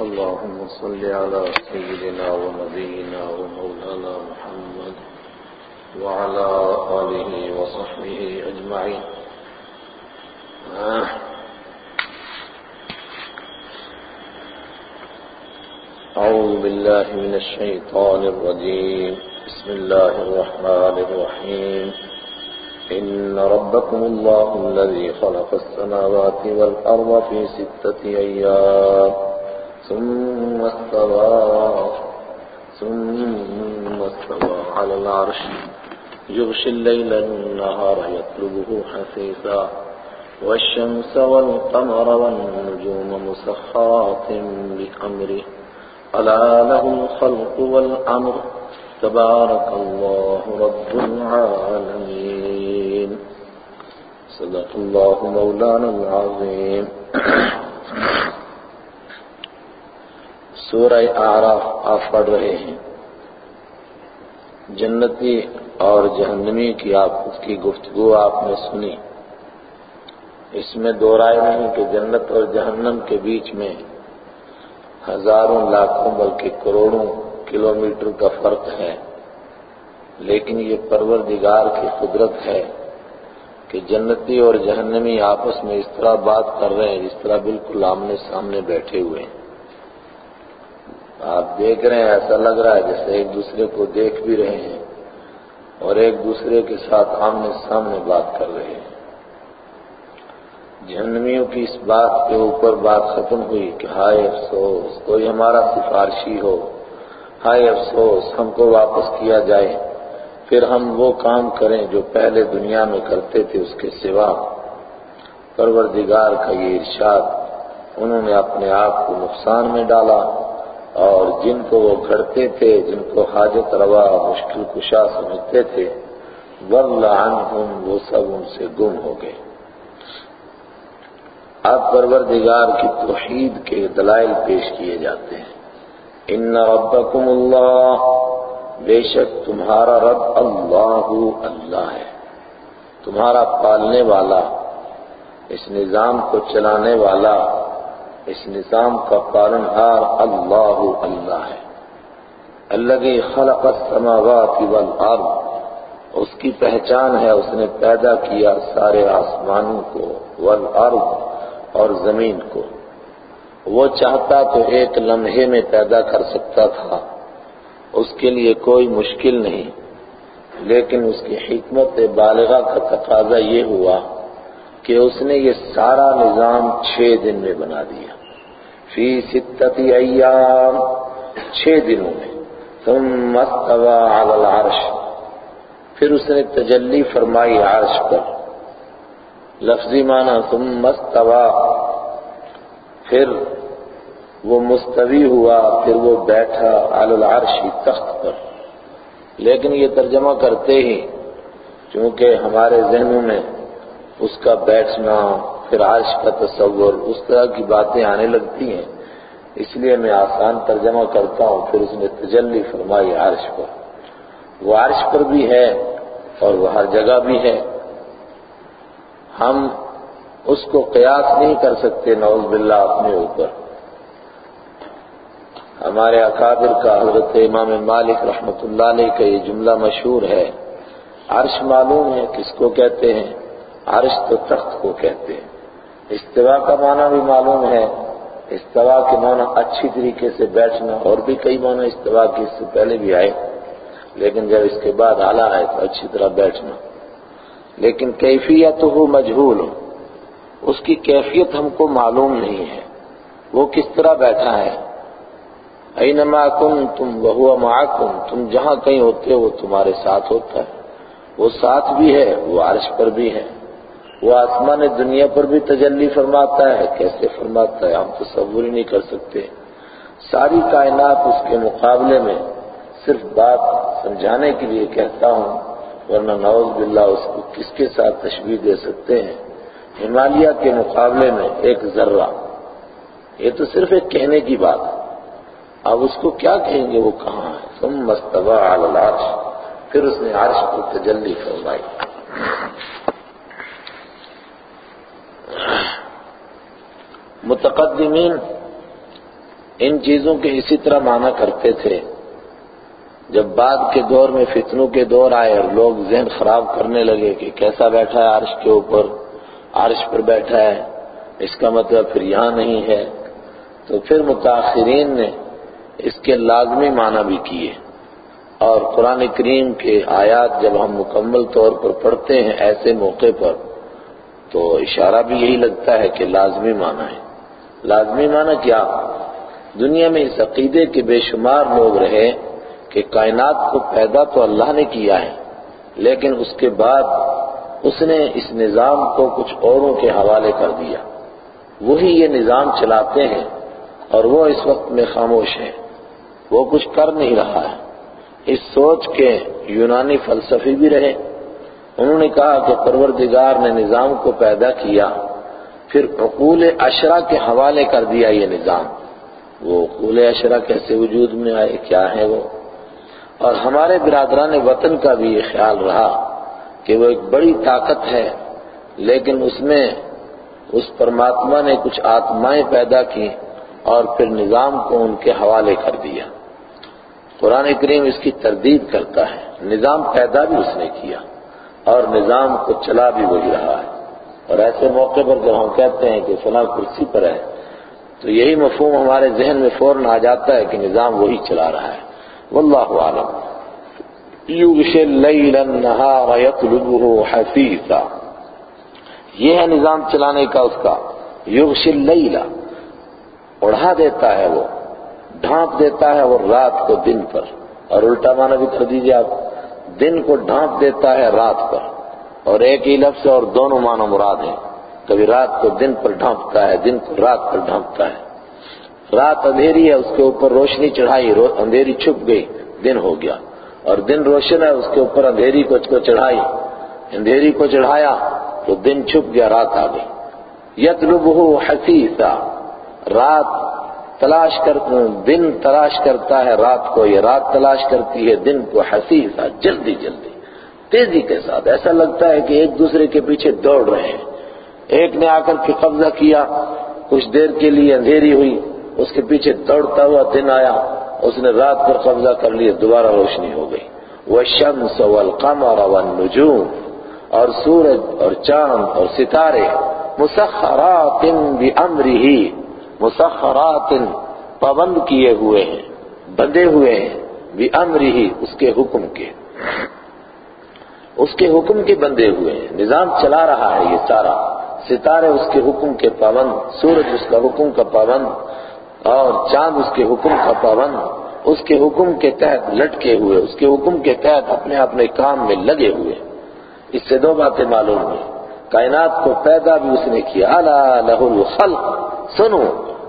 اللهم صل على سيدنا ونبينا ومولانا محمد وعلى آله وصحبه أجمعين. أعوذ بالله من الشيطان الرجيم. بسم الله الرحمن الرحيم. إن ربكم الله الذي خلق السماوات والأرض في ستة أيام. ثم استوى ثم استوى على العرش. يغشي الليل النهار يطلبه حثيثا والشمس والقمر والنجوم مسخرات بأمره. ألا له الخلق والأمر. تبارك الله رب العالمين. صدق الله مولانا العظيم. سورہ آراف آپ پڑھ رہے ہیں۔ جنتی اور جہنمی کی آپ، کی گفتگو آپ نے سنی۔ اس میں دو رائے نہیں کہ جنت اور جہنم کے بیچ میں ہزاروں لاکھوں بلکہ کروڑوں کلومیٹر کا فرق ہے۔ لیکن یہ پروردگار کی قدرت ہے کہ جنتی اور جہنمی آپس میں اس طرح بات کر رہے ہیں جس طرح بالکل آمنے سامنے بیٹھے ہوئے ہیں۔ آپ دیکھ رہے ہیں، ایسا لگ رہا ہے جیسے ایک دوسرے کو دیکھ بھی رہے ہیں اور ایک دوسرے کے ساتھ آمنے سامنے بات کر رہے ہیں۔ جہنمیوں کی اس بات کے اوپر بات ختم ہوئی کہ ہائے افسوس، کوئی ہمارا سفارشی ہو۔ ہائے افسوس، ہم کو واپس کیا جائے۔ پھر ہم وہ کام کریں جو پہلے دنیا میں کرتے تھے اس کے سوا۔ پروردگار کا یہ ارشاد، انہوں نے اپنے آپ کو نقصان میں ڈالا۔ اور جن کو وہ گھڑتے تھے، جن کو حاجت روا، مشکل کشا سمجھتے تھے ورلعنہم وہ سب ان سے گم ہو گئے۔ اب پروردگار کی توحید کے دلائل پیش کیے جاتے ہیں۔ ان ربکم اللہ، بے شک تمہارا رب اللہ اللہ ہے۔ تمہارا پالنے والا، اس نظام کو چلانے والا اس نظام کا پالنہار اللہ اللہ ہے۔ الذي خلق السماوات والارض۔ اس کی پہچان ہے، اس نے پیدا کیا سارے آسمانوں کو، والارض اور زمین کو۔ وہ چاہتا تو ایک لمحے میں پیدا کر سکتا تھا۔ اس کے لیے کوئی مشکل نہیں۔ لیکن اس کی حکمت بالغہ کا تقاضا یہ ہوا کہ اس نے یہ سارا نظام چھ دن میں بنا دیا۔ فی ستتی ایام، چھ دنوں میں۔ ثم استوى علی العرش۔ پھر اس نے تجلی فرمائی عرش پر۔ لفظی معنی ثم استوى۔ پھر وہ مستوی ہوا، پھر وہ بیٹھا علی العرشی تخت پر۔ لیکن یہ ترجمہ کرتے ہی، چونکہ ہمارے ذہنوں میں اس کا بیٹھنا پھر کا تصور، اس طرح کی باتیں آنے لگتی ہیں۔ اس لیے میں آسان ترجمہ کرتا ہوں، پھر اس نے تجلی فرمائی عرش پر۔ وہ عرش پر بھی ہے اور وہ ہر جگہ بھی ہے۔ ہم اس کو قیاس نہیں کر سکتے، نعوذ باللہ اپنے اوپر۔ ہمارے اکابر کا حضرت امام مالک رحمت اللہ علیہ کا یہ جملہ مشہور ہے۔ عرش معلوم ہے کس کو کہتے ہیں؟ عرش تو تخت کو کہتے ہیں۔ استوا کا معنی بھی معلوم ہے۔ استوا کے معنی اچھی طریقے سے بیٹھنا اور بھی کئی معنی استوا کے اس سے پہلے بھی آئے۔ لیکن جب اس کے بعد آلہ ہے تو اچھی طرح بیٹھنا۔ لیکن کیفیت ہو مجہول۔ اس کی کیفیت ہم کو معلوم نہیں ہے۔ وہ کس طرح بیٹھا ہے؟ اینما کن تم وہ معکم۔ تم جہاں کہیں ہوتے ہو وہ تمہارے ساتھ ہوتا ہے۔ وہ ساتھ بھی ہے، وہ عرش پر بھی ہے۔ وہ آسمان دنیا پر بھی تجلی فرماتا ہے، کیسے فرماتا ہے؟ ہم تصور ہی نہیں کر سکتے۔ ساری کائنات اس کے مقابلے میں صرف بات سمجھانے کے لیے کہتا ہوں، ورنہ نعوذ باللہ اس کو کس کے ساتھ تشبیح دے سکتے ہیں؟ ہمالیہ کے مقابلے میں ایک ذرہ۔ یہ تو صرف ایک کہنے کی بات۔ ہے اب اس کو کیا کہیں گے؟ وہ کہاں ہے؟ تم مستبا العرش۔ پھر اس نے عرش کو تجلی فرمائی۔ متقدمین ان چیزوں کے اسی طرح معنی کرتے تھے۔ جب بعد کے دور میں فتنوں کے دور آئے اور لوگ ذہن خراب کرنے لگے کہ کیسا بیٹھا ہے عرش کے اوپر، عرش پر بیٹھا ہے، اس کا مطلب پھر یہاں نہیں ہے۔ تو پھر متاثرین نے اس کے لازمی معنی بھی کیے۔ اور قرآن کریم کے آیات جب ہم مکمل طور پر پڑھتے ہیں ایسے موقع پر تو اشارہ بھی یہی لگتا ہے کہ لازمی معنی ہے۔ لازمی معنی کیا؟ دنیا میں اس عقیدے کے بے شمار لوگ رہے کہ کائنات کو پیدا تو اللہ نے کیا ہے، لیکن اس کے بعد اس نے اس نظام کو کچھ اوروں کے حوالے کر دیا۔ وہی یہ نظام چلاتے ہیں اور وہ اس وقت میں خاموش ہیں۔ وہ کچھ کر نہیں رہا ہے۔ اس سوچ کے یونانی فلسفی بھی رہے۔ انہوں نے کہا کہ پروردگار نے نظام کو پیدا کیا، پھر عقول اشرا کے حوالے کر دیا یہ نظام۔ وہ عقول اشرا کیسے وجود میں آئے، کیا ہے وہ؟ اور ہمارے برادران وطن کا بھی یہ خیال رہا کہ وہ ایک بڑی طاقت ہے، لیکن اس میں اس پرماتما نے کچھ آتمائیں پیدا کی اور پھر نظام کو ان کے حوالے کر دیا۔ قرآن کریم اس کی تردید کرتا ہے، نظام پیدا بھی اس نے کیا۔ اور نظام کو چلا بھی وہی رہا ہے۔ اور ایسے موقع پر جب ہم کہتے ہیں کہ فلاں کرسی پر ہے، تو یہی مفہوم ہمارے ذہن میں فوراً آ جاتا ہے کہ نظام وہی چلا رہا ہے۔ واللہ عالم یغش اللیل النہار یطلبه حفیظا یہ ہے نظام چلانے کا اس کا۔ یغش اللیل۔ اڑھا دیتا ہے وہ، ڈھانپ دیتا ہے وہ رات کو دن پر۔ اور الٹا معنی بھی کر دیجیے آپ۔ دن کو ڈھانپ دیتا ہے رات پر اور ایک ہی لفظ اور دونوں معنی مراد ہیں۔ کبھی رات کو دن پر ڈھانپتا ہے، دن کو رات پر ڈھانپتا ہے۔ رات اندھیری ہے، اس کے اوپر روشنی چڑھائی اندھیری چھپ گئی، دن ہو گیا۔ اور دن روشن ہے، اس کے اوپر اندھیری کو چڑھائی۔ اندھیری کو چڑھایا تو دن چھپ گیا، رات آ گئی۔ یطلبہ حسیسا رات تلاش کر، دن تلاش کرتا ہے رات کو، یہ رات تلاش کرتی ہے، دن کو حسیسا جلدی جلدی، تیزی کے ساتھ۔ ایسا لگتا ہے کہ ایک دوسرے کے پیچھے دوڑ رہے ہیں۔ ایک نے آ کر کے قبضہ کیا، کچھ دیر کے لیے اندھیری ہوئی، اس کے پیچھے دوڑتا ہوا دن آیا، اس نے رات پر قبضہ کر لیا، دوبارہ روشنی ہو گئی۔ وہ شمس والقمر والنجوم، اور سورج اور چاند اور ستارے مسخرات بامرہ مسخرات پابند کیے ہوئے ہیں، بندے ہوئے ہیں بامرہ اس کے حکم کے۔ اس کے حکم کے بندے ہوئے ہیں۔ نظام چلا رہا ہے یہ سارا۔ ستارے اس کے حکم کے پابند، سورج اس کا حکم کا پابند، اور چاند اس کے حکم کا پابند۔ اس کے حکم کے تحت لٹکے ہوئے، اس کے حکم کے تحت اپنے اپنے کام میں لگے ہوئے۔ اس سے دو باتیں معلوم ہوئی کائنات کو پیدا بھی اس نے کیا۔ الا لہ الخلق۔ سنو،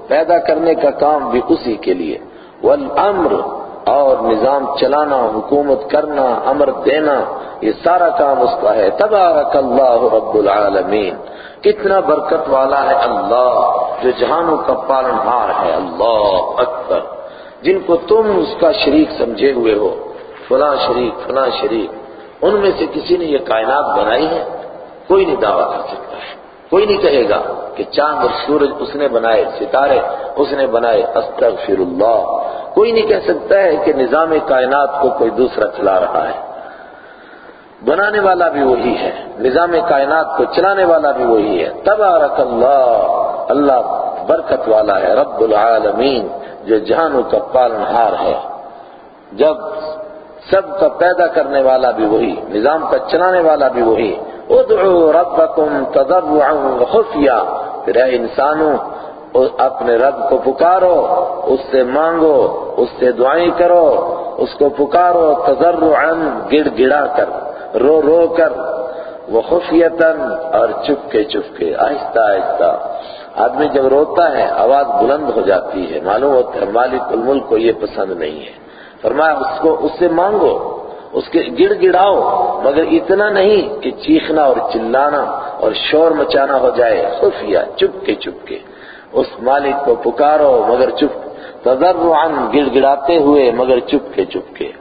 پیدا کرنے کا کام بھی اسی کے لیے۔ والامر، اور نظام چلانا، حکومت کرنا، امر دینا، یہ سارا کام اس کا ہے۔ تبارک اللہ رب العالمین۔ کتنا برکت والا ہے اللہ، جو جہانوں کا پالن ہار ہے۔ اللہ اکبر۔ جن کو تم اس کا شریک سمجھے ہوئے ہو۔ فلاں شریک فلاں شریک۔ ان میں سے کسی نے یہ کائنات بنائی ہے؟ کوئی نہیں دعویٰ کر سکتا ہے۔ کوئی نہیں کہے گا کہ چاند اور سورج اس نے بنائے ستارے، اس نے بنائے استغفر اللہ کوئی نہیں کہہ سکتا ہے کہ نظام کائنات کو کوئی دوسرا چلا رہا ہے۔ بنانے والا بھی وہی ہے۔ نظام کائنات کو چلانے والا بھی وہی ہے۔ تبارک اللہ اللہ برکت والا ہے، رب العالمین، جو جہانوں کا پالن ہار ہے۔ جب سب کا پیدا کرنے والا بھی وہی، نظام کا چلانے والا بھی وہی۔ ادعو ربکم تضرعا وخفیا پھر اے انسانوں اپنے رب کو پکارو، اس سے مانگو، اس سے دعائیں کرو، اس کو پکارو، تضرعا گڑ گڑا کر، رو رو کر۔ وہ خفیتاً اور چپ کے چپ کے آہستہ آہستہ۔ آدمی جب روتا ہے، آواز بلند ہو جاتی ہے۔ معلوم ہوتا ہے، مالک الملک کو یہ پسند نہیں ہے۔ فرمایا، اس کو، اس سے مانگو۔ اس کے گڑ گڑاؤ، مگر اتنا نہیں کہ چیخنا اور چلانا اور شور مچانا ہو جائے خفیہ چپ کے چپ کے اس مالک کو پکارو، مگر چپ، تضرعا گڑ گڑاتے ہوئے، مگر چپ کے چپ کے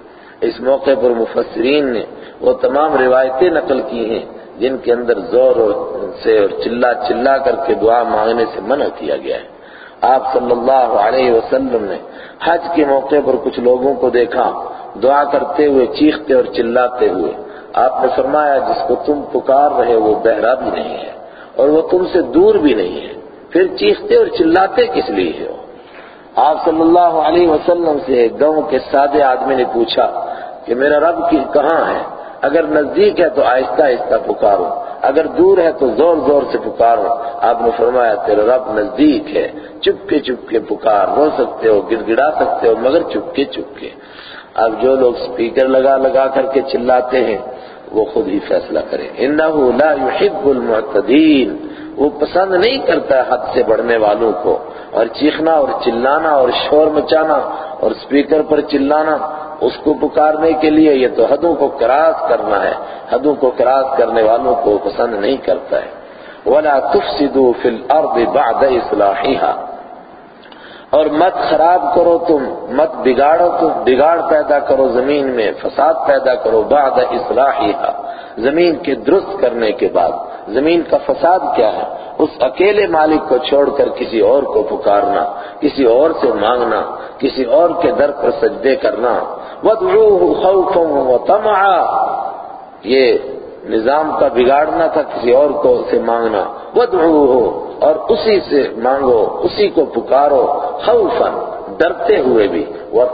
اس موقع پر مفسرین نے وہ تمام روایتیں نقل کی ہیں، جن کے اندر زور سے اور چلا چلا کر کے دعا مانگنے سے منع کیا گیا ہے۔ آپ صلی اللہ علیہ وسلم نے حج کے موقع پر کچھ لوگوں کو دیکھا، دعا کرتے ہوئے، چیختے اور چلاتے ہوئے۔ آپ نے فرمایا، جس کو تم پکار رہے وہ بہرا بھی نہیں ہے اور وہ تم سے دور بھی نہیں ہے۔ پھر چیختے اور چلاتے کس لیے ہو؟ آپ صلی اللہ علیہ وسلم سے گاؤں کے سادے آدمی نے پوچھا کہ، میرا رب کی کہاں ہے؟ اگر نزدیک ہے تو آہستہ آہستہ پکارو، اگر دور ہے تو زور زور سے پکارو۔ آپ نے فرمایا، تیرا رب نزدیک ہے چپ کے چپ کے پکار، رو سکتے ہو گڑ گڑا سکتے ہو، مگر چپ کے چپ کے اب جو لوگ سپیکر لگا لگا کر کے چلاتے ہیں، وہ خود ہی فیصلہ کریں۔ انہو لا يحب المعتدین۔ وہ پسند نہیں کرتا حد سے بڑھنے والوں کو۔ اور چیخنا اور چلانا اور شور مچانا اور سپیکر پر چلانا اس کو پکارنے کے لیے یہ تو حدوں کو کراس کرنا ہے۔ حدوں کو کراس کرنے والوں کو پسند نہیں کرتا ہے۔ وَلَا تُفْسِدُوا فِي الْأَرْضِ بَعْدَ إِصْلَاحِهَا۔ اور مت خراب کرو تم، مت بگاڑو تم، بگاڑ پیدا کرو زمین میں، فساد پیدا کرو بعد اصلاحیہ زمین کے درست کرنے کے بعد۔ زمین کا فساد کیا ہے؟ اس اکیلے مالک کو چھوڑ کر کسی اور کو پکارنا، کسی اور سے مانگنا، کسی اور کے در پر سجدے کرنا۔ وَدْعُوهُ خَوْفًا وَطَمَعًا۔ یہ نظام کا بگاڑنا تھا، کسی اور کو سے مانگنا۔ وَدْعُوهُ اور اسی سے مانگو، اسی کو پکارو۔ خوفا، ڈرتے ہوئے بھی۔ وہ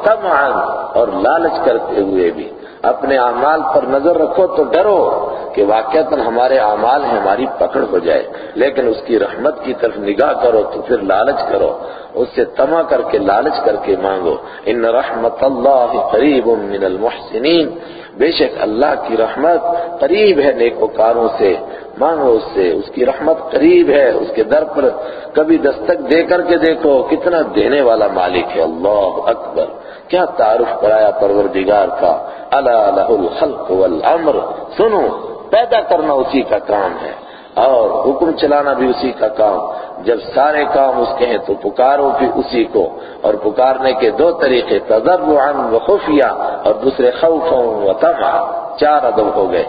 اور لالچ کرتے ہوئے بھی۔ اپنے اعمال پر نظر رکھو تو ڈرو کہ واقعتاً ہمارے اعمال ہماری پکڑ ہو جائے۔ لیکن اس کی رحمت کی طرف نگاہ کرو تو پھر لالچ کرو۔ اس سے تما کر کے لالچ کر کے مانگو۔ ان رحمت اللہ قریب من المحسنین۔ بے شک اللہ کی رحمت قریب ہے نیکوکاروں سے، مانگو اس سے، اس کی رحمت قریب ہے، اس کے در پر کبھی دستک دے کر کے دیکھو کتنا دینے والا مالک ہے۔ اللہ اکبر۔ کیا تعارف کرایا پروردگار کا؟ اللہ الخلق والامر۔ سنو، پیدا کرنا اسی کا کام ہے۔ اور حکم چلانا بھی اسی کا کام۔ جب سارے کام اس کے ہیں تو پکارو بھی اسی کو۔ اور پکارنے کے دو طریقے، تضرعا و خفیہ، اور دوسرے خوف و طمع چار ادب ہو گئے۔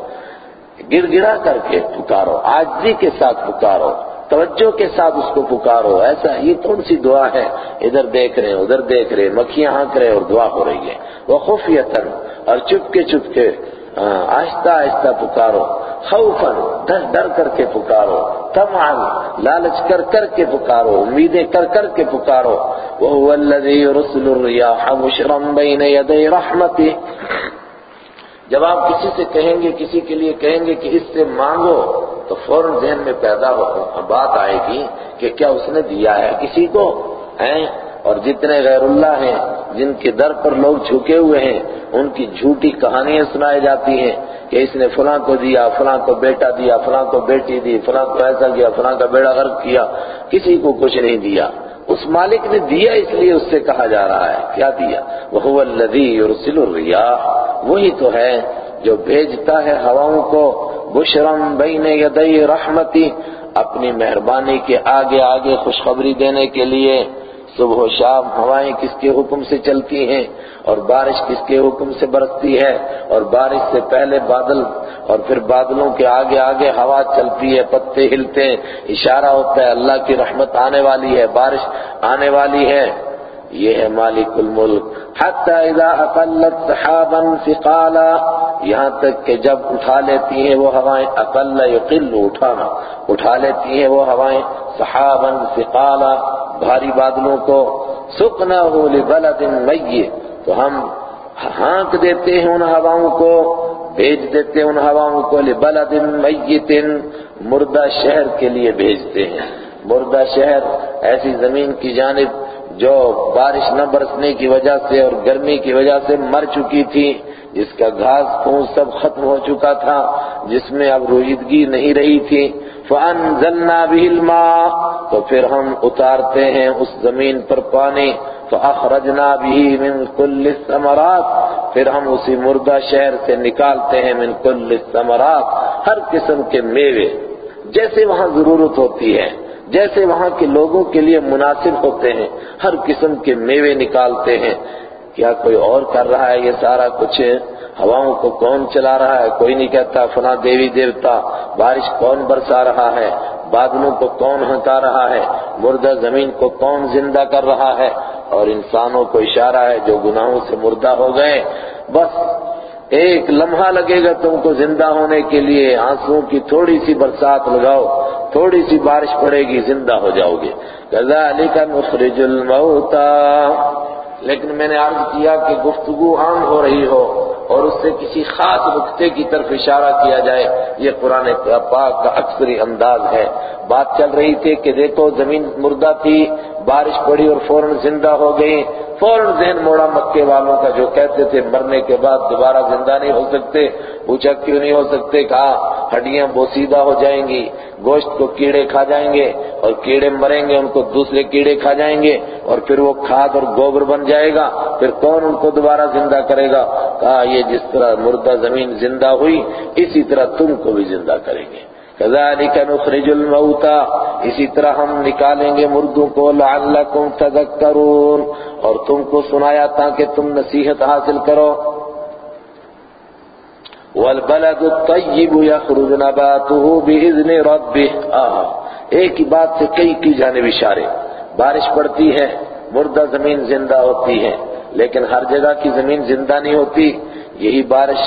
گر گڑا کر کے پکارو، آجزی کے ساتھ پکارو، توجہ کے ساتھ اس کو پکارو۔ ایسا یہ کون سی دعا ہے؟ ادھر دیکھ رہے ہیں، ادھر دیکھ رہے ہیں، مکھیاں ہانک رہے اور دعا ہو رہی ہے۔ وہ خفیتن اور چپ کے چپ کے آہستہ آہستہ پکارو۔ خوفن ڈر ڈر کر کے پکارو۔ تمعن لالچ کر کر کے پکارو۔ امیدیں کر کر کے پکارو۔ وَهُوَ الَّذِي يُرْسِلُ الرِّيَاحَ بُشْرًا بَيْنَ يَدَيْ رَحْمَتِهِ جب آپ کسی سے کہیں گے، کسی کے لیے کہیں گے کہ اس سے مانگو، تو فوراً ذہن میں پیدا ہو، بات آئے گی کہ کیا اس نے دیا ہے کسی کو؟ ہیں؟ اور جتنے غیر اللہ ہیں، جن کے در پر لوگ جھکے ہوئے ہیں، ان کی جھوٹی کہانیاں سنائی جاتی ہیں کہ اس نے فلاں کو دیا، فلاں کو بیٹا دیا، فلاں کو بیٹی دی، فلاں کو ایسا کیا، فلاں کا بیڑا غرق کیا، کسی کو کچھ نہیں دیا۔ اس مالک نے دیا، اس لیے اس سے کہا جا رہا ہے۔ کیا دیا؟ وہ الذی یرسل الریاح وہی تو ہے جو بھیجتا ہے ہواؤں کو۔ بشرم بین یدی رحمتی۔ اپنی مہربانی کے آگے آگے خوشخبری دینے کے لیے۔ صبح و شام ہوائیں کس کے حکم سے چلتی ہیں اور بارش کس کے حکم سے برستی ہے اور بارش سے پہلے بادل اور پھر بادلوں کے آگے آگے ہوا چلتی ہے، پتے ہلتے ہیں، اشارہ ہوتا ہے اللہ کی رحمت آنے والی ہے، بارش آنے والی ہے۔ یہ ہے مالک الملک. حتی اذا اقلت صحابا ثقالا، یہاں تک کہ جب اٹھا لیتی ہیں وہ ہوائیں اقل یقل اٹھانا، اٹھا لیتی ہیں وہ ہوائیں صحابا ثقالا، بھاری بادلوں کو سکنہو لبلد میت، تو ہم ہانک دیتے ہیں ان ہواؤں کو، بھیج دیتے ہیں ان ہواؤں کو لبلد میت، مردہ شہر کے لیے بھیجتے ہیں۔ مردہ شہر ایسی زمین کی جانب جو بارش نہ برسنے کی وجہ سے اور گرمی کی وجہ سے مر چکی تھی، جس کا گھاس پھونس سب ختم ہو چکا تھا، جس میں اب رویدگی نہیں رہی تھی۔ فَأَنزَلْنَا بِهِ الْمَاءِ، تو پھر ہم اتارتے ہیں اس زمین پر پانی۔ فَأَخْرَجْنَا بِهِ مِنْ كُلِّ الثَّمَرَاتِ، پھر ہم اسی مردہ شہر سے نکالتے ہیں من کل الثمرات، ہر قسم کے میوے، جیسے وہاں ضرورت ہوتی ہے۔ جیسے وہاں کے لوگوں کے لیے مناسب ہوتے ہیں، ہر قسم کے میوے نکالتے ہیں۔ کیا کوئی اور کر رہا ہے یہ سارا کچھ؟ ہواؤں کو کون چلا رہا ہے؟ کوئی نہیں کہتا فنا دیوی دیوتا، بارش کون برسا رہا ہے؟ بادلوں کو کون ہٹا رہا ہے؟ مردہ زمین کو کون زندہ کر رہا ہے؟ اور انسانوں کو اشارہ ہے جو گناہوں سے مردہ ہو گئے۔ بس ایک لمحہ لگے گا تم کو زندہ ہونے کے لیے آنسوں کی تھوڑی سی برسات لگاؤ، تھوڑی سی بارش پڑے گی، زندہ ہو جاؤ گے۔ كَذَلِكَ نخرج الموتا لیکن میں نے عرض کیا کہ گفتگو عام ہو رہی ہو۔ اور اس سے کسی خاص نقطے کی طرف اشارہ کیا جائے، یہ قرآن پاک کا اکثری انداز ہے۔ بات چل رہی تھی کہ دیکھو، زمین مردہ تھی، بارش پڑی اور فوراً زندہ ہو گئی۔ فوراً ذہن موڑا مکے والوں کا جو کہتے تھے، مرنے کے بعد دوبارہ زندہ نہیں ہو سکتے، پوچھا کیوں نہیں ہو سکتے؟ کہا، ہڈیاں بوسیدہ ہو جائیں گی۔ گوشت کو کیڑے کھا جائیں گے اور کیڑے مریں گے، ان کو دوسرے کیڑے کھا جائیں گے اور پھر وہ کھاد اور گوبر بن جائے گا، پھر کون ان کو دوبارہ زندہ کرے گا؟ کہا، یہ جس طرح مردہ زمین زندہ ہوئی، اسی طرح تم کو بھی زندہ کریں گے۔ كذلك نخرج الموتى، اسی طرح ہم نکالیں گے مردوں کو لعلكم تذکرون۔ اور تم کو سنایا تاکہ تم نصیحت حاصل کرو۔ والبلد الطيب يخرج نباته بإذن ربه. آہ ایک ہی بات سے کئی کی جانب اشارے. بارش پڑتی ہے، مردہ زمین زندہ ہوتی ہے، لیکن ہر جگہ کی زمین زندہ نہیں ہوتی. یہی بارش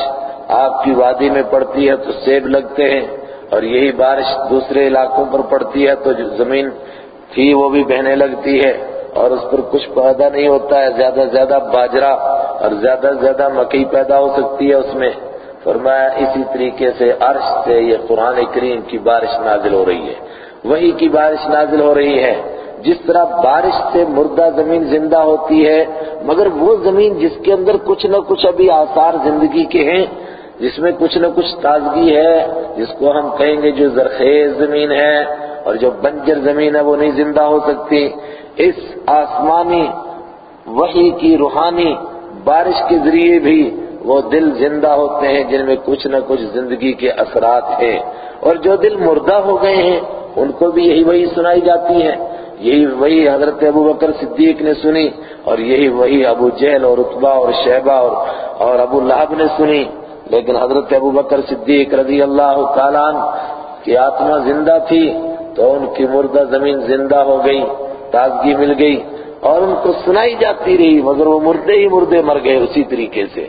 آپ کی وادی میں پڑتی ہے تو سیب لگتے ہیں، اور یہی بارش دوسرے علاقوں پر پڑتی ہے تو جو زمین تھی وہ بھی بہنے لگتی ہے، اور اس پر کچھ پیدا نہیں ہوتا ہے، زیادہ زیادہ باجرا اور زیادہ زیادہ مکئی پیدا ہو سکتی ہے اس میں۔ فرمایا اسی طریقے سے عرش سے یہ قرآن کریم کی بارش نازل ہو رہی ہے۔ وہی کی بارش نازل ہو رہی ہے۔ جس طرح بارش سے مردہ زمین زندہ ہوتی ہے، مگر وہ زمین جس کے اندر کچھ نہ کچھ ابھی آثار زندگی کے ہیں، جس میں کچھ نہ کچھ تازگی ہے، جس کو ہم کہیں گے جو زرخیز زمین ہے اور جو بنجر زمین ہے، وہ نہیں زندہ ہو سکتی۔ اس آسمانی وحی کی روحانی بارش کے ذریعے بھی وہ دل زندہ ہوتے ہیں جن میں کچھ نہ کچھ زندگی کے اثرات ہیں اور جو دل مردہ ہو گئے ہیں، ان کو بھی یہی وہی سنائی جاتی ہے یہی وہی حضرت ابو بکر صدیق نے سنی اور یہی وہی ابو جہل اور اتبا اور شہبہ اور اور ابو لہب نے سنی۔ لیکن حضرت ابو بکر صدیق رضی اللہ تعالیٰ کی آتما زندہ تھی تو ان کی مردہ زمین زندہ ہو گئی، تازگی مل گئی اور ان کو سنائی جاتی رہی، مگر وہ مردے ہی مردے مر گئے اسی طریقے سے۔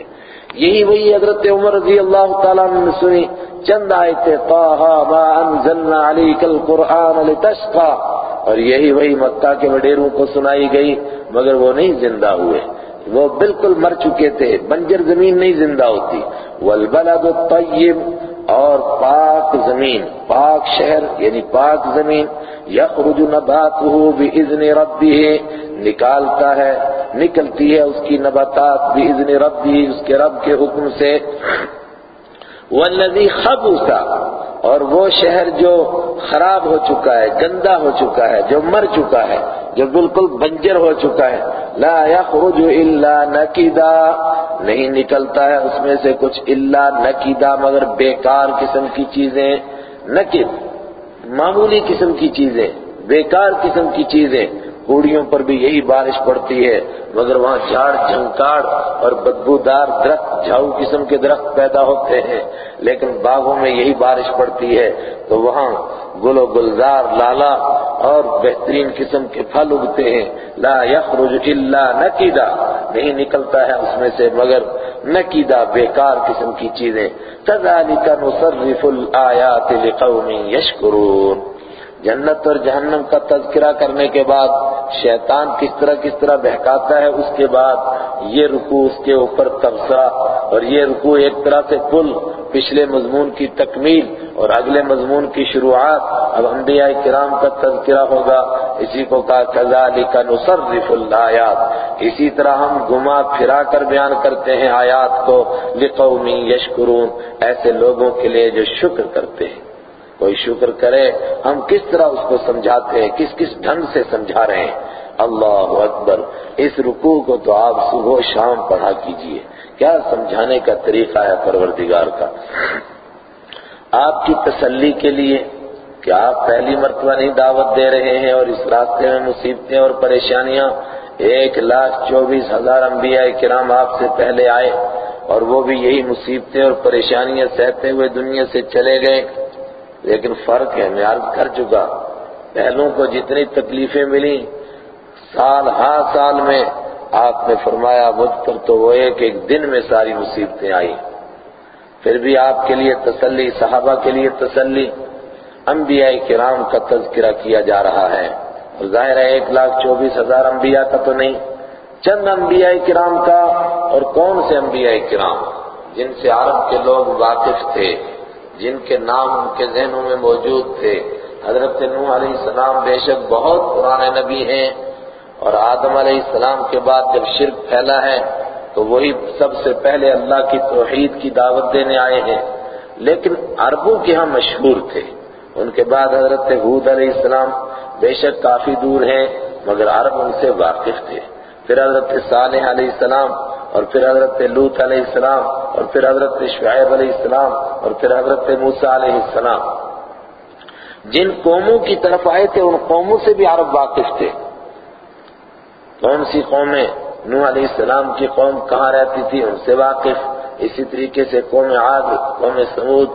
یہی وہی حضرت عمر رضی اللہ تعالیٰ نے سنی، چند آیتیں طاہا ما انزلنا علیک القرآن لتشقا، اور یہی وہی مکہ کے وڈیروں کو سنائی گئی، مگر وہ نہیں زندہ ہوئے۔ وہ بالکل مر چکے تھے، بنجر زمین نہیں زندہ ہوتی۔ والبلد الطیب، اور پاک پاک زمین، پاک شہر یعنی پاک زمین، یخرج نباتہ باذن ربہ، نکالتا ہے، نکلتی ہے اس کی نباتات باذن ربہ، اس کے رب کے حکم سے۔ والذی خبث اور وہ شہر جو خراب ہو چکا ہے، گندا ہو چکا ہے، جو مر چکا ہے، جو بالکل بنجر ہو چکا ہے، لا يخرج الا نکدا نہیں نکلتا ہے اس میں سے کچھ الا نکدا مگر بیکار قسم کی چیزیں نکد معمولی قسم کی چیزیں، بیکار قسم کی چیزیں۔ کوڑیوں پر بھی یہی بارش پڑتی ہے، مگر وہاں جھاڑ، جھنکاڑ اور بدبودار درخت، جھاؤ قسم کے درخت پیدا ہوتے ہیں۔ لیکن باغوں میں یہی بارش پڑتی ہے، تو وہاں گل و گلزار، لالا اور بہترین قسم کے پھل اگتے ہیں۔ لا یخرج الا نکیدہ، نہیں نکلتا ہے اس میں سے، مگر نکیدہ بیکار قسم کی چیزیں۔ كذلك نصرف الآیات لقوم یشکرون۔ جنت اور جہنم کا تذکرہ کرنے کے بعد شیطان کس طرح کس طرح بہکاتا ہے اس کے بعد یہ رکوع اس کے اوپر تبصرہ اور یہ رکوع ایک طرح سے پل پچھلے مضمون کی تکمیل اور اگلے مضمون کی شروعات اب انبیاء کرام کا تذکرہ ہوگا اسی کو کہا كذلك نصرف الآیات اسی طرح ہم گما پھرا کر بیان کرتے ہیں آیات کو لقوم یشکرون ایسے لوگوں کے لیے جو شکر کرتے ہیں کوئی شکر کرے، ہم کس طرح اس کو سمجھاتے ہیں، کس کس ڈھنگ سے سمجھا رہے ہیں؟ اللہ اکبر، اس رکوع کو تو آپ صبح و شام پڑھا کیجیے۔ کیا سمجھانے کا طریقہ ہے پروردگار کا؟ آپ کی تسلی کے لیے کہ آپ پہلی مرتبہ نہیں دعوت دے رہے ہیں اور اس راستے میں مصیبتیں اور پریشانیاں، ایک لاکھ چوبیس ہزار انبیاء کرام آپ سے پہلے آئے اور وہ بھی یہی مصیبتیں اور پریشانیاں سہتے ہوئے دنیا سے چلے گئے۔ لیکن فرق ہے، میں عرض کر چکا، پہلوں کو جتنی تکلیفیں ملی، سال ہاں سال میں آپ نے فرمایا، مجھ پر تو وہ ایک ایک دن میں ساری مصیبتیں آئی پھر بھی آپ کے لیے تسلی، صحابہ کے لیے تسلی، انبیاء کرام کا تذکرہ کیا جا رہا ہے۔ اور ظاہر ہے، ایک لاکھ چوبیس ہزار انبیاء کا تو نہیں، چند انبیاء کرام کا، اور کون سے انبیاء کرام؟ جن سے عرب کے لوگ واقف تھے۔ جن کے نام ان کے ذہنوں میں موجود تھے۔ حضرت نوح علیہ السلام بے شک بہت پرانے نبی ہیں۔ اور آدم علیہ السلام کے بعد جب شرک پھیلا ہے، تو وہی سب سے پہلے اللہ کی توحید کی دعوت دینے آئے ہیں۔ لیکن عربوں کے ہاں مشہور تھے۔ ان کے بعد حضرت حود علیہ السلام بے شک کافی دور ہیں، مگر عرب ان سے واقف تھے۔ پھر حضرت صالح علیہ السلام اور پھر حضرت لوت علیہ السلام اور پھر حضرت شعیب علیہ السلام اور پھر حضرت موسیٰ علیہ السلام۔ جن قوموں کی طرف آئے تھے، ان قوموں سے بھی عرب واقف تھے۔ کون سی قومیں؟ نوح علیہ السلام کی قوم کہاں رہتی تھی؟ ان سے واقف۔ اسی طریقے سے قوم عاد، قوم سعود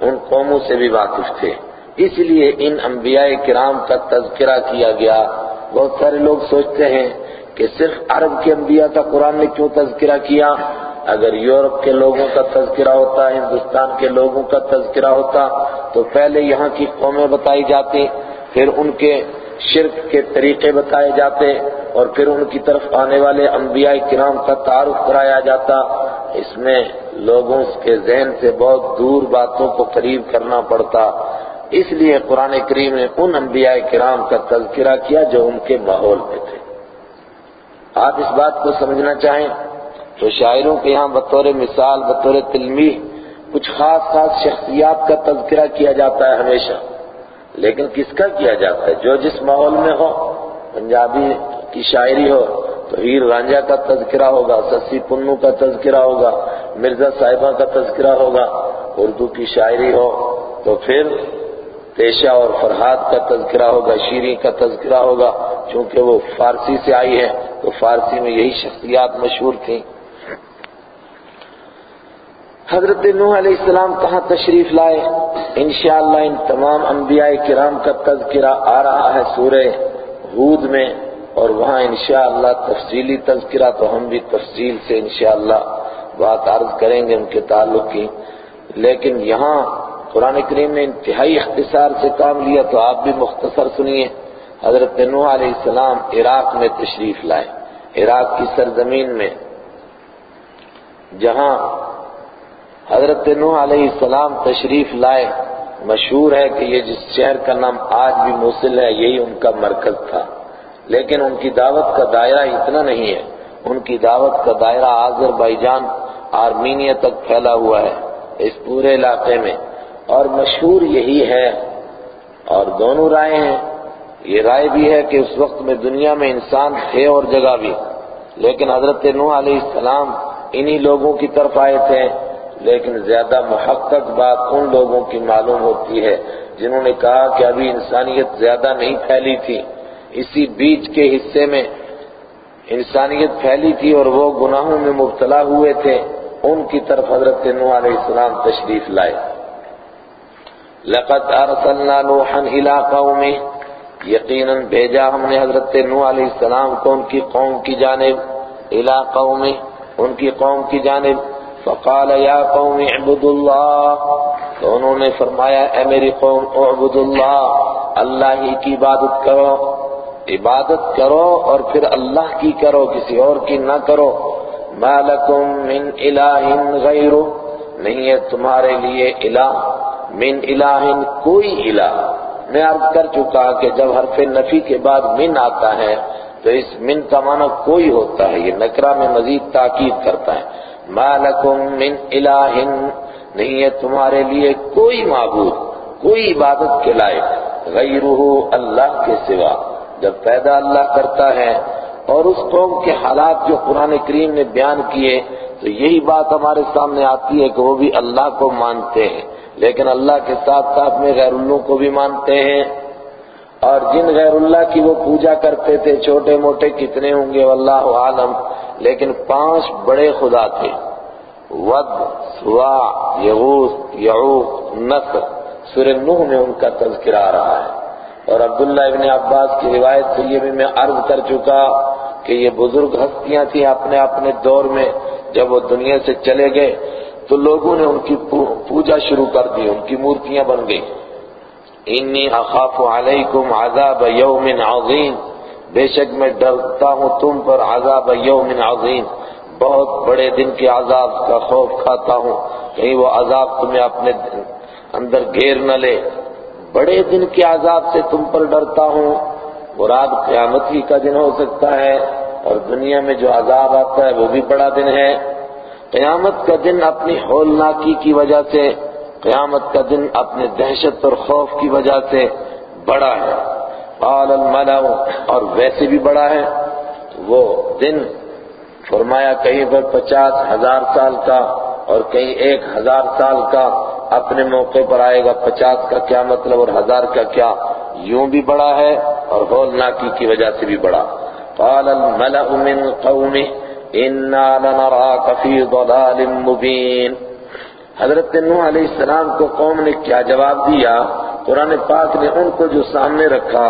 ان قوموں سے بھی واقف تھے۔ اس لیے ان انبیاء کرام کا تذکرہ کیا گیا۔ بہت سارے لوگ سوچتے ہیں کہ صرف عرب کے انبیاء کا قرآن نے کیوں تذکرہ کیا؟ اگر یورپ کے لوگوں کا تذکرہ ہوتا، ہندوستان کے لوگوں کا تذکرہ ہوتا، تو پہلے یہاں کی قومیں بتائی جاتی پھر ان کے شرک کے طریقے بتائے جاتے، اور پھر ان کی طرف آنے والے انبیاء کرام کا تعارف کرایا جاتا۔ اس میں لوگوں کے ذہن سے بہت دور باتوں کو قریب کرنا پڑتا۔ اس لیے قرآن کریم نے ان انبیاء کرام کا تذکرہ کیا جو ان کے ماحول میں تھے۔ آپ اس بات کو سمجھنا چاہیں تو شاعروں کے یہاں بطور مثال، بطور تلمی کچھ خاص خاص شخصیات کا تذکرہ کیا جاتا ہے ہمیشہ۔ لیکن کس کا کیا جاتا ہے؟ جو جس ماحول میں ہو، پنجابی کی شاعری ہو، تو ہیر رانجھا کا تذکرہ ہوگا، سسی پنو کا تذکرہ ہوگا، مرزا صاحبہ کا تذکرہ ہوگا، اردو کی شاعری ہو، تو پھر پیشہ اور فرحاد کا تذکرہ ہوگا، شیریں کا تذکرہ ہوگا۔ چونکہ وہ فارسی سے آئی ہے تو فارسی میں یہی شخصیات مشہور تھیں۔ حضرت نوح علیہ السلام کہاں تشریف لائے؟ انشاءاللہ ان تمام انبیاء کرام کا تذکرہ آ رہا ہے سورہ ہود میں، اور وہاں انشاءاللہ تفصیلی تذکرہ تو ہم بھی تفصیل سے انشاءاللہ بات عرض کریں گے ان کے تعلق کی۔ لیکن یہاں قرآن کریم نے انتہائی اختصار سے کام لیا تو آپ بھی مختصر سنیے۔ حضرت نوح علیہ السلام عراق میں تشریف لائے۔ عراق کی سرزمین میں، جہاں حضرت نوح علیہ السلام تشریف لائے۔ مشہور ہے کہ یہ جس شہر کا نام آج بھی موصل ہے، یہی ان کا مرکز تھا۔ لیکن ان کی دعوت کا دائرہ اتنا نہیں ہے۔ ان کی دعوت کا دائرہ آذر بائی جان آرمینیا تک پھیلا ہوا ہے۔ اس پورے علاقے میں اور مشہور یہی ہے اور دونوں رائے ہیں۔ یہ رائے بھی ہے کہ اس وقت میں دنیا میں انسان تھے اور جگہ بھی۔ لیکن حضرت نوح علیہ السلام انہی لوگوں کی طرف آئے تھے۔ لیکن زیادہ محقق بات ان لوگوں کی معلوم ہوتی ہے جنہوں نے کہا کہ ابھی انسانیت زیادہ نہیں پھیلی تھی۔ اسی بیچ کے حصے میں انسانیت پھیلی تھی اور وہ گناہوں میں مبتلا ہوئے تھے۔ ان کی طرف حضرت نوح علیہ السلام تشریف لائے۔ لقد ارسلنا نوحا الى قومه. یقیناً بھیجا ہم نے حضرت نوح علیہ السلام کو ان کی قوم کی جانب الى قومه، ان کی قوم کی جانب. فقال یا قوم اعبدوا اللہ تو انہوں نے فرمایا، اے میری قوم، اعبدوا اللہ اللہ ہی کی عبادت کرو عبادت کرو اور پھر اللہ کی کرو، کسی اور کی نہ کرو. ما لکم من الہ غیر نہیں ہے تمہارے لیے الہ. من الہ کوئی الہ۔ میں عرض کر چکا کہ جب حرف نفی کے بعد من آتا ہے، تو اس من کا معنی کوئی ہوتا ہے، یہ نکرہ میں مزید تاکید کرتا ہے۔ ما لکم من الہ نہیں ہے تمہارے لیے کوئی معبود، کوئی عبادت کے لائق، غیرہ اللہ کے سوا۔ جب پیدا اللہ کرتا ہے اور اس قوم کے حالات جو قرآن کریم نے بیان کیے، تو یہی بات ہمارے سامنے آتی ہے کہ وہ بھی اللہ کو مانتے ہیں۔ لیکن اللہ کے ساتھ ساتھ میں غیر اللہ کو بھی مانتے ہیں۔ اور جن غیر اللہ کی وہ پوجا کرتے تھے، چھوٹے موٹے کتنے ہوں گے واللہ عالم، لیکن پانچ بڑے خدا تھے۔ ود، سوا، یغوث، یعوق، نصر، سورہ نوح میں ان کا تذکرہ آ رہا ہے۔ اور عبداللہ ابن عباس کی روایت سے یہ بھی میں عرض کر چکا کہ یہ بزرگ ہستیاں تھیں اپنے اپنے دور میں، جب وہ دنیا سے چلے گئے تو لوگوں نے ان کی پوجا شروع کر دی، ان کی مورتیاں بن گئی انی اخاف علیکم عذاب یوم عظیم بے شک میں ڈرتا ہوں تم پر عذاب یوم عظیم۔ بہت بڑے دن کے عذاب کا خوف کھاتا ہوں۔ کہیں وہ عذاب تمہیں اپنے اندر گھیر نہ لے۔ بڑے دن کے عذاب سے تم پر ڈرتا ہوں۔ مراد قیامت ہی کا دن ہو سکتا ہے اور دنیا میں جو عذاب آتا ہے وہ بھی بڑا دن ہے۔ قیامت کا دن اپنی ہولناکی کی وجہ سے، قیامت کا دن اپنے دہشت اور خوف کی وجہ سے بڑا ہے۔ قال الملأ، اور ویسے بھی بڑا ہے۔ وہ دن فرمایا، کہیں پر پچاس ہزار سال کا اور کہیں ایک ہزار سال کا اپنے موقع پر آئے گا۔ پچاس کا کیا مطلب اور ہزار کا کیا؟ یوں بھی بڑا ہے اور ہولناکی کی وجہ سے بھی بڑا۔ قال الملأ من قومه حضرت نوح علیہ السلام کو قوم نے کیا جواب دیا؟ قرآن پاک نے ان کو جو سامنے رکھا،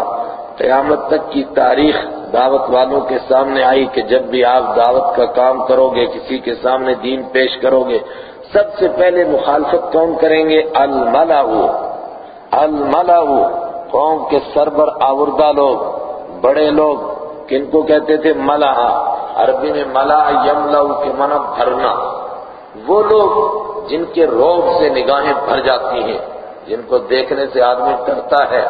قیامت تک کی تاریخ دعوت والوں کے سامنے آئی کہ جب بھی آپ دعوت کا کام کرو گے کسی کے سامنے دین پیش کرو گے سب سے پہلے مخالفت کون کریں گے؟ الملا الملا قوم کے سربر آوردہ لوگ، بڑے لوگ کن کو کہتے تھے؟ ملا عربی میں ملا یملا کے منع بھرنا۔ وہ لوگ جن کے روگ سے نگاہیں بھر جاتی ہیں، جن کو دیکھنے سے آدمی ڈرتا ہے،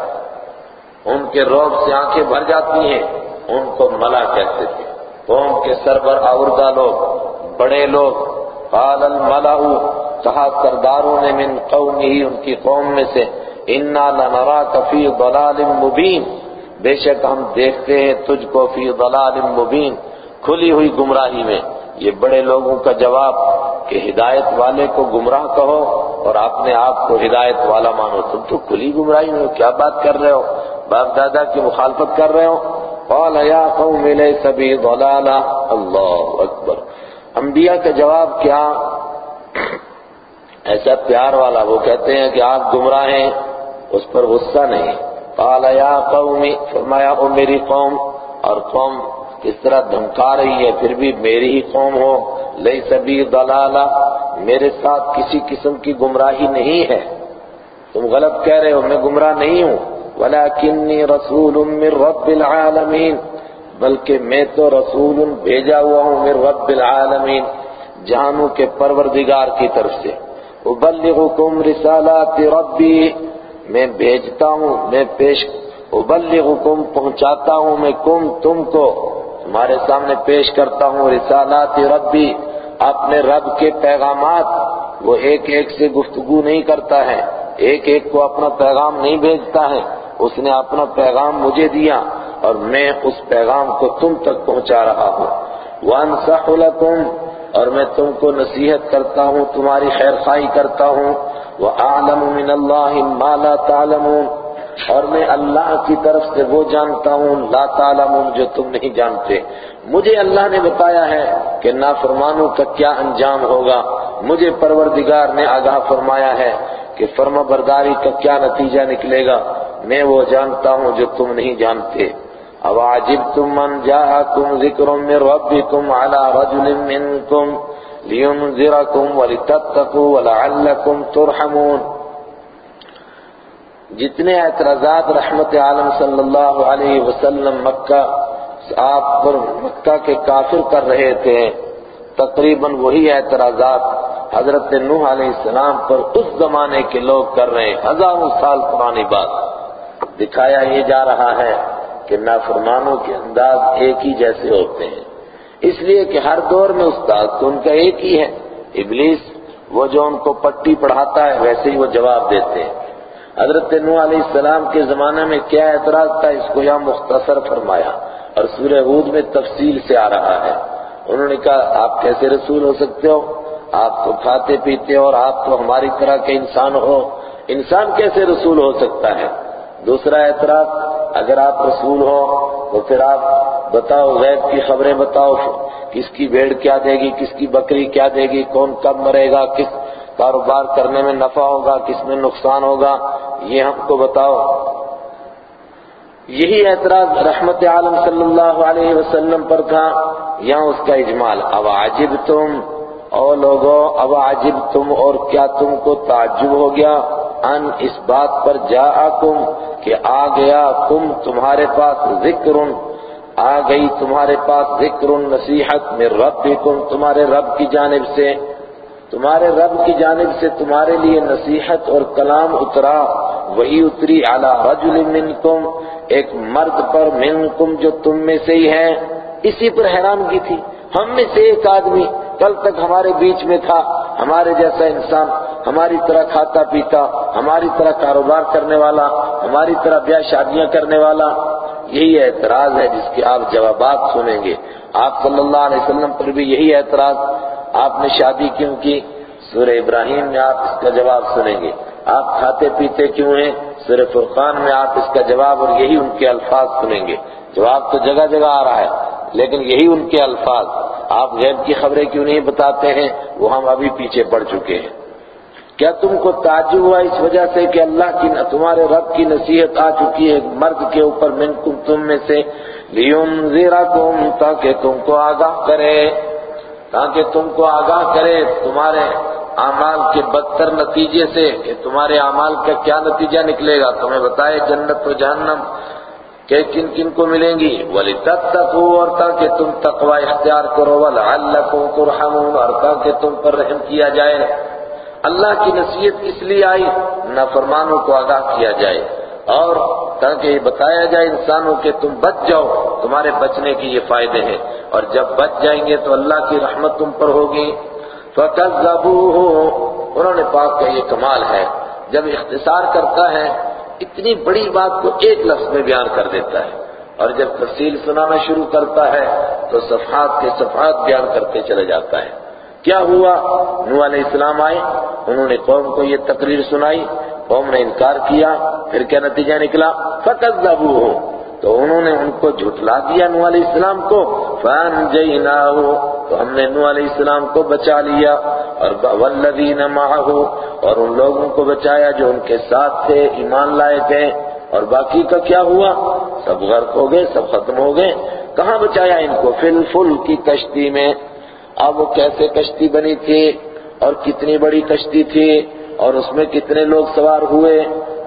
ان کے روب سے آنکھیں بھر جاتی ہیں، ان کو ملا کہتے تھے۔ قوم کے سربر آوردہ لوگ، بڑے لوگ۔ قال الملأ کہا سرداروں نے، من قومی ان کی قوم میں سے، انا لنراك فی ضلال مبین بے شک ہم دیکھتے ہیں تجھ کو فی ضلال مبین، کھلی ہوئی گمراہی میں۔ یہ بڑے لوگوں کا جواب کہ ہدایت والے کو گمراہ کہو اور اپنے آپ کو ہدایت والا مانو۔ تم تو کھلی گمراہی میں کیا بات کر رہے ہو؟ باپ دادا کی مخالفت کر رہے ہو؟ قال یا قوم لیس بی ضلالا۔ اللہ اکبر۔ انبیاء کا جواب کیا؟ ایسا پیار والا، وہ کہتے ہیں کہ آپ گمراہ ہیں، اس پر غصہ نہیں۔ قال یا قومی فرمایا، او میری قوم، اور قوم کس طرح دھمکا رہی ہے، پھر بھی میری ہی قوم ہو۔ لئی سبھی دلالہ میرے ساتھ کسی قسم کی گمراہی نہیں ہے۔ تم غلط کہہ رہے ہو، میں گمراہ نہیں ہوں۔ ولیکنی رسول من رب العالمین، بلکہ میں تو رسول بھیجا ہوا ہوں من رب العالمین جہانوں کے پروردگار کی طرف سے۔ ابلغکم رسالات ربی میں بھیجتا ہوں، میں پیش ابلغکم، پہنچاتا ہوں میں کم تم کو۔ تمہارے سامنے پیش کرتا ہوں، رسالات ربی، اپنے رب کے پیغامات۔ وہ ایک ایک سے گفتگو نہیں کرتا ہے، ایک ایک کو اپنا پیغام نہیں بھیجتا ہے۔ اس نے اپنا پیغام مجھے دیا اور میں اس پیغام کو تم تک پہنچا رہا ہوں۔ وَأَنْسَحُ لَكُمْ، اور میں تم کو نصیحت کرتا ہوں، تمہاری خیر خواہی کرتا ہوں۔ وَأَعْلَمُ مِنَ اللَّهِ مَا لَا تَعْلَمُونَ اور میں اللہ کی طرف سے وہ جانتا ہوں، لا تعلمون جو تم نہیں جانتے۔ مجھے اللہ نے بتایا ہے کہ نافرمانوں کا کیا انجام ہوگا۔ مجھے پروردگار نے آگاہ فرمایا ہے کہ فرما برداری کا کیا نتیجہ نکلے گا۔ میں وہ جانتا ہوں جو تم نہیں جانتے۔ اب عجب تم من جاءکم ذکر من ربکم علی رجل منکم لینذرکم ولتتقوا ولعلکم ترحمون جتنے اعتراضات رحمت عالم صلی اللہ علیہ وسلم مکہ آپ پر مکہ کے کافر کر رہے تھے، تقریباً وہی اعتراضات حضرت نوح علیہ السلام پر اس زمانے کے لوگ کر رہے ہیں۔ ہزاروں سال پرانی بات۔ دکھایا یہ جا رہا ہے کہ نافرمانوں کے انداز ایک ہی جیسے ہوتے ہیں۔ اس لیے کہ ہر دور میں استاد تو ان کا ایک ہی ہے۔ ابلیس، وہ جو ان کو پٹی پڑھاتا ہے، ویسے ہی وہ جواب دیتے ہیں۔ حضرت نوح علیہ السلام کے زمانے میں کیا اعتراض تھا؟ اس کو یہاں مختصر فرمایا۔ اور سورہ ہود میں تفصیل سے آ رہا ہے۔ انہوں نے کہا، آپ کیسے رسول ہو سکتے ہو؟ آپ تو کھاتے پیتے اور آپ تو ہماری طرح کے انسان ہو۔ انسان کیسے رسول ہو سکتا ہے؟ دوسرا اعتراض اگر آپ رسول ہو، تو پھر آپ بتاؤ، غیب کی خبریں بتاؤ، کس کی بھیڑ کیا دے گی، کس کی بکری کیا دے گی، کون کب مرے گا، کس کاروبار کرنے میں نفع ہوگا، کس میں نقصان ہوگا، یہ ہم کو بتاؤ۔ یہی اعتراض رحمت عالم صلی اللہ علیہ وسلم پر تھا، یہاں اس کا اجمال، اب عجب تم، او لوگو، اب عجب تم، اور کیا تم کو تعجب ہو گیا؟ ان اس بات پر جا کہ آ گیا تم تمہارے پاس ذکر، آ گئی تمہارے پاس ذکر نصیحت میں رب تمہارے رب کی جانب سے۔ تمہارے رب کی جانب سے تمہارے لیے نصیحت اور کلام اترا۔ وہی اتری اعلیٰ رجل منکم، ایک مرد پر منکم جو تم میں سے ہی ہے اسی پر حیران کی تھی۔ ہم میں سے ایک آدمی۔ کل تک ہمارے بیچ میں تھا، ہمارے جیسا انسان، ہماری طرح کھاتا پیتا، ہماری طرح کاروبار کرنے والا، ہماری طرح بیاہ شادیاں کرنے والا۔ یہی اعتراض ہے جس کے آپ جوابات سنیں گے۔ آپ صلی اللہ علیہ وسلم پر بھی یہی اعتراض۔ آپ نے شادی کیوں کی؟ سورہ ابراہیم میں آپ اس کا جواب سنیں گے۔ آپ کھاتے پیتے کیوں ہیں؟ سورہ فرقان میں آپ اس کا جواب اور یہی ان کے الفاظ سنیں گے۔ جواب تو جگہ جگہ آ رہا ہے، لیکن یہی ان کے الفاظ۔ آپ غیب کی خبریں کیوں نہیں بتاتے ہیں؟ وہ ہم ابھی پیچھے پڑ چکے ہیں۔ کیا تم کو تعجب ہوا اس وجہ سے کہ اللہ کی تمہارے رب کی نصیحت آ چکی ہے؟ مرد کے اوپر منکم تم میں سے لِيُنذِرَكُمْ، تاکہ تم کو آگاہ کرے۔ تاکہ تم کو آگاہ کرے۔ تمہارے اعمال کے بدتر نتیجے سے کہ تمہارے اعمال کا کیا نتیجہ نکلے گا؟ تمہیں بتائے جنت و جہنم۔ کہ کن کن کو ملیں گی؟ ولی تک اور تاکہ تم تقوی اختیار کرو، وَلَعَلَّكُمْ تُرْحَمُونَ اور تاکہ تم پر رحم کیا جائے۔ اللہ کی نصیحت اس لیے آئی، نافرمانوں کو آگاہ کیا جائے۔ اور تاکہ یہ بتایا جائے انسانوں کہ تم بچ جاؤ، تمہارے بچنے کی یہ فائدے ہیں۔ اور جب بچ جائیں گے تو اللہ کی رحمت تم پر ہوگی۔ فَكَذَّبُوهُ، انہوں نے پاک کا یہ کمال ہے۔ جب اختصار کرتا ہے اتنی بڑی بات کو ایک لفظ میں بیان کر دیتا ہے اور جب تفصیل سنانا شروع کرتا ہے تو صفحات کے صفحات بیان کرتے چلے جاتا ہے۔ کیا ہوا؟ نو علیہ السلام آئے، انہوں نے قوم کو یہ تقریر سنائی، قوم نے انکار کیا، پھر کیا نتیجہ نکلا؟ فَكَذَّبُوهُ۔ تو انہوں نے ان کو جھٹلا دیا نو علیہ السلام کو۔ فَأَنْجَيْنَاهُ تو ہم نے نو علیہ السلام کو بچا لیا اور وَالَّذِينَ مَعَهُ اور ان لوگوں کو بچایا جو ان کے ساتھ تھے، ایمان لائے تھے اور باقی کا کیا ہوا؟ سب غرق ہو گئے، سب ختم ہو گئے۔ کہاں بچایا ان کو؟ فل فل کی کشتی میں۔ اب وہ کیسے کشتی بنی تھی؟ اور کتنی بڑی کشتی تھی؟ اور اس میں کتنے لوگ سوار ہوئے؟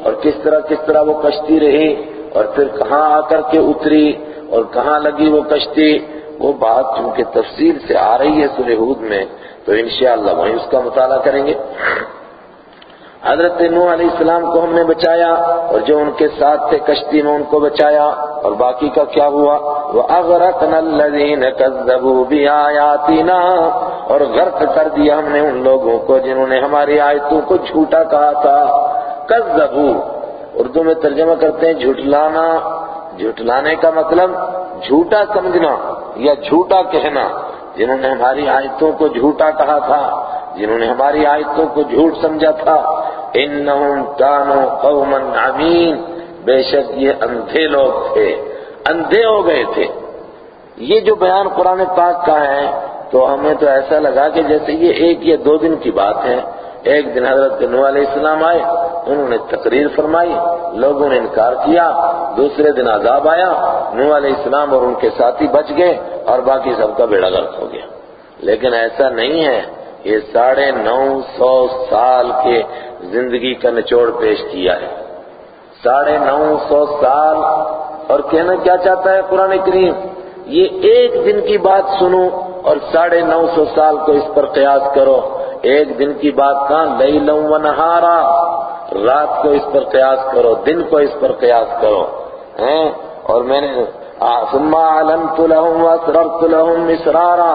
اور کس طرح کس طرح وہ کشتی رہی؟ اور پھر کہاں آ کر کے اتری؟ اور کہاں لگی وہ کشتی؟ وہ بات چونکہ تفصیل سے آ رہی ہے سورہ ہود میں، تو انشاءاللہ وہیں اس کا مطالعہ کریں گے۔ حضرت نوح علیہ السلام کو ہم نے بچایا اور جو ان کے ساتھ تھے کشتی میں ان کو بچایا، اور باقی کا کیا ہوا؟ وہ الَّذِينَ كَذَّبُوا بِآيَاتِنَا، اور غرق کر دیا ہم نے ان لوگوں کو جنہوں نے ہماری آیتوں کو جھوٹا کہا تھا۔ کذبو اردو میں ترجمہ کرتے ہیں جھٹلانا۔ جھٹلانے کا مطلب جھوٹا سمجھنا یا جھوٹا کہنا، جنہوں نے ہماری آیتوں کو جھوٹا کہا تھا، جنہوں نے ہماری آیتوں کو جھوٹ سمجھا تھا، انہم کانوا قوما عمین، بے شک یہ اندھے لوگ تھے، اندھے ہو گئے تھے۔ یہ جو بیان قرآن پاک کا ہے، تو ہمیں تو ایسا لگا کہ جیسے یہ ایک یا دو دن کی بات ہے ایک دن حضرت نو علیہ السلام آئے، انہوں نے تقریر فرمائی، لوگوں نے انکار کیا، دوسرے دن عذاب آیا نو علیہ السلام اور ان کے ساتھی بچ گئے اور باقی سب کا بیڑا غرق ہو گیا۔ لیکن ایسا نہیں ہے، یہ ساڑھے نو سو سال کے زندگی کا نچوڑ پیش کیا ہے۔ ساڑھے نو سو سال، اور کہنا کیا چاہتا ہے قرآن کریم؟ یہ ایک دن کی بات سنو اور ساڑھے نو سو سال کو اس پر قیاس کرو۔ ایک دن کی بات کہاں؟ لیلا و نہارا۔ رات کو اس پر قیاس کرو، دن کو اس پر قیاس کرو ہاں؟ اور میں نے ثم علمت لهم واسررت لهم اسرارا۔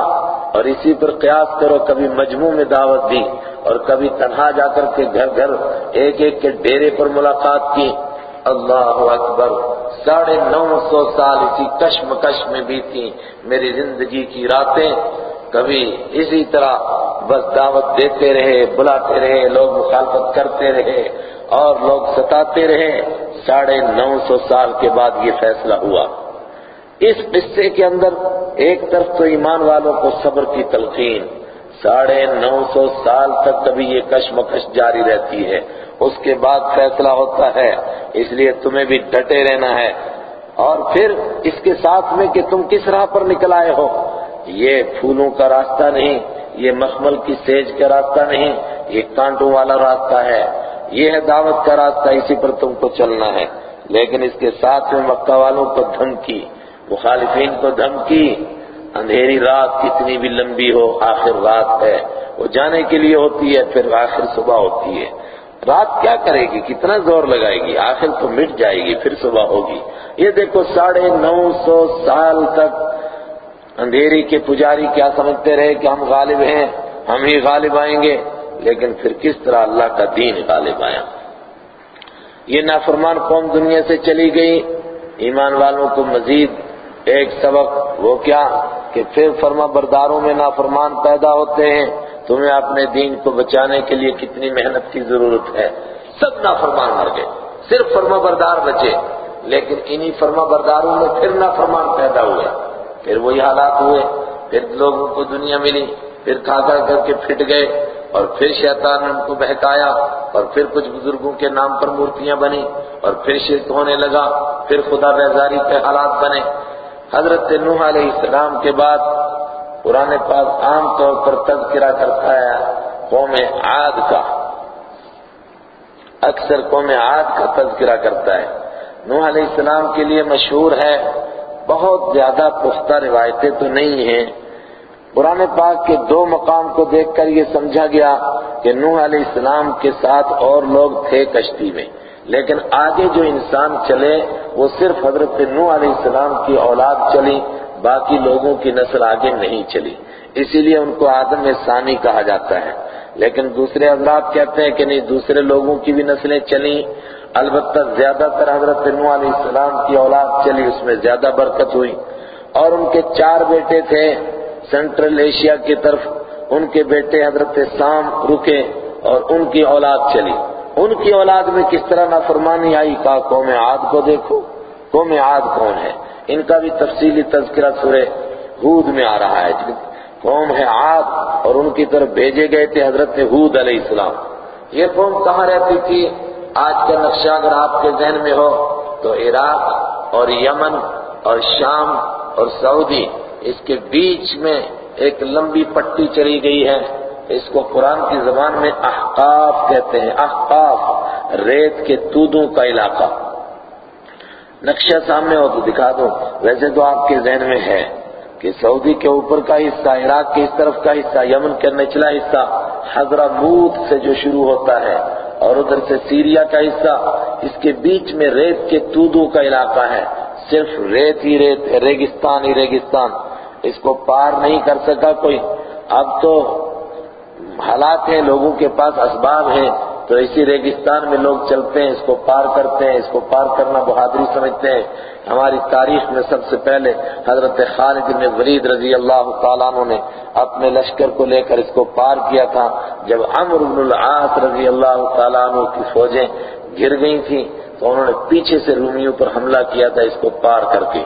اور اسی پر قیاس کرو، کبھی مجموع میں دعوت دی اور کبھی تنہا جا کر کے گھر گھر ایک ایک کے ڈیرے پر ملاقات کی۔ اللہ اکبر۔ ساڑھے نو سو سال اسی کشمکش میں بھی تھی میری زندگی کی راتیں۔ کبھی اسی طرح بس دعوت دیتے رہے، بلاتے رہے، لوگ مخالفت کرتے رہے اور لوگ ستاتے رہے۔ ساڑھے نو سو سال کے بعد یہ فیصلہ ہوا۔ اس قصے کے اندر ایک طرف تو ایمان والوں کو صبر کی تلقین، ساڑھے نو سو سال تک کبھی یہ کشمکش جاری رہتی ہے۔ اس کے بعد فیصلہ ہوتا ہے، اس لیے تمہیں بھی ڈٹے رہنا ہے۔ اور پھر اس کے ساتھ میں کہ تم کس راہ پر نکل آئے ہو؟ یہ پھولوں کا راستہ نہیں، یہ مخمل کی سیج کا راستہ نہیں، یہ کانٹوں والا راستہ ہے۔ یہ ہے دعوت کا راستہ، اسی پر تم کو چلنا ہے۔ لیکن اس کے ساتھ میں مکہ والوں کو دھمکی، مخالفین کو دھمکی۔ اندھیری رات کتنی بھی لمبی ہو، آخر رات ہے۔ وہ جانے کے لیے ہوتی ہے، پھر آخر صبح ہوتی ہے۔ رات کیا کرے گی؟ کتنا زور لگائے گی؟ آخر تو مٹ جائے گی، پھر صبح ہوگی۔ یہ دیکھو، ساڑھے نو سو سال تک اندھیری کے پجاری کیا سمجھتے رہے کہ ہم غالب ہیں، ہم ہی غالب آئیں گے۔ لیکن پھر کس طرح اللہ کا دین غالب آیا؟ یہ نافرمان قوم دنیا سے چلی گئی۔ ایمان والوں کو مزید ایک سبق، وہ کیا کہ پھر فرما برداروں میں نافرمان پیدا ہوتے ہیں۔ تمہیں اپنے دین کو بچانے کے لیے کتنی محنت کی ضرورت ہے۔ سب نافرمان مر گئے، صرف فرما بردار بچے۔ لیکن انہی فرما برداروں میں پھر نافرمان پیدا ہوئے۔ پھر وہی حالات ہوئے، پھر لوگوں کو دنیا ملی، پھر کھا کھا کر کے پھٹ گئے، اور پھر شیطان نے ان کو بہکایا، اور پھر کچھ بزرگوں کے نام پر مورتیاں بنی اور پھر شرک ہونے لگا، پھر خدا بیزاری کے حالات بنے۔ حضرت نوح علیہ السلام کے بعد قرآن پاک عام طور پر تذکرہ کرتا ہے، قوم عاد کا۔ اکثر قوم عاد کا تذکرہ کرتا ہے۔ نوح علیہ السلام کے لیے مشہور ہے بہت زیادہ پختہ روایتیں تو نہیں ہیں۔ قرآن پاک کے دو مقام کو دیکھ کر یہ سمجھا گیا کہ نوح علیہ السلام کے ساتھ اور لوگ تھے کشتی میں۔ لیکن آگے جو انسان چلے، وہ صرف حضرت نوح علیہ السلام کی اولاد چلی، باقی لوگوں کی نسل آگے نہیں چلی۔ اسی لیے ان کو آدم ثانی کہا جاتا ہے۔ لیکن دوسرے حضرات کہتے ہیں کہ نہیں، دوسرے لوگوں کی بھی نسلیں چلیں۔ البتہ زیادہ تر حضرت نوح علیہ السلام کی اولاد چلی، اس میں زیادہ برکت ہوئی۔ اور ان کے چار بیٹے تھے سینٹرل ایشیا کی طرف۔ ان کے بیٹے حضرت سام رکے اور ان کی اولاد چلی۔ ان کی اولاد میں کس طرح نافرمانی آئی؟ کہا، قوم عاد کو دیکھو۔ قوم عاد کون ہے؟ ان کا بھی تفصیلی تذکرہ سورہ ہود میں آ رہا ہے۔ قوم ہے عاد اور ان کی طرف بھیجے گئے تھے حضرت ہود علیہ السلام۔ یہ قوم کہاں رہتی تھی؟ آج کا نقشہ اگر آپ کے ذہن میں ہو تو عراق اور یمن اور شام اور سعودی اس کے بیچ میں ایک لمبی پٹی چلی گئی ہے۔ اس کو قرآن کی زبان میں احقاف کہتے ہیں۔ احقاف، ریت کے تودوں کا علاقہ۔ نقشہ سامنے ہو تو دکھا دو۔ ویسے تو آپ کے ذہن میں ہے کہ سعودی کے اوپر کا حصہ، عراق کے اس طرف کا حصہ، یمن کا نچلا حصہ حضرموت سے جو شروع ہوتا ہے۔ اور ادھر سے سیریا کا حصہ، اس کے بیچ میں ریت کے تودو کا علاقہ ہے۔ صرف ریت ہی ریت، ریگستان ہی ریگستان۔ اس کو پار نہیں کر سکا کوئی۔ اب تو حالات ہیں، لوگوں کے پاس اسباب ہیں۔ تو اسی ریگستان میں لوگ چلتے ہیں، اس کو پار کرتے ہیں، اس کو پار کرنا بہادری سمجھتے ہیں۔ ہماری تاریخ میں سب سے پہلے حضرت خالد بن ولید رضی اللہ تعالیٰ عنہ نے اپنے لشکر کو لے کر اس کو پار کیا تھا۔ جب عمر بن العاص رضی اللہ تعالیٰ عنہ کی فوجیں گر گئی تھیں، تو انہوں نے پیچھے سے رومیوں پر حملہ کیا تھا، اس کو پار کر کے۔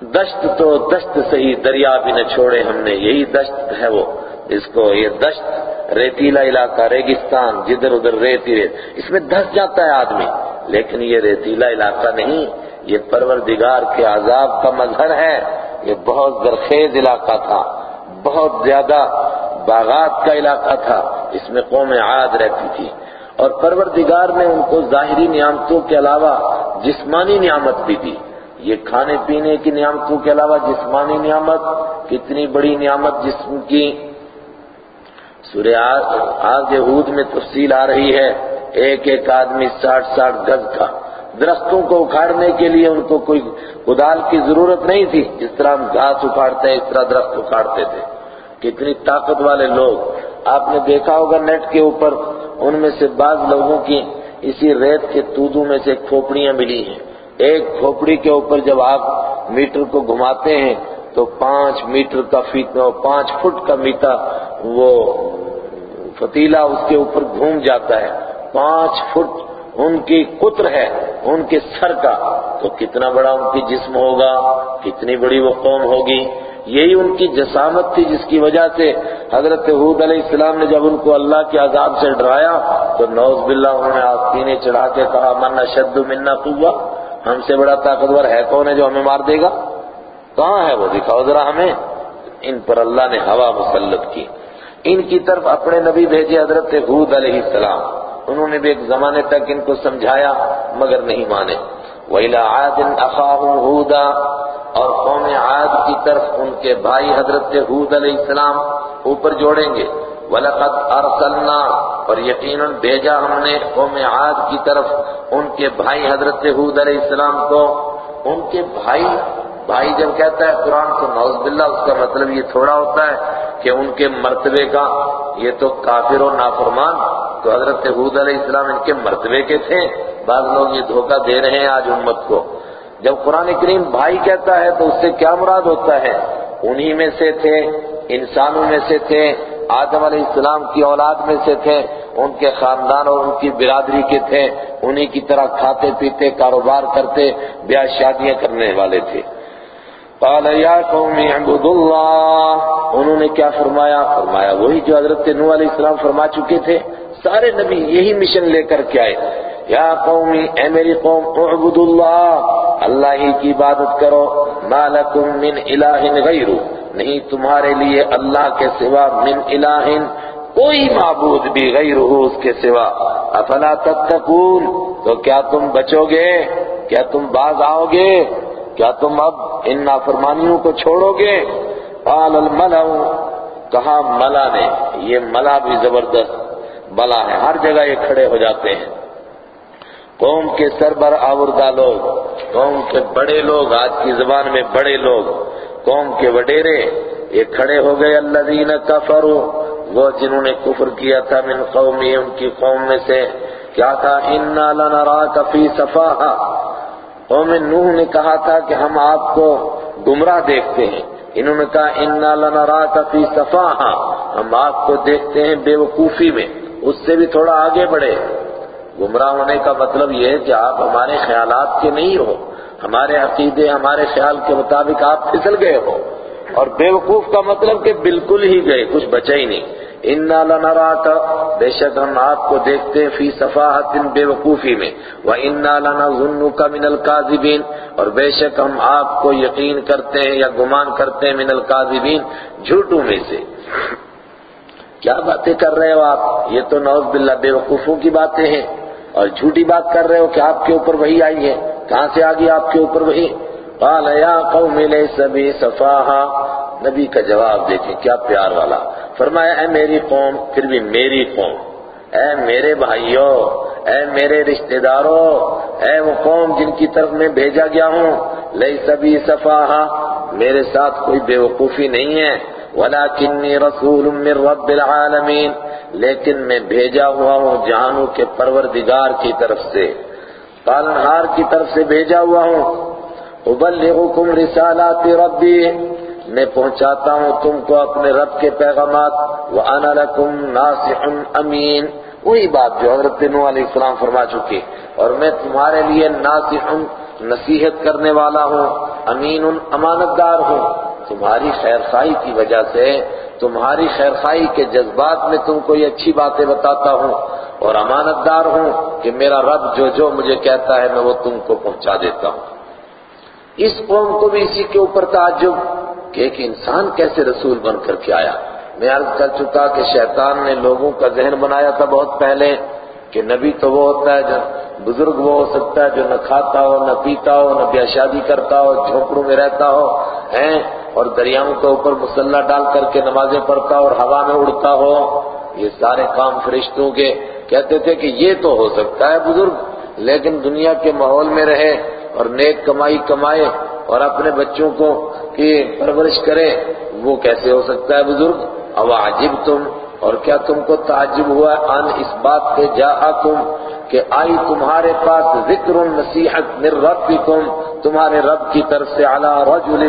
دشت تو دشت سے ہی دریا بھی نہ چھوڑے، ہم نے یہی دشت ہے وہ۔ اس کو یہ دشت ریتیلا علاقہ، ریگستان، جدھر ادھر ریتی ریت اس میں دھس جاتا ہے آدمی۔ لیکن یہ ریتیلا علاقہ نہیں، یہ پروردگار کے عذاب کا مظہر ہے۔ یہ بہت زرخیز علاقہ تھا، بہت زیادہ باغات کا علاقہ تھا، اس میں قوم عاد رہتی تھی۔ اور پروردگار نے ان کو ظاہری نعمتوں کے علاوہ جسمانی نعمت بھی دی۔ یہ کھانے پینے کی نعمتوں کے علاوہ جسمانی نعمت، کتنی بڑی نعمت جسم کی سورہ آج یہود میں تفصیل آ رہی ہے، ایک ایک آدمی ساٹھ ساٹھ گز کا۔ درختوں کو اکھاڑنے کے لیے ان کو کوئی کدال کی ضرورت نہیں تھی، جس طرح ہم گھاس اکھاڑتے ہیں، اس طرح درخت اکھاڑتے تھے۔ کتنی طاقت والے لوگ۔ آپ نے دیکھا ہوگا نیٹ کے اوپر، ان میں سے بعض لوگوں کی اسی ریت کے تودوں میں سے کھوپڑیاں ملی ہیں۔ ایک کھوپڑی کے اوپر جب آپ میٹر کو گھماتے ہیں، تو پانچ میٹر کا فیٹ پانچ فٹ کا میٹا وہ فتیلہ اس کے اوپر گھوم جاتا ہے۔ پانچ فٹ ان کی قطر ہے، ان کے سر کا۔ تو کتنا بڑا ان کی جسم ہوگا، کتنی بڑی وہ قوم ہوگی؟ یہی ان کی جسامت تھی جس کی وجہ سے حضرت حود علیہ السلام نے جب ان کو اللہ کے عذاب سے ڈرایا، تو نوز باللہ انہوں نے آستینے چڑھا کے کہا، من اشد منا قوہ ہم سے بڑا طاقتور ہے کون ہے جو ہمیں مار دے گا؟ کہاں ہے وہ؟ دکھاؤ ذرا ہمیں۔ ان پر اللہ نے ہوا مسلط کی۔ ان کی طرف اپنے نبی بھیجے حضرت حود علیہ السلام۔ انہوں نے بھی ایک زمانے تک ان کو سمجھایا، مگر نہیں مانے۔ وَإِلَىٰ عَادٍ أَخَاهُمْ هُودًا۔ اور قوم عاد کی طرف ان کے بھائی حضرت حود علیہ السلام اوپر جوڑیں گے۔ وَلَقَدْ أَرْسَلْنَا۔ اور یقیناً بھیجا ہم نے قوم عاد کی طرف ان کے بھائی حضرت حود علیہ السلام کو۔ ان کے بھائی بھائی جب کہتا ہے قرآن تو نوز باللہ، اس کا مطلب یہ تھوڑا ہوتا ہے کہ ان کے مرتبے کا، یہ تو کافر و نافرمان تو حضرت حود علیہ السلام ان کے مرتبے کے تھے۔ بعض لوگ یہ دھوکہ دے رہے ہیں آج امت کو۔ جب قرآن کریم بھائی کہتا ہے تو اس سے کیا مراد ہوتا ہے؟ انہی میں سے تھے، انسانوں میں سے تھے، آدم علیہ السلام کی اولاد میں سے تھے، ان کے خاندان اور ان کی برادری کے تھے۔ انہی کی طرح کھاتے پیتے، کاروبار کرتے، بیاہ شادیاں کرنے والے تھے۔ قال یا قوم اعبدوا اللہ انہوں نے کیا فرمایا؟ فرمایا، وہی جو حضرت نوح علیہ السلام فرما چکے تھے، سارے نبی یہی مشن لے کر کے آئے۔ یا قومی اے میری قوم اعبدوا اللہ اللہ ہی کی عبادت کرو۔ ما لکم من الہ غیر، نہیں تمہارے لیے اللہ کے سوا من الہ کوئی معبود بھی غیر ہو اس کے سوا۔ افلا تتقون، تو کیا تم بچو گے؟ کیا تم باز آؤ گے؟ کیا تم اب ان نافرمانیوں کو چھوڑو گے؟ قال الملع کہا، ملا نے، یہ ملا بھی زبردست، بلا ہے، ہر جگہ یہ کھڑے ہو جاتے ہیں۔ قوم کے سربر آوردہ لوگ، قوم کے بڑے لوگ، آج کی زبان میں بڑے لوگ، قوم کے وڈیرے، یہ کھڑے ہو گئے الذین کفروا، وہ جنہوں نے کفر کیا تھا من قومی ان کی قوم میں سے، کیا تھا؟ انا لنراک فی صفاحہ قوم نوح نے کہا تھا کہ ہم آپ کو گمراہ دیکھتے ہیں۔ انہوں نے کہا، انا لنراک فی صفاحہ ہم آپ کو دیکھتے ہیں بے وقوفی میں، اس سے بھی تھوڑا آگے بڑھے۔ گمراہ ہونے کا مطلب یہ ہے کہ آپ ہمارے خیالات کے نہیں ہو۔ ہمارے عقیدے، ہمارے خیال کے مطابق آپ پھسل گئے ہو۔ اور بے وقوف کا مطلب کہ بالکل ہی گئے، کچھ بچا ہی نہیں۔ انا لنراک بے شک ہم آپ کو دیکھتے ہیں فی صفاحت بے وقوفی میں، وَإِنَّا لَنَظُنُّكَ مِنَ الْكَاذِبِينَ۔ اور بے شک ہم آپ کو یقین کرتے ہیں یا گمان کرتے ہیں من القاذبین جھوٹوں میں سے۔ کیا باتیں کر رہے ہو آپ؟ یہ تو نوز باللہ بے وقوفوں کی باتیں ہیں۔ اور جھوٹی بات کر رہے ہو کہ آپ کے اوپر وہی آئی ہے۔ کہاں سے آگی آپ کے اوپر وہی قال یا قوم لیس بی صفاحا۔ نبی کا جواب دیکھیں، کیا پیار والا۔ فرمایا، اے میری قوم، پھر بھی میری قوم۔ اے میرے بھائیوں، اے میرے رشتہ داروں، اے وہ قوم جن کی طرف میں بھیجا گیا ہوں۔ لیس بی صفاحا میرے ساتھ کوئی بے وقوفی نہیں ہے۔ ولیکنی رسول من رب العالمین، لیکن میں بھیجا ہوا ہوں جہانوں کے پروردگار کی طرف سے۔ پالنہار کی طرف سے بھیجا ہوا ہوں۔ ابلغکم رسالات ربی میں پہنچاتا ہوں تم کو اپنے رب کے پیغامات، وَأَنَا لَكُمْ نَاصِحٌ امین وہی بات جو حضرت نوح علیہ السلام فرما چکے، اور میں تمہارے لیے ناصح، نصیحت کرنے والا ہوں، امین امانت دار ہوں۔ تمہاری خیر خائی کی وجہ سے، تمہاری خیر خائی کے جذبات میں تم کو یہ اچھی باتیں بتاتا ہوں۔ اور امانت دار ہوں کہ میرا رب جو جو مجھے کہتا ہے، میں وہ تم کو پہنچا دیتا ہوں۔ اس قوم کو بھی اسی کے اوپر تعجب کہ ایک انسان کیسے رسول بن کر کے آیا۔ میں عرض کر چکا کہ شیطان نے لوگوں کا ذہن بنایا تھا بہت پہلے کہ نبی تو وہ ہوتا ہے، جو بزرگ وہ ہو سکتا ہے، جو نہ کھاتا ہو، نہ پیتا ہو، نہ بیاہ شادی کرتا ہو جھوپڑوں میں رہتا ہو، ہیں، اور دریاؤں کے اوپر مسلح ڈال کر کے نمازیں پڑھتا اور ہوا میں اڑتا ہو۔ یہ سارے کام فرشتوں کے کہتے تھے کہ یہ تو ہو سکتا ہے بزرگ، لیکن دنیا کے ماحول میں رہے اور نیک کمائی کمائے اور اپنے بچوں کو کی پرورش کرے، وہ کیسے ہو سکتا ہے بزرگ؟ اب عجب تم اور کیا تم کو تعجب ہوا ان اس بات پہ جا تم کہ آئی تمہارے پاس ذکر نصیحت من ربکم، تمہارے رب کی طرف سے علی رجل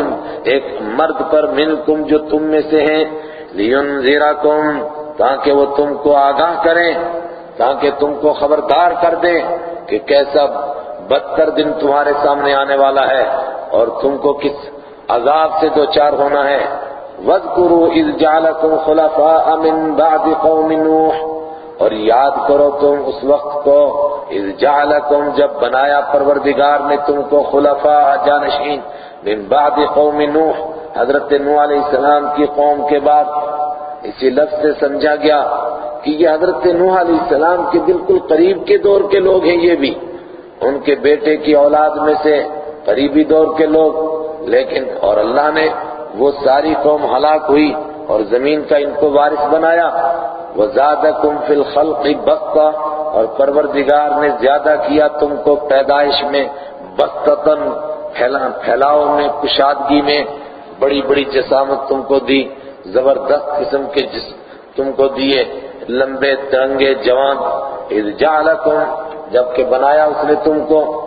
ایک مرد پر منکم جو تم میں سے ہیں، لینذرکم، تاکہ وہ تم کو آگاہ کریں، تاکہ تم کو خبردار کر دیں کہ کیسا بدتر دن تمہارے سامنے آنے والا ہے اور تم کو کس عذاب سے دو چار ہونا ہے۔ وَاذْكُرُوا إِذْ جَعَلَكُمْ خُلَفَاءَ مِنْ بَعْدِ قَوْمِ نُوحٍ۔ اور یاد کرو تم اس وقت کو اذ جعلکم جب بنایا پروردگار نے تم کو خلفاء جانشین من بعد قوم نوح۔ حضرت نوح علیہ السلام کی قوم کے بعد۔ اسی لفظ سے سمجھا گیا کہ یہ حضرت نوح علیہ السلام کے بالکل قریب کے دور کے لوگ ہیں یہ بھی۔ ان کے بیٹے کی اولاد میں سے قریبی دور کے لوگ، لیکن اور اللہ نے وہ ساری قوم ہلاک ہوئی اور زمین کا ان کو وارث بنایا۔ وَزَادَكُمْ فِي الْخَلْقِ بَسْطَةً، اور پروردگار نے زیادہ کیا تم کو پیدائش میں بستتاً پھیلاؤ میں، کشادگی میں۔ بڑی بڑی جسامت تم کو دی، زبردست قسم کے جسم تم کو دیے۔ لمبے ترنگے جوان۔ اذ جعلکم جبکہ بنایا اس نے تم کو۔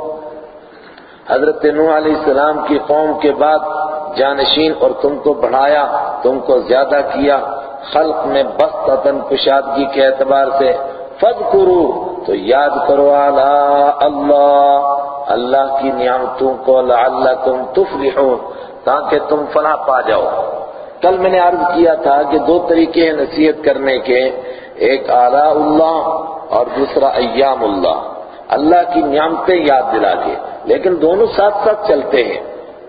حضرت نوح علیہ السلام کی قوم کے بعد جانشین اور تم کو بڑھایا، تم کو زیادہ کیا۔ خلق میں بستتاً کشادگی کے اعتبار سے۔ فذکرو تو یاد کرو اللہ اللہ کی نعمتوں کو لعلکم تفلحون، تاکہ تم فلاح پا جاؤ۔ کل میں نے عرض کیا تھا کہ دو طریقے ہیں نصیحت کرنے کے۔ ایک آلاء اللہ اور دوسرا ایام اللہ۔ اللہ کی نعمتیں یاد دلا کے لیکن دونوں ساتھ ساتھ چلتے ہیں۔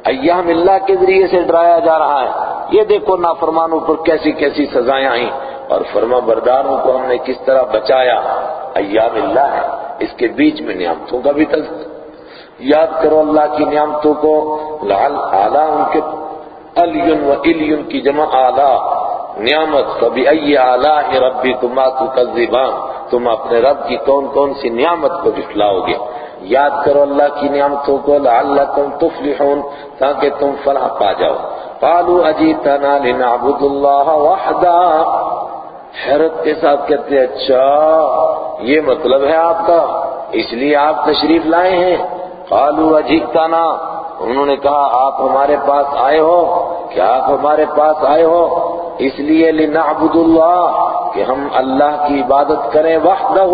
ایام اللہ کے ذریعے سے ڈرایا جا رہا ہے۔ یہ دیکھو نافرمانوں پر کیسی کیسی سزائیں آئیں۔ اور فرما برداروں کو ہم نے کس طرح بچایا۔ ایام اللہ ہے، اس کے بیچ میں نعمتوں کا بھی تذکر یاد کرو اللہ کی نعمتوں کو، لعل اعلیٰ ان کے الیون و الیون کی جمع اعلیٰ نعمت کبھی ائی اعلیٰ ربی تما تو تم اپنے رب کی کون کون سی نعمت کو دکھلاؤ گے یاد کرو اللہ کی نعمتوں کو، لعلکم تفلحون، تاکہ تم فلاح پا جاؤ۔ قالوا اجیتنا لنعبد اللہ وحدا حیرت کے ساتھ کہتے ہیں اچھا یہ مطلب ہے آپ کا، اس لیے آپ تشریف لائے ہیں۔ قالوا اجیتنا، انہوں نے کہا، آپ ہمارے پاس آئے ہو۔ کیا آپ ہمارے پاس آئے ہو؟ اس لیے لنعبد اللہ کہ ہم اللہ کی عبادت کریں وحدہ،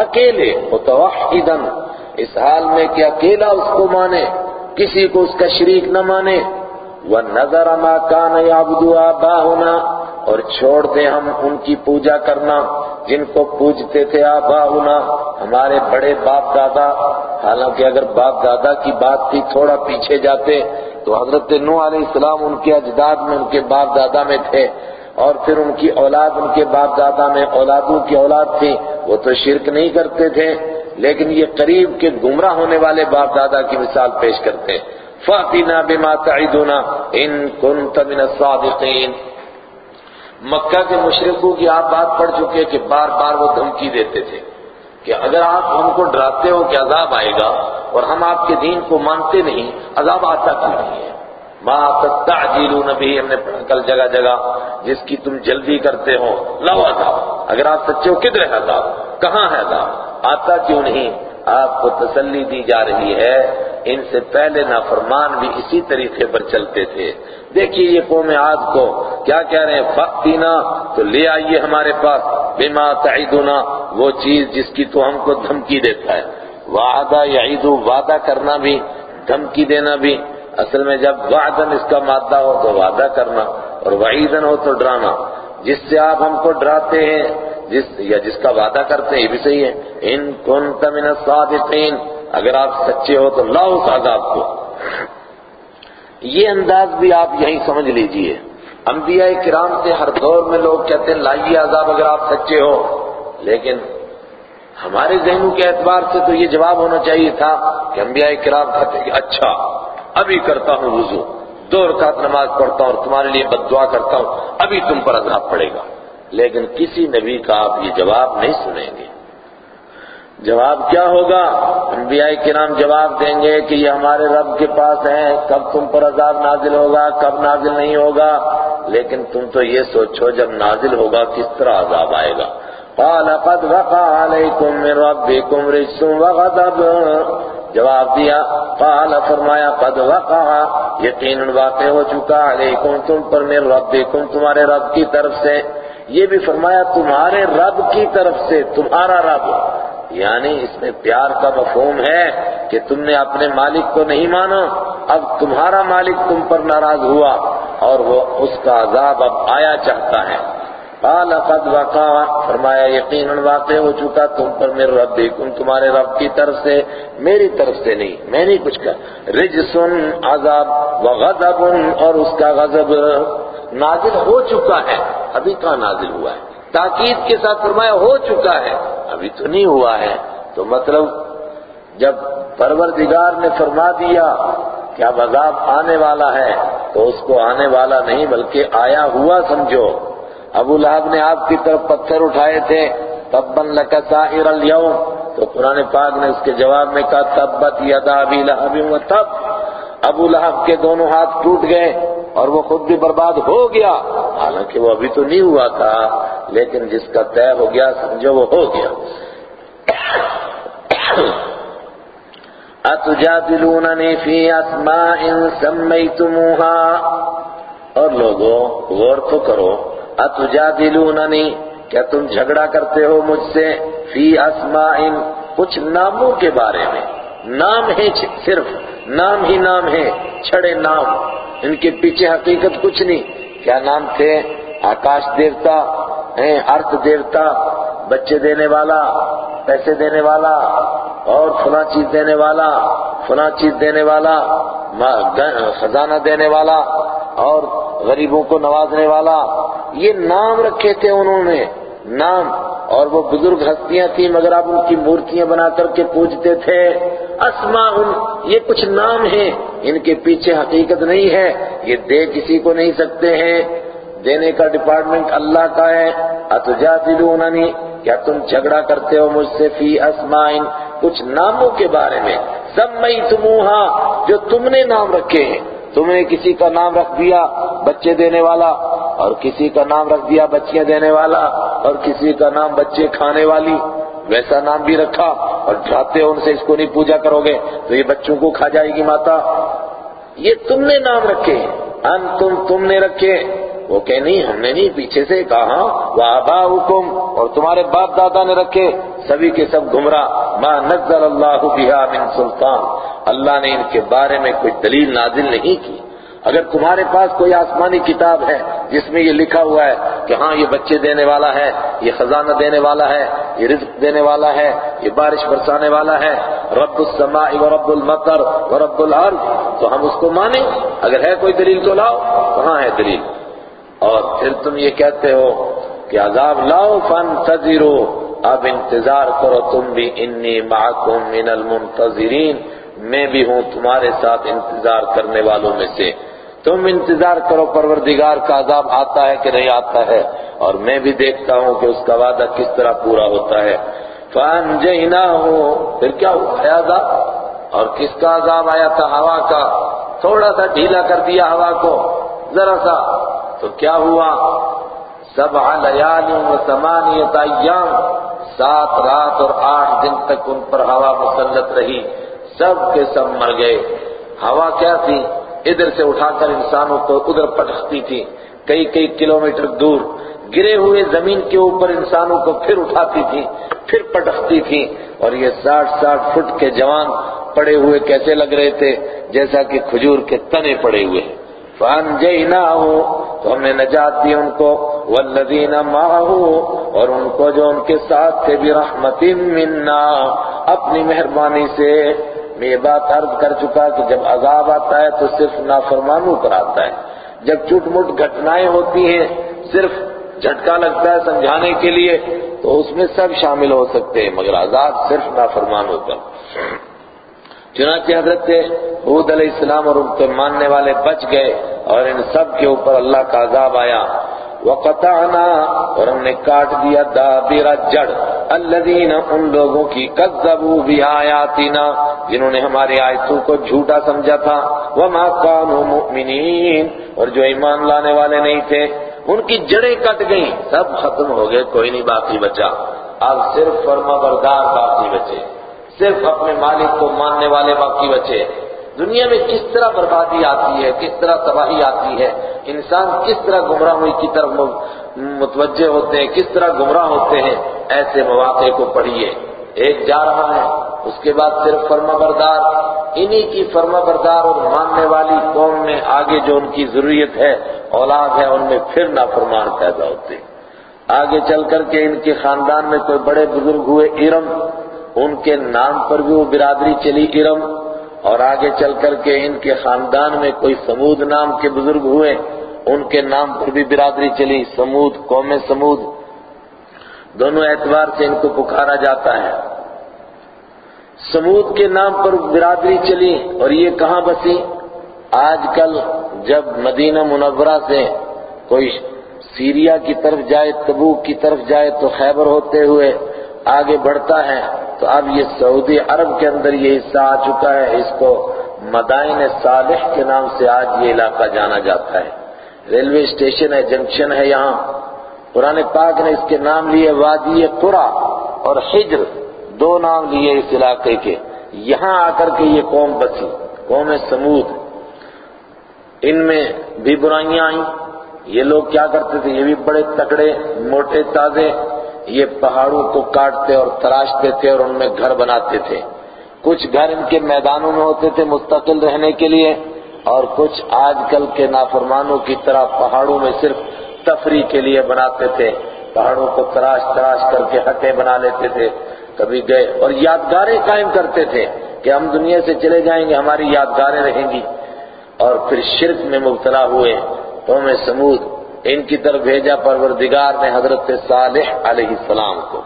اکیلے، متوحدا۔ اس حال میں کہ اکیلا اس کو مانے، کسی کو اس کا شریک نہ مانے۔ وَنَذَرَ مَا كَانَ يَعْبُدُ آبَاؤُنَا، اور چھوڑ دیں ہم ان کی پوجا کرنا، جن کو پوجتے تھے آباؤنا۔ ہمارے بڑے باپ دادا، حالانکہ اگر باپ دادا کی بات تھی، تھوڑا پیچھے جاتے۔ تو حضرت نوح علیہ السلام ان کے اجداد میں، ان کے باپ دادا میں تھے اور پھر ان کی اولاد، ان کے باپ دادا میں اولادوں کی اولاد تھی۔ وہ تو شرک نہیں کرتے تھے، لیکن یہ قریب کے گمراہ ہونے والے باپ دادا کی مثال پیش کرتے فَأْتِنَا بِمَا تَعِدُنَا إِن كُنْتَ مِنَ الصَّادِقِينَ۔ مکہ کے مشرقوں کی آپ بات پڑھ چکے کہ بار بار وہ دھمکی دیتے تھے۔ کہ اگر آپ ہم کو ڈراتے ہو کہ عذاب آئے گا اور ہم آپ کے دین کو مانتے نہیں، عذاب آتا کیوں نہیں ہے؟ ماں تستعجلون بھی ہم نے کل جگہ جگہ، جس کی تم جلدی کرتے ہو لو عذاب۔ اگر آپ سچے ہو، کدھر ہے عذاب؟ کہاں ہے عذاب؟ آتا کیوں نہیں؟ آپ کو تسلی دی جا رہی ہے۔ ان سے پہلے نافرمان بھی اسی طریقے پر چلتے تھے۔ دیکھیے یہ قوم عاد کو کیا کہہ رہے ہیں؟ فقتینا تو لے آئیے ہمارے پاس۔ بما تعیدنا وہ چیز جس کی تو ہم کو دھمکی دیتا ہے۔ وعدہ یعیدو وعدہ کرنا بھی، دھمکی دینا بھی۔ اصل میں جب وعدن اس کا مادہ ہو تو وعدہ کرنا، اور وعیدن ہو تو ڈرانا۔ جس سے آپ ہم کو ڈراتے ہیں، جس یا جس کا وعدہ کرتے ہیں، یہ بھی صحیح ہے۔ ان کنت من الصادقین، اگر آپ سچے ہو تو لاؤ اس عذاب کو۔ یہ انداز بھی آپ یہیں سمجھ لیجیے۔ انبیاء کرام سے ہر دور میں لوگ کہتے ہیں، لائیے عذاب اگر آپ سچے ہو۔ لیکن ہمارے ذہنوں کے اعتبار سے تو یہ جواب ہونا چاہیے تھا کہ انبیاء کرام کہتے ہیں کہ اچھا ابھی کرتا ہوں وضو، دو رکعت نماز پڑھتا ہوں اور تمہارے لیے بد دعا کرتا ہوں، ابھی تم پر عذاب پڑے گا۔ لیکن کسی نبی کا آپ یہ جواب نہیں سنیں گے۔ جواب کیا ہوگا؟ انبیاء کرام جواب دیں گے کہ یہ ہمارے رب کے پاس ہے کب تم پر عذاب نازل ہوگا، کب نازل نہیں ہوگا؟ لیکن تم تو یہ سوچو جب نازل ہوگا کس طرح عذاب آئے گا۔ قال، قد وقع عليكم من ربكم رجس وغضب جواب دیا، قال، فرمایا، قد وقع. یقین واقع ہو چکا، علیکم، تم پر من ربکم، تمہارے رب کی طرف سے. یہ بھی فرمایا، تمہارے رب کی طرف سے، تمہارا رب. یعنی اس میں پیار کا مفہوم ہے کہ تم نے اپنے مالک کو نہیں مانا، اب تمہارا مالک تم پر ناراض ہوا اور وہ اس کا عذاب اب آیا چاہتا ہے۔ قال قد وقع، فرمایا، یقیناً واقع ہو چکا، تم پر میرے رب تمہارے رب کی طرف سے، میری طرف سے نہیں، میں نہیں کچھ کہا۔ رجسن، عذاب وغضب اور اس کا غضب نازل ہو چکا ہے، ابھی کہاں نازل ہوا ہے؟ تاکید کے ساتھ فرمایا ہو چکا ہے، ابھی تو نہیں ہوا ہے۔ تو مطلب جب پروردگار نے فرما دیا کہ اب عذاب آنے والا ہے، تو اس کو آنے والا نہیں بلکہ آیا ہوا سمجھو۔ ابو لہب نے آپ کی طرف پتھر اٹھائے تھے تبن لک سائر اليوم۔ تو قرآن پاک نے اس کے جواب میں کہا، تبت یدا ابی لہب و تب۔ ابو لہب کے دونوں ہاتھ ٹوٹ گئے۔ اور وہ خود بھی برباد ہو گیا۔ حالانکہ وہ ابھی تو نہیں ہوا تھا، لیکن جس کا طے ہو گیا، سمجھو وہ ہو گیا۔ اتجادلوننی فی اسماء سمیتموها اور لوگوں، غور تو کرو۔ اتجادلوننی، کیا تم جھگڑا کرتے ہو مجھ سے؟ فی اسماء، کچھ ناموں کے بارے میں۔ نام ہے صرف، نام ہی نام ہے، چھڑے نام۔ ان کے پیچھے حقیقت کچھ نہیں۔ کیا نام تھے؟ آکاش دیوتا ارتھ دیوتا، بچے دینے والا، پیسے دینے والا، اور فلاں چیز دینے والا، فلاں چیز دینے والا خزانہ دینے والا، اور غریبوں کو نوازنے والا۔ یہ نام رکھے تھے انہوں نے۔ نام اور وہ بزرگ ہستیاں تھیں مگر آپ ان کی مورتیاں بنا کر کے پوجتے تھے۔ اسما ان یہ کچھ نام ہیں۔ ان کے پیچھے حقیقت نہیں ہے۔ یہ دے کسی کو نہیں سکتے ہیں۔ دینے کا ڈپارٹمنٹ اللہ کا ہے۔ اتجادلوننی، کیا تم جھگڑا کرتے ہو مجھ سے؟ فی اسمائن کچھ ناموں کے بارے میں۔ سمیتموہا، جو تم نے نام رکھے ہیں۔ تم نے کسی کا نام رکھ دیا بچے دینے والا، اور کسی کا نام رکھ دیا بچیاں دینے والا، اور کسی کا نام بچے کھانے والی، ویسا نام بھی رکھا اور جاتے ان سے اس کو نہیں پوجا کرو گے، تو یہ بچوں کو کھا جائے گی ماتا۔ یہ تم نے نام رکھے ان تم تم نے رکھے۔ وہ کہ نہیں ہم نے نہیں پیچھے سے کہا وہ آبا حکم اور تمہارے باپ دادا نے رکھے، سبھی کے سب گمراہ، ما نزل اللہ بہا من سلطان۔ اللہ نے ان کے بارے میں کوئی دلیل نازل نہیں کی۔ اگر تمہارے پاس کوئی آسمانی کتاب ہے جس میں یہ لکھا ہوا ہے کہ ہاں یہ بچے دینے والا ہے، یہ خزانہ دینے والا ہے، یہ رزق دینے والا ہے، یہ بارش برسانے والا ہے، رب السماء و رب المطر و رب الارض، تو ہم اس کو مانیں۔ اگر ہے کوئی دلیل تو لاؤ۔ کہاں ہے دلیل؟ اور پھر تم یہ کہتے ہو کہ عذاب لاؤ فن تذیرو اب انتظار کرو تم بھی، انی معکم من المنتظرین، میں بھی ہوں تمہارے ساتھ انتظار کرنے والوں میں سے۔ تم انتظار کرو، پروردگار کا عذاب آتا ہے کہ نہیں آتا ہے؟ اور میں بھی دیکھتا ہوں کہ اس کا وعدہ کس طرح پورا ہوتا ہے۔ فَأَنْجَيْنَاهُ پھر کیا ہوا عذاب؟ اور کس کا عذاب آیا تھا ہوا کا؟ تھوڑا سا ڈھیلا کر دیا ہوا کو۔ ذرا سا تو کیا ہوا؟ سبع لیال و ثمانیت ایام، سات رات اور آٹھ دن تک ان پر ہوا مسلط رہی، سب کے سب مر گئے۔ ہوا کیا تھی؟ ادھر سے اٹھا کر انسانوں کو ادھر پٹکتی تھی، کئی کئی کلومیٹر دور۔ گرے ہوئے زمین کے اوپر انسانوں کو پھر اٹھاتی تھی، پھر پٹکتی تھی۔ اور یہ ساٹھ ساٹھ فٹ کے جوان پڑے ہوئے کیسے لگ رہے تھے؟ جیسا کہ کھجور کے تنے پڑے ہوئے۔ ہیں فَأَنْجَيْنَاهُ تو ہم نے نجات دی ان کو۔ وَالَّذِينَ مَعَهُ، اور ان کو جو ان کے ساتھ تھے بِرَحْمَةٍ مِنَّا۔ اپنی مہربانی سے میں یہ بات عرض کر چکا کہ جب عذاب آتا ہے تو صرف نافرمانوں پر آتا ہے۔ جب چوٹ موٹ گھٹنائیں ہوتی ہیں، صرف جھٹکا لگتا ہے سمجھانے کے لیے، تو اس میں سب شامل ہو سکتے ہیں، مگر عذاب صرف نافرمانوں پر۔ چنانچہ حضرت حود علیہ السلام اور ان کے ماننے والے بچ گئے اور ان سب کے اوپر اللہ کا عذاب آیا۔ وقطعنا اور ہم نے کاٹ دیا دابر جڑ الذین ان لوگوں کی کذبوا بآیاتنا، جنہوں نے ہماری آیتوں کو جھوٹا سمجھا تھا۔ وما كانوا مؤمنین، اور جو ایمان لانے والے نہیں تھے، ان کی جڑیں کٹ گئیں۔ سب ختم ہو گئے، کوئی نہیں باقی بچا۔ اب صرف فرما بردار باقی بچے۔ صرف اپنے مالک کو ماننے والے باقی بچے۔ دنیا میں کس طرح بربادی آتی ہے، کس طرح تباہی آتی ہے، انسان کس طرح گمراہی کی طرف متوجہ ہوتے ہیں، کس طرح گمراہ ہوتے ہیں، ایسے مواقع کو پڑھیے۔ ایک جا رہا ہے، اس کے بعد صرف فرما بردار۔ انہی کی فرما بردار اور ماننے والی قوم میں آگے جو ان کی ضروریت ہے، اولاد ہے، ان میں پھر نافرمان پیدا ہوتے۔ آگے چل کر کے ان کے خاندان میں کوئی بڑے بزرگ ہوئے ارم ان کے نام پر بھی وہ برادری چلی ارم اور آگے چل کر کے ان کے خاندان میں کوئی سمود نام کے بزرگ ہوئے، ان کے نام پر بھی برادری چلی، سمود، قوم سمود۔ دونوں اعتبار سے ان کو پکارا جاتا ہے۔ سمود کے نام پر برادری چلی اور یہ کہاں بسی؟ آج کل جب مدینہ منورہ سے کوئی سیریا کی طرف جائے، تبوک کی طرف جائے تو خیبر ہوتے ہوئے آگے بڑھتا ہے۔ تو اب یہ سعودی عرب کے اندر یہ حصہ آ چکا ہے، اس کو مدائن صالح کے نام سے آج یہ علاقہ جانا جاتا ہے۔ ریلوے اسٹیشن ہے، جنکشن ہے یہاں۔ قرآن پاک نے اس کے نام لیے وادی قرا اور حجر، دو نام لیے اس علاقے کے۔ یہاں آ کر کے یہ قوم بسی، قوم سمود۔ ان میں بھی برائیاں آئیں۔ یہ لوگ کیا کرتے تھے؟ یہ بھی بڑے تکڑے، موٹے تازے یہ پہاڑوں کو کاٹتے اور تراشتے تھے اور ان میں گھر بناتے تھے۔ کچھ گھر ان کے میدانوں میں ہوتے تھے مستقل رہنے کے لیے اور کچھ آج کل کے نافرمانوں کی طرح پہاڑوں میں صرف تفریح کے لیے بناتے تھے۔ پہاڑوں کو تراش تراش کر کے ہٹے بنا لیتے تھے۔ کبھی گئے اور یادگاریں قائم کرتے تھے کہ ہم دنیا سے چلے جائیں گے، ہماری یادگاریں رہیں گی۔ اور پھر شرک میں مبتلا ہوئے۔ قوم سمود ان کی طرف بھیجا پروردگار نے حضرت صالح علیہ السلام کو.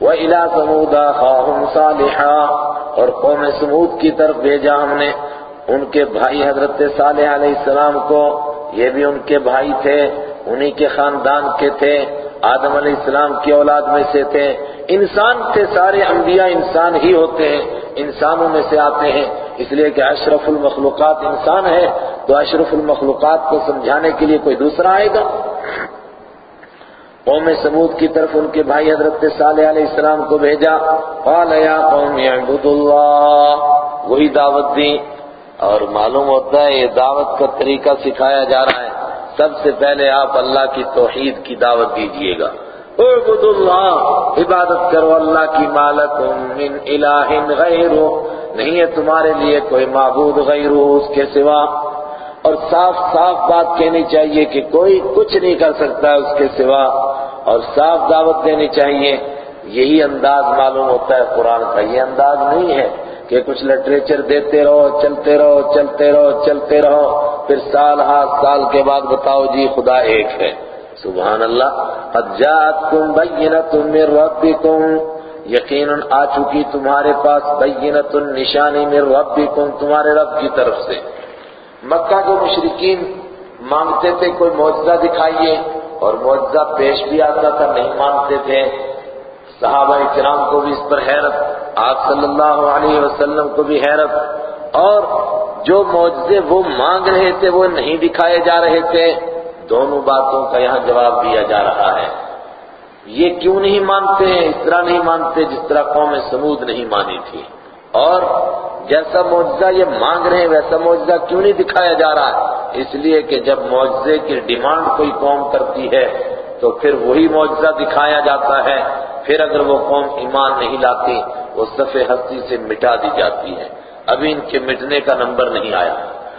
وَإِلَى سَمُودَ خَاهُمْ صَالِحًا، اور قوم سمود کی طرف بھیجا ہم نے. ان کے بھائی حضرت صالح علیہ السلام کو، یہ بھی ان کے بھائی تھے، انہی کے خاندان کے تھے، آدم علیہ السلام کی اولاد میں سے تھے. انسان تھے، سارے انبیاء انسان ہی ہوتے ہیں، انسانوں میں سے آتے ہیں. اس لیے کہ اشرف المخلوقات انسان ہے تو اشرف المخلوقات کو سمجھانے کے لیے کوئی دوسرا آئے گا؟ قوم سمود کی طرف ان کے بھائی حضرت صالح علیہ السلام کو بھیجا۔ قال، یا قوم اعبدوا اللہ وہی دعوت دی اور معلوم ہوتا ہے، یہ دعوت کا طریقہ سکھایا جا رہا ہے۔ سب سے پہلے آپ اللہ کی توحید کی دعوت دیجیے گا۔ اعبد اللہ عبادت کرو اللہ کی مالک من الہ غیر نہیں ہے تمہارے لیے کوئی معبود غیر اس کے سوا۔ اور صاف صاف بات کہنی چاہیے کہ کوئی کچھ نہیں کر سکتا اس کے سوا اور صاف دعوت دینی چاہیے، یہی انداز معلوم ہوتا ہے قرآن کا۔ یہ انداز نہیں ہے کہ کچھ لٹریچر دیتے رہو، چلتے رہو چلتے رہو چلتے رہو، پھر سال ہاتھ سال کے بعد بتاؤ جی خدا ایک ہے۔ سبحان اللہ۔ قد جاءتکم بینت من ربکم، یقیناً آ چکی تمہارے پاس بینت نشانی من ربکم، تمہارے رب کی طرف سے۔ مکہ کے مشرقین مانگتے تھے، کوئی معجزہ دکھائیے، اور معجزہ پیش بھی آتا تھا، نہیں مانتے تھے۔ صحابہ کرام کو بھی اس پر حیرت، آپ صلی اللہ علیہ وسلم کو بھی حیرت۔ اور جو معجزے وہ مانگ رہے تھے، وہ نہیں دکھائے جا رہے تھے۔ دونوں باتوں کا یہاں جواب دیا جا رہا ہے۔ یہ کیوں نہیں مانتے؟ ہیں اس طرح نہیں مانتے جس طرح قوم سمود نہیں مانی تھی۔ اور جیسا معجزہ یہ مانگ رہے ہیں، ویسا معجزہ کیوں نہیں دکھایا جا رہا؟ ہے اس لیے کہ جب معجزے کی ڈیمانڈ کوئی قوم کرتی ہے، تو پھر وہی معجزہ دکھایا جاتا ہے۔ پھر اگر وہ قوم ایمان نہیں لاتی، وہ صفحے ہستی سے مٹا دی جاتی ہے۔ ابھی ان کے مٹنے کا نمبر نہیں آیا۔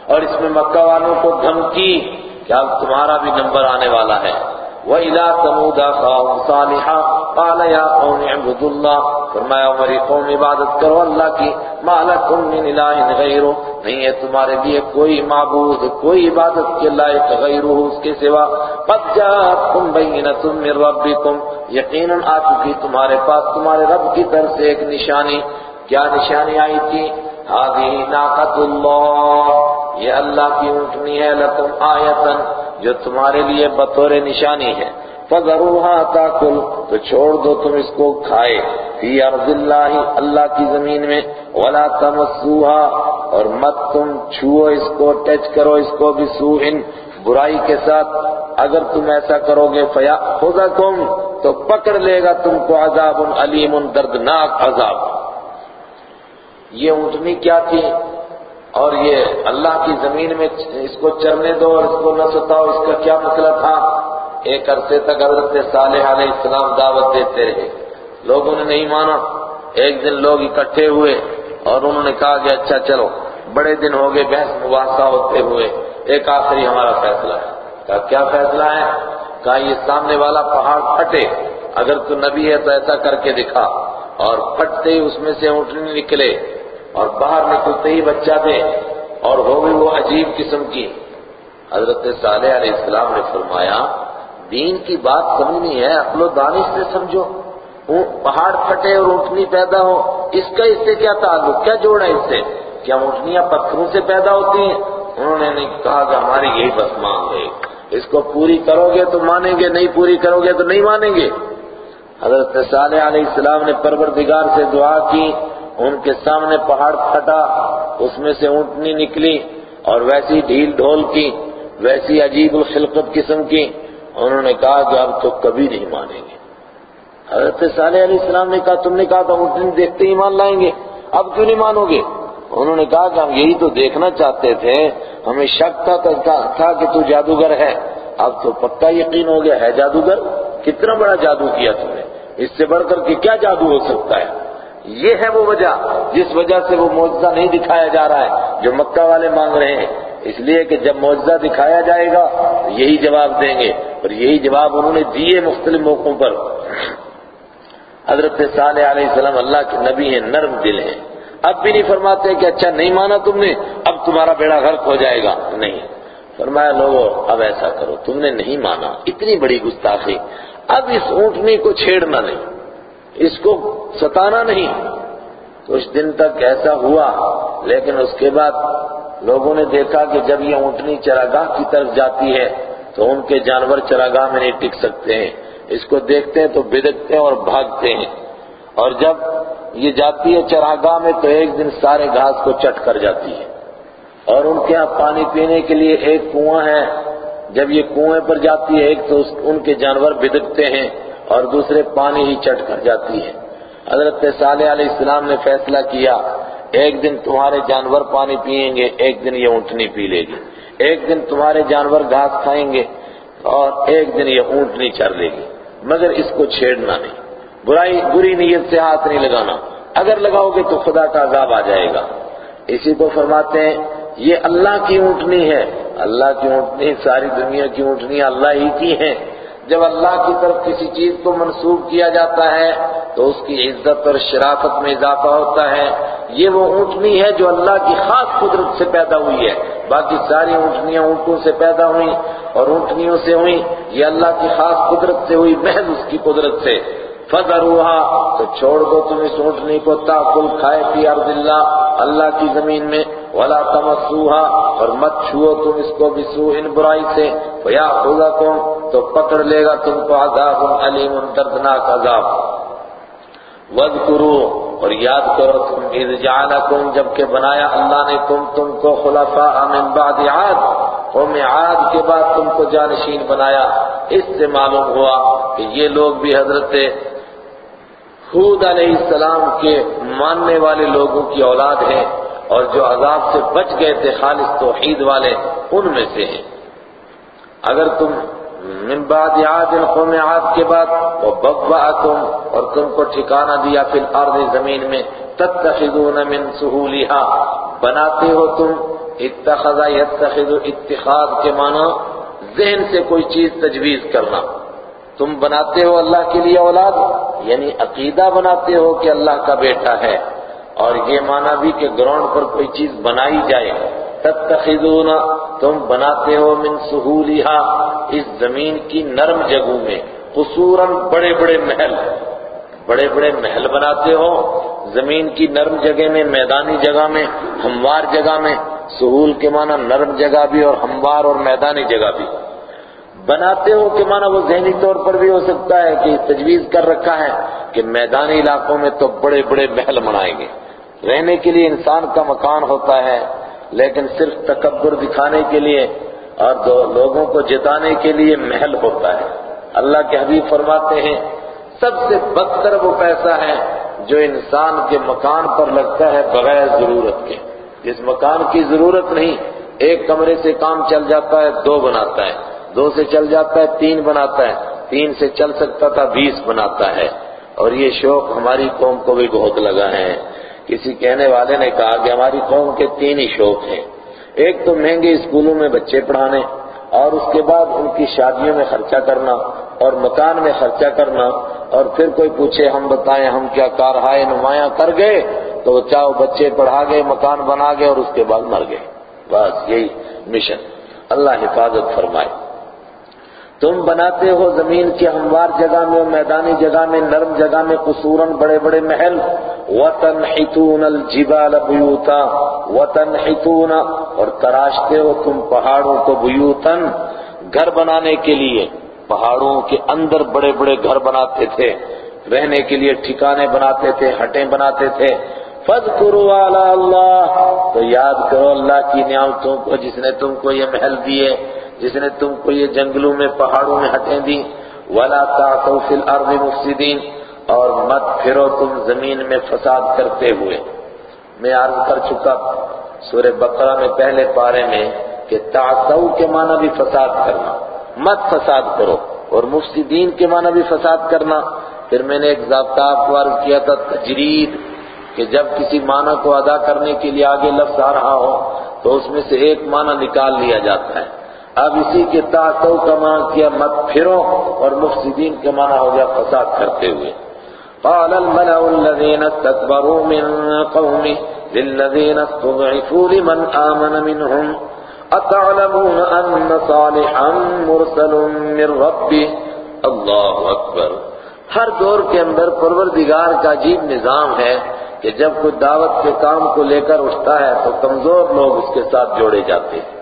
اور اس میں مکہ والوں کو دھمکی کہ اب تمہارا بھی نمبر آنے والا ہے۔ وَإِلَىٰ ثَمُودَ أَخَاهُمْ صَالِحًا قَالَ يَا قَوْمِ اعْبُدُوا اللَّهَ فرمایا ہماری قوم عبادت کرو اللہ کی، مَا لَكُم مِّنْ إِلَٰهٍ غَيْرُهُ، نہیں ہے تمہارے لیے کوئی معبود، کوئی عبادت کے لائق غیرہ اس کے سوا۔ قَدْ جَاءَتْكُمْ بَيِّنَةٌ مِّن رَّبِّكُمْ، یقیناً آ چکی تمہارے پاس تمہارے رب کی طرف سے ایک نشانی، کیا نشانی آئی تھی؟ هذه ناقۃ اللہ یہ اللہ کی اونٹنی ہے، لکم آیتن جو تمہارے لیے بطور نشانی ہے۔ فَذَرُوهَا تَاكُلْ تو چھوڑ دو تم اس کو کھائے۔ فی ارض اللہ اللہ کی زمین میں۔ ولا تمسوها اور مت تم چھو اس کو، ٹچ کرو اس کو بھی سوئن۔ برائی کے ساتھ اگر تم ایسا کرو گے فیا خدا تو پکڑ لے گا تم کو عذاب علیم، دردناک عذاب۔ یہ اونٹنی کیا تھی اور یہ اللہ کی زمین میں اس کو چرنے دو اور اس کو نہ ستاؤ، اس کا کیا مسئلہ تھا؟ ایک عرصے تک حضرت صالح علیہ السلام دعوت دیتے رہے۔ لوگوں نے نہیں مانا۔ ایک دن لوگ اکٹھے ہوئے اور انہوں نے کہا کہ اچھا چلو، بڑے دن ہو گئے، بحث مباحثہ ہوتے ہوئے۔ ایک آخری ہمارا فیصلہ ہے۔ کہا، کیا فیصلہ ہے؟ کہا، یہ سامنے والا پہاڑ پھٹے، اگر تو نبی ہے تو ایسا کر کے دکھا۔ اور پھٹتے ہی اس میں سے اونٹنی نکلے۔ اور باہر نکلتے ہی بچہ دے اور ہو بھی وہ عجیب قسم کی۔ حضرت صالح علیہ السلام نے فرمایا، دین کی بات سمجھنی ہے، عقل و دانش سے سمجھو۔ وہ پہاڑ پھٹے اور اونٹنی پیدا ہو۔ اس کا اس سے کیا تعلق؟ کیا جوڑا اس سے؟ کیا اونٹنیاں پتھروں سے پیدا ہوتی ہیں؟ انہوں نے نہیں کہا کہ ہماری یہی بس مانگ ہے اس کو پوری کرو گے تو مانیں گے، نہیں پوری کرو گے تو نہیں مانیں گے۔ حضرت صالح علیہ السلام نے پروردگار سے دعا کی۔ ان کے سامنے پہاڑ پھٹا، اس میں سے اونٹنی نکلی اور ویسی ڈھیل ڈھول کی، ویسی عجیب الخلقت قسم کی۔ انہوں نے کہا کہ اب تو کبھی نہیں مانیں گے۔ حضرت صالح علیہ السلام نے کہا، تم نے کہا تھا اونٹنی دیکھتے ہی مان لائیں گے۔ اب کیوں نہیں مانو گے؟ انہوں نے کہا کہ ہم یہی تو دیکھنا چاہتے تھے۔ ہمیں شک تھا کہ تو جادوگر ہے۔ اب تو پکا یقین ہو گیا، ہے جادوگر؟ کتنا بڑا جادو کیا تم نے؟ اس سے بڑھ کر کے کیا جادو ہو سکتا ہے؟ یہ ہے وہ وجہ جس وجہ سے وہ معجزہ نہیں دکھایا جا رہا ہے، جو مکہ والے مانگ رہے ہیں۔ اس لیے کہ جب معجزہ دکھایا جائے گا، تو یہی جواب دیں گے۔ اور یہی جواب انہوں نے دیے مختلف موقعوں پر۔ حضرت صالح علیہ السلام اللہ کے نبی ہیں، نرم دل ہیں۔ اب بھی نہیں فرماتے کہ اچھا نہیں مانا تم نے، اب تمہارا بیڑا غرق ہو جائے گا۔ نہیں۔ فرمایا لوگوں اب ایسا کرو۔ تم نے نہیں مانا۔ اتنی بڑی گستاخی۔ اب اس اونٹنی کو چھیڑنا نہیں۔ اس کو ستانا نہیں۔ کچھ دن تک ایسا ہوا، لیکن اس کے بعد لوگوں نے دیکھا کہ جب یہ اونٹنی چراگاہ کی طرف جاتی ہے، تو ان کے جانور چراگاہ میں نہیں ٹک سکتے ہیں۔ اس کو دیکھتے ہیں تو بدکتے ہیں اور بھاگتے ہیں۔ اور جب یہ جاتی ہے چراگاہ میں، تو ایک دن سارے گھاس کو چٹ کر جاتی ہے۔ اور ان کے ہاں پانی پینے کے لیے ایک کنواں ہے۔ جب یہ کنویں پر جاتی ہے، ایک تو ان کے جانور بدکتے ہیں۔ اور دوسرے پانی ہی چٹ کر جاتی ہے۔ حضرت صالح علیہ السلام نے فیصلہ کیا، ایک دن تمہارے جانور پانی پیئیں گے، ایک دن یہ اونٹنی پی لے گی۔ ایک دن تمہارے جانور گھاس کھائیں گے اور ایک دن یہ اونٹنی چر لے گی۔ مگر اس کو چھیڑنا نہیں۔ برائی، بری نیت سے ہاتھ نہیں لگانا۔ اگر لگاؤ گے تو خدا کا عذاب آ جائے گا۔ اسی کو فرماتے ہیں، یہ اللہ کی اونٹنی ہے۔ اللہ کی اونٹنی، ساری دنیا کی اونٹنی اللہ ہی کی ہیں۔ جب اللہ کی طرف کسی چیز کو منسوب کیا جاتا ہے تو اس کی عزت اور شرافت میں اضافہ ہوتا ہے۔ یہ وہ اونٹنی ہے جو اللہ کی خاص قدرت سے پیدا ہوئی ہے۔ باقی ساری اونٹنیاں اونٹوں سے پیدا ہوئی اور اونٹنیوں سے ہوئی یہ اللہ کی خاص قدرت سے ہوئی محض اس کی قدرت سے۔ فَذَرُوهَا تو چھوڑ دو تم اس اونٹنی کو تاکل کھائے پی ارض اللہ اللہ کی زمین میں، ولا تمسوها اور مت چھو تم اس کو بسو ان برائی سے فَيَأْخُذَكُمْ تو پکڑ لے گا تم کو عذاب علیم، دردناک عذاب۔ وَذْكُرُوا اور یاد کرو تم، اذ جعلکم جبکہ بنایا اللہ نے تم تم کو خلفاء من بعد عاد، قوم عاد کے بعد تم کو جانشین بنایا۔ اس سے معلوم ہوا کہ یہ لوگ بھی حضرت حود علیہ السلام کے ماننے والے لوگوں کی اولاد ہیں اور جو عذاب سے بچ گئے تھے خالص توحید والے ان میں سے ہیں۔ اگر تم من بعد عاد قوم عاد کے بعد وہ بغواکم اور تم کو ٹھکانہ دیا فی الارض زمین میں، تتخذون من سہولیہا، بناتے ہو تم اتخذا یتخذ اتخاذ کے معنی ذہن سے کوئی چیز تجویز کرنا۔ تم بناتے ہو اللہ کے لیے اولاد؟ یعنی عقیدہ بناتے ہو کہ اللہ کا بیٹا ہے۔ اور یہ معنی بھی کہ گراؤنڈ پر کوئی چیز بنائی جائے۔ تتخذون، تم بناتے ہو من سہولیہا، اس زمین کی نرم جگہوں میں۔ قصوراً بڑے بڑے محل۔ بڑے بڑے محل بناتے ہو۔ زمین کی نرم جگہ میں، میدانی جگہ میں، ہموار جگہ میں۔ سہول کے معنی نرم جگہ بھی اور ہموار اور میدانی جگہ بھی۔ بناتے ہو کہ معنی وہ ذہنی طور پر بھی ہو سکتا ہے کہ تجویز کر رکھا ہے کہ میدانی علاقوں میں تو بڑے بڑے محل بنائیں گے۔ رہنے کے لیے انسان کا مکان ہوتا ہے، لیکن صرف تکبر دکھانے کے لیے اور دو لوگوں کو جتانے کے لیے محل ہوتا ہے۔ اللہ کے حبیب فرماتے ہیں، سب سے بدتر وہ پیسہ ہے جو انسان کے مکان پر لگتا ہے بغیر ضرورت کے۔ جس مکان کی ضرورت نہیں، ایک کمرے سے کام چل جاتا ہے، دو بناتا ہے۔ دو سے چل جاتا ہے، تین بناتا ہے۔ تین سے چل سکتا تھا، بیس بناتا ہے۔ اور یہ شوق ہماری قوم کو بھی بہت لگا ہے۔ کسی کہنے والے نے کہا کہ ہماری قوم کے تین ہی شوق ہیں۔ ایک تو مہنگے اسکولوں میں بچے پڑھانے، اور اس کے بعد ان کی شادیوں میں خرچہ کرنا، اور مکان میں خرچہ کرنا۔ اور پھر کوئی پوچھے، ہم بتائیں، ہم کیا کارہائے نمایاں کر گئے؟ تو چاہو بچے پڑھا گئے، مکان بنا گئے، اور اس کے بعد مر گئے۔ بس یہی مشن اللہ حفاظت فرمائے۔ تم بناتے ہو زمین کی ہموار جگہ میں، میدانی جگہ میں، نرم جگہ میں، قصوراً بڑے بڑے محل۔ وَتَنْحِتُونَ الْجِبَالَ بُيُوتًا۔ وَتَنْحِتُونَ۔ اور تراشتے ہو تم پہاڑوں کو بیوتن گھر بنانے کے لیے۔ پہاڑوں کے اندر بڑے بڑے گھر بناتے تھے۔ رہنے کے لیے ٹھکانے بناتے تھے، ہٹیں بناتے تھے۔ فَذْكُرُوا عَلَى اللَّهِ تو یاد کرو اللہ کی نعمتوں کو، جس نے تم کو یہ محل دیے۔ جس نے تم کو یہ جنگلوں میں، پہاڑوں میں ہٹیں دی۔ وَلَا تَعْتَوْ فِي الْأَرْضِ مُفْسِدِينَ۔ اور مت پھرو تم زمین میں فساد کرتے ہوئے۔ میں عرض کر چکا سورہ بقرہ میں پہلے پارے میں کہ تعتو کے معنی بھی فساد کرنا، مت فساد کرو۔ اور مفسدین کے معنی بھی فساد کرنا۔ پھر میں نے ایک ضابطہ کو عرض کیا تھا، تجرید، کہ جب کسی معنی کو ادا کرنے کے لیے آگے لفظ آ رہا ہو تو اس میں سے ایک معنی نکال لیا جاتا ہے۔ اب اسی کے تعتو کا معنی کیا مت پھرو اور مفسدین کے معنی ہو گیا فساد کرتے ہوئے۔ قال الملأ الذين استكبروا من قومه للذين استضعفوا لمن آمن منهم اتعلمون ان صالحا مرسل من ربه؟ اللہ اکبر ہر دور کے اندر پروردگار کا عجیب نظام ہے کہ جب کوئی دعوت کے کام کو لے کر اٹھتا ہے تو کمزور لوگ اس کے ساتھ جوڑے جاتے ہیں۔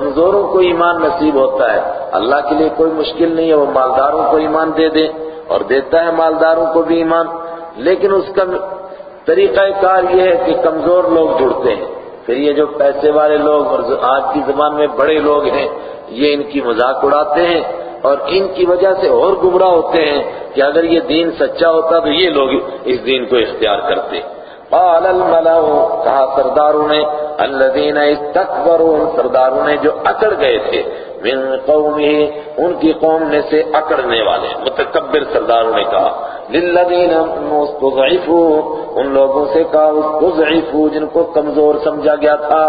کمزوروں کو ایمان نصیب ہوتا ہے۔ اللہ کے لیے کوئی مشکل نہیں ہے، وہ مالداروں کو ایمان دے دے اور دیتا ہے مالداروں کو بھی ایمان۔ لیکن اس کا طریقہ کار یہ ہے کہ کمزور لوگ جڑتے ہیں۔ پھر یہ جو پیسے والے لوگ اور آج کی زبان میں بڑے لوگ ہیں، یہ ان کی مذاق اڑاتے ہیں اور ان کی وجہ سے اور گمراہ ہوتے ہیں کہ اگر یہ دین سچا ہوتا تو یہ لوگ اس دین کو اختیار کرتے۔ ہیں قال الملأ، کہا سرداروں نے الذين استكبروا سرداروں نے جو اکڑ گئے تھے، من قومه ان کی قوم میں سے اکڑنے والے، متکبر سرداروں نے کہا، للذین مستضعفوا ان لوگوں سے کہا مستضعفوا جن کو کمزور سمجھا گیا تھا،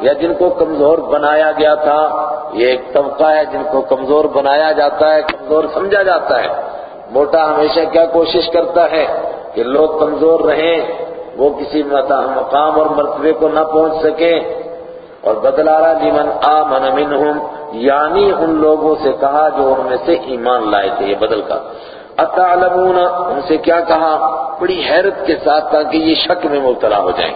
یا جن کو کمزور بنایا گیا تھا، یہ ایک طبقہ ہے، جن کو کمزور بنایا جاتا ہے، کمزور سمجھا جاتا ہے، موٹا ہمیشہ کیا کوشش کرتا ہے، کہ لوگ کمزور رہیں وہ کسی مقام اور مرتبے کو نہ پہنچ سکیں اور بدلا رہا لیمن آمن منہم یعنی ان لوگوں سے کہا جو ان میں سے ایمان لائے تھے، یہ بدل کا۔ اتعلمون، ان سے کیا کہا؟ بڑی حیرت کے ساتھ تاکہ یہ شک میں مبتلا ہو جائیں۔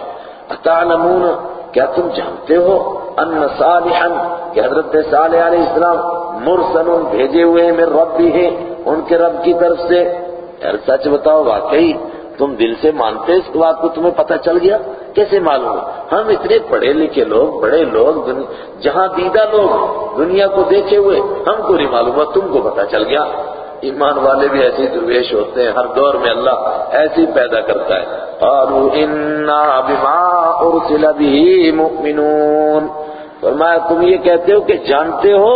اتعلمون، کیا تم جانتے ہو؟ ان صالحا، کہ حضرت صالح علیہ السلام مرسل بھیجے ہوئے ہیں میرے رب بھی ہیں ان کے رب کی طرف سے۔ یار سچ بتاؤ، واقعی تم دل سے مانتے اس بات کو تمہیں پتہ چل گیا؟ کیسے معلوم؟ ہم اتنے پڑھے لکھے لوگ، بڑے لوگ جہاں دیدہ لوگ دنیا کو دیکھے ہوئے، ہم کو نہیں معلوم تم کو پتہ چل گیا۔ ایمان والے بھی ایسے درویش ہوتے ہیں، ہر دور میں اللہ ایسے ہی پیدا کرتا ہے۔ قالوا انا بما ارسل به مؤمنون۔ فرمایا، تم یہ کہتے ہو کہ جانتے ہو،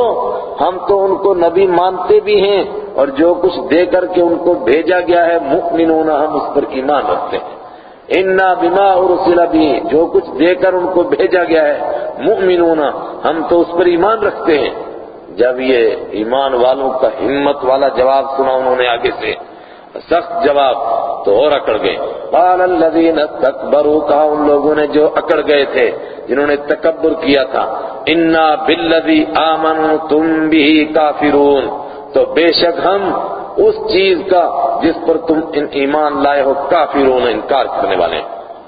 ہم تو ان کو نبی مانتے بھی ہیں، اور جو کچھ دے کر کے ان کو بھیجا گیا ہے، مؤمنون ہم اس پر ایمان رکھتے ہیں۔ انا بما ارسل به، جو کچھ دے کر ان کو بھیجا گیا ہے، مؤمنون ہم تو اس پر ایمان رکھتے ہیں۔ جب یہ ایمان والوں کا ہمت والا جواب سنا انہوں نے آگے سے۔ سخت جواب تو اور اکڑ گئے۔ قال الذين استكبروا، کہا ان لوگوں نے جو اکڑ گئے تھے، جنہوں نے تکبر کیا تھا، انا بالذي آمنتم به کافرون تو بے شک ہم اس چیز کا، جس پر تم ان ایمان لائے ہو، کافرون انکار کرنے والے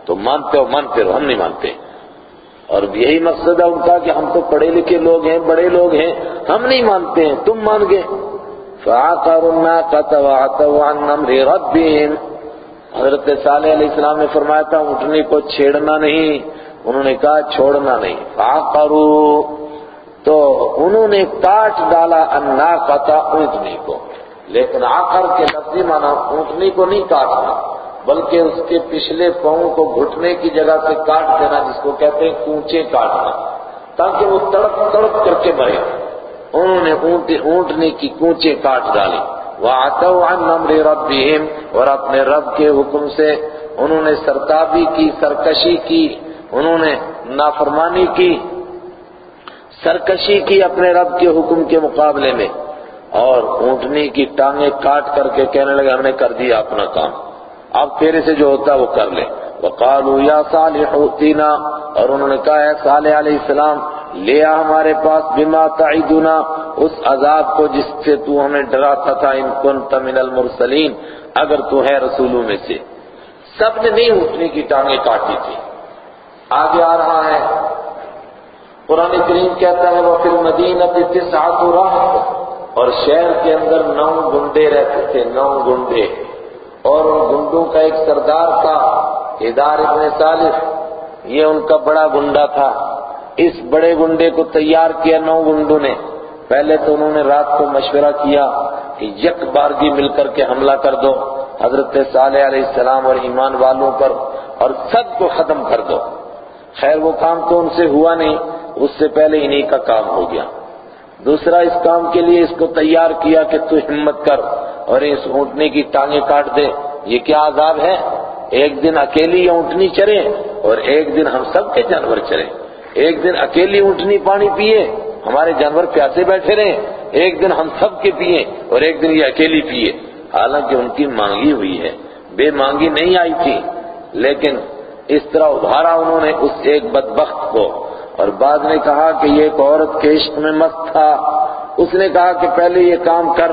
تو مانتے ہو مانتے ہو ہم نہیں مانتے۔ اور یہی مقصد ہے ان کا کہ ہم تو پڑھے لکھے لوگ ہیں، بڑے لوگ ہیں، ہم نہیں مانتے ہیں، تم مان گے فَعَقَرُ النَّاقَةَ وَعَتَوْا عَنْ نَمْرِ رَبِّهِمْ۔ حضرت صالح علیہ السلام نے فرمایا تھا، اٹھنے کو چھیڑنا نہیں، انہوں نے کہا چھوڑنا نہیں۔ فَعَقَرُوا تو انہوں نے کاٹ ڈالا، النَّاقَةَ اونٹنی کو۔ لیکن آخر کے لفظی معنی اونٹنی کو نہیں کاٹنا، بلکہ اس کے پچھلے پاؤں کو گھٹنے کی جگہ سے کاٹ دینا، جس کو کہتے ہیں کونچے کاٹنا، تاکہ وہ تڑپ تڑپ کر کے مرے۔ انہوں نے اونٹنے کی کونچے کاٹ ڈالی۔ وہ آتا عَنْ نَمْرِ رَبِّهِمْ اور اپنے رب کے حکم سے انہوں نے سرتابی کی، سرکشی کی، انہوں نے نافرمانی کی، سرکشی کی اپنے رب کے حکم کے مقابلے میں۔ اور اونٹنی کی ٹانگیں کاٹ کر کے کہنے لگے، ہم نے کر دیا اپنا کام۔ اب تیرے سے جو ہوتا وہ کر لے۔ وقالوا یا صالح اوتینا اور انہوں نے کہا ہے صالح علیہ السلام لیا ہمارے پاس، بما تعیدنا اس عذاب کو جس سے تو ہمیں ڈراتا تھا ان کنت من المرسلین، اگر تو ہے رسولوں میں سے۔ سب نے نہیں اٹھنے کی ٹانگیں کاٹی تھی۔ آگے آ رہا ہے۔ قرآن کریم کہتا ہے وہ پھر مدینہ تسعت رہت اور شہر کے اندر نو گنڈے رہتے تھے، نو گنڈے۔ اور ان گنڈوں کا ایک سردار تھا ادار ابن صالح یہ ان کا بڑا گنڈا تھا۔ اس بڑے گنڈے کو تیار کیا نو گنڈوں نے۔ پہلے تو انہوں نے رات کو مشورہ کیا کہ یک بارگی مل کر کے حملہ کر دو، حضرت صالح علیہ السلام اور ایمان والوں پر اور سب کو ختم کر دو۔ خیر، وہ کام تو ان سے ہوا نہیں، اس سے پہلے انہی کا کام ہو گیا۔ دوسرا، اس کام کے لیے اس کو تیار کیا کہ تو ہمت کر اور اس اونٹنے کی ٹانگیں کاٹ دے۔ یہ کیا عذاب ہے؟ ایک دن اکیلی اونٹنی چرے اور ایک دن ہم سب کے جانور چرے۔ ایک دن اکیلی اونٹنی پانی پیے ہمارے جانور پیاسے بیٹھے رہے۔ ایک دن ہم سب کے پیے اور ایک دن یہ اکیلی پیے حالانکہ ان کی مانگی ہوئی ہے۔ بے مانگی نہیں آئی تھی، لیکن اس طرح ابھارا انہوں نے اس ایک بدبخت کو۔ اور بعد نے کہا کہ یہ ایک عورت کے عشق میں مست تھا۔ اس نے کہا کہ پہلے یہ کام کر۔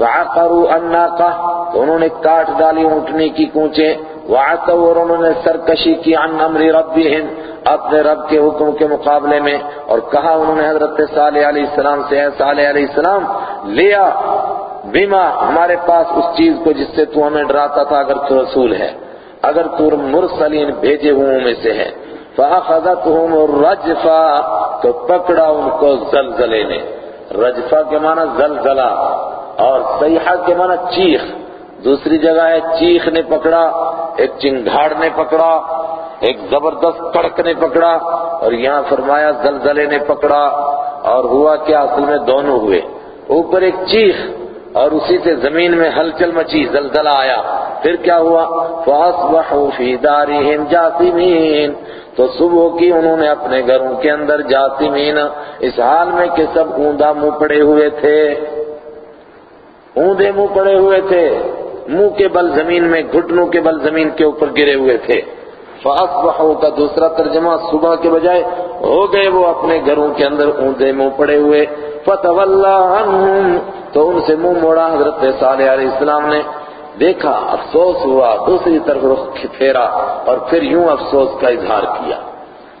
فعقروا الناقہ تو انہوں نے کاٹ ڈالی اونٹنے کی کونچیں وعتوا اور انہوں نے سرکشی کی عن امر ربهم اپنے رب کے حکم کے مقابلے میں، اور کہا انہوں نے حضرت صالح علیہ السلام سے، اے صالح علیہ السلام، لیا بیما ہمارے پاس اس چیز کو جس سے تو ہمیں ڈراتا تھا اگر تو رسول ہے، اگر تو مرسلین بھیجے ہوئے میں سے ہے فَأَخَذَتْهُمُ الرَّجْفَا، تو پکڑا ان کو زلزلے نے۔ رجفہ کے معنی زلزلہ۔ اور سیحہ کے معنی چیخ۔ دوسری جگہ ہے چیخ نے پکڑا، ایک چنگھاڑ نے پکڑا، ایک زبردست کڑک نے پکڑا، اور یہاں فرمایا زلزلے نے پکڑا، اور ہوا کیا اصل میں دونوں ہوئے۔ اوپر ایک چیخ، اور اسی سے زمین میں ہلچل مچی، زلزلہ آیا۔ پھر کیا ہوا؟ فَأَصْبَحُوا فِي دَارِهِمْ جَاثِمِينَ تو صبح کی انہوں نے اپنے گھروں کے اندر جاثمین، اس حال میں کہ سب اوندا منہ پڑے ہوئے تھے۔ اوندے منہ پڑے ہوئے تھے، منہ کے بل زمین میں، گھٹنوں کے بل زمین کے اوپر گرے ہوئے تھے۔ فَأَصْبَحُوا کا دوسرا ترجمہ صبح کے بجائے ہو گئے وہ اپنے گھروں کے اندر اوندے منہ پڑے ہوئے۔ فَتَوَلَّا عَنْهُمْ تو ان سے منہ موڑا حضرت صالح علیہ السلام نے۔ دیکھا، افسوس ہوا، دوسری طرف رخ پھیرا اور پھر یوں افسوس کا اظہار کیا۔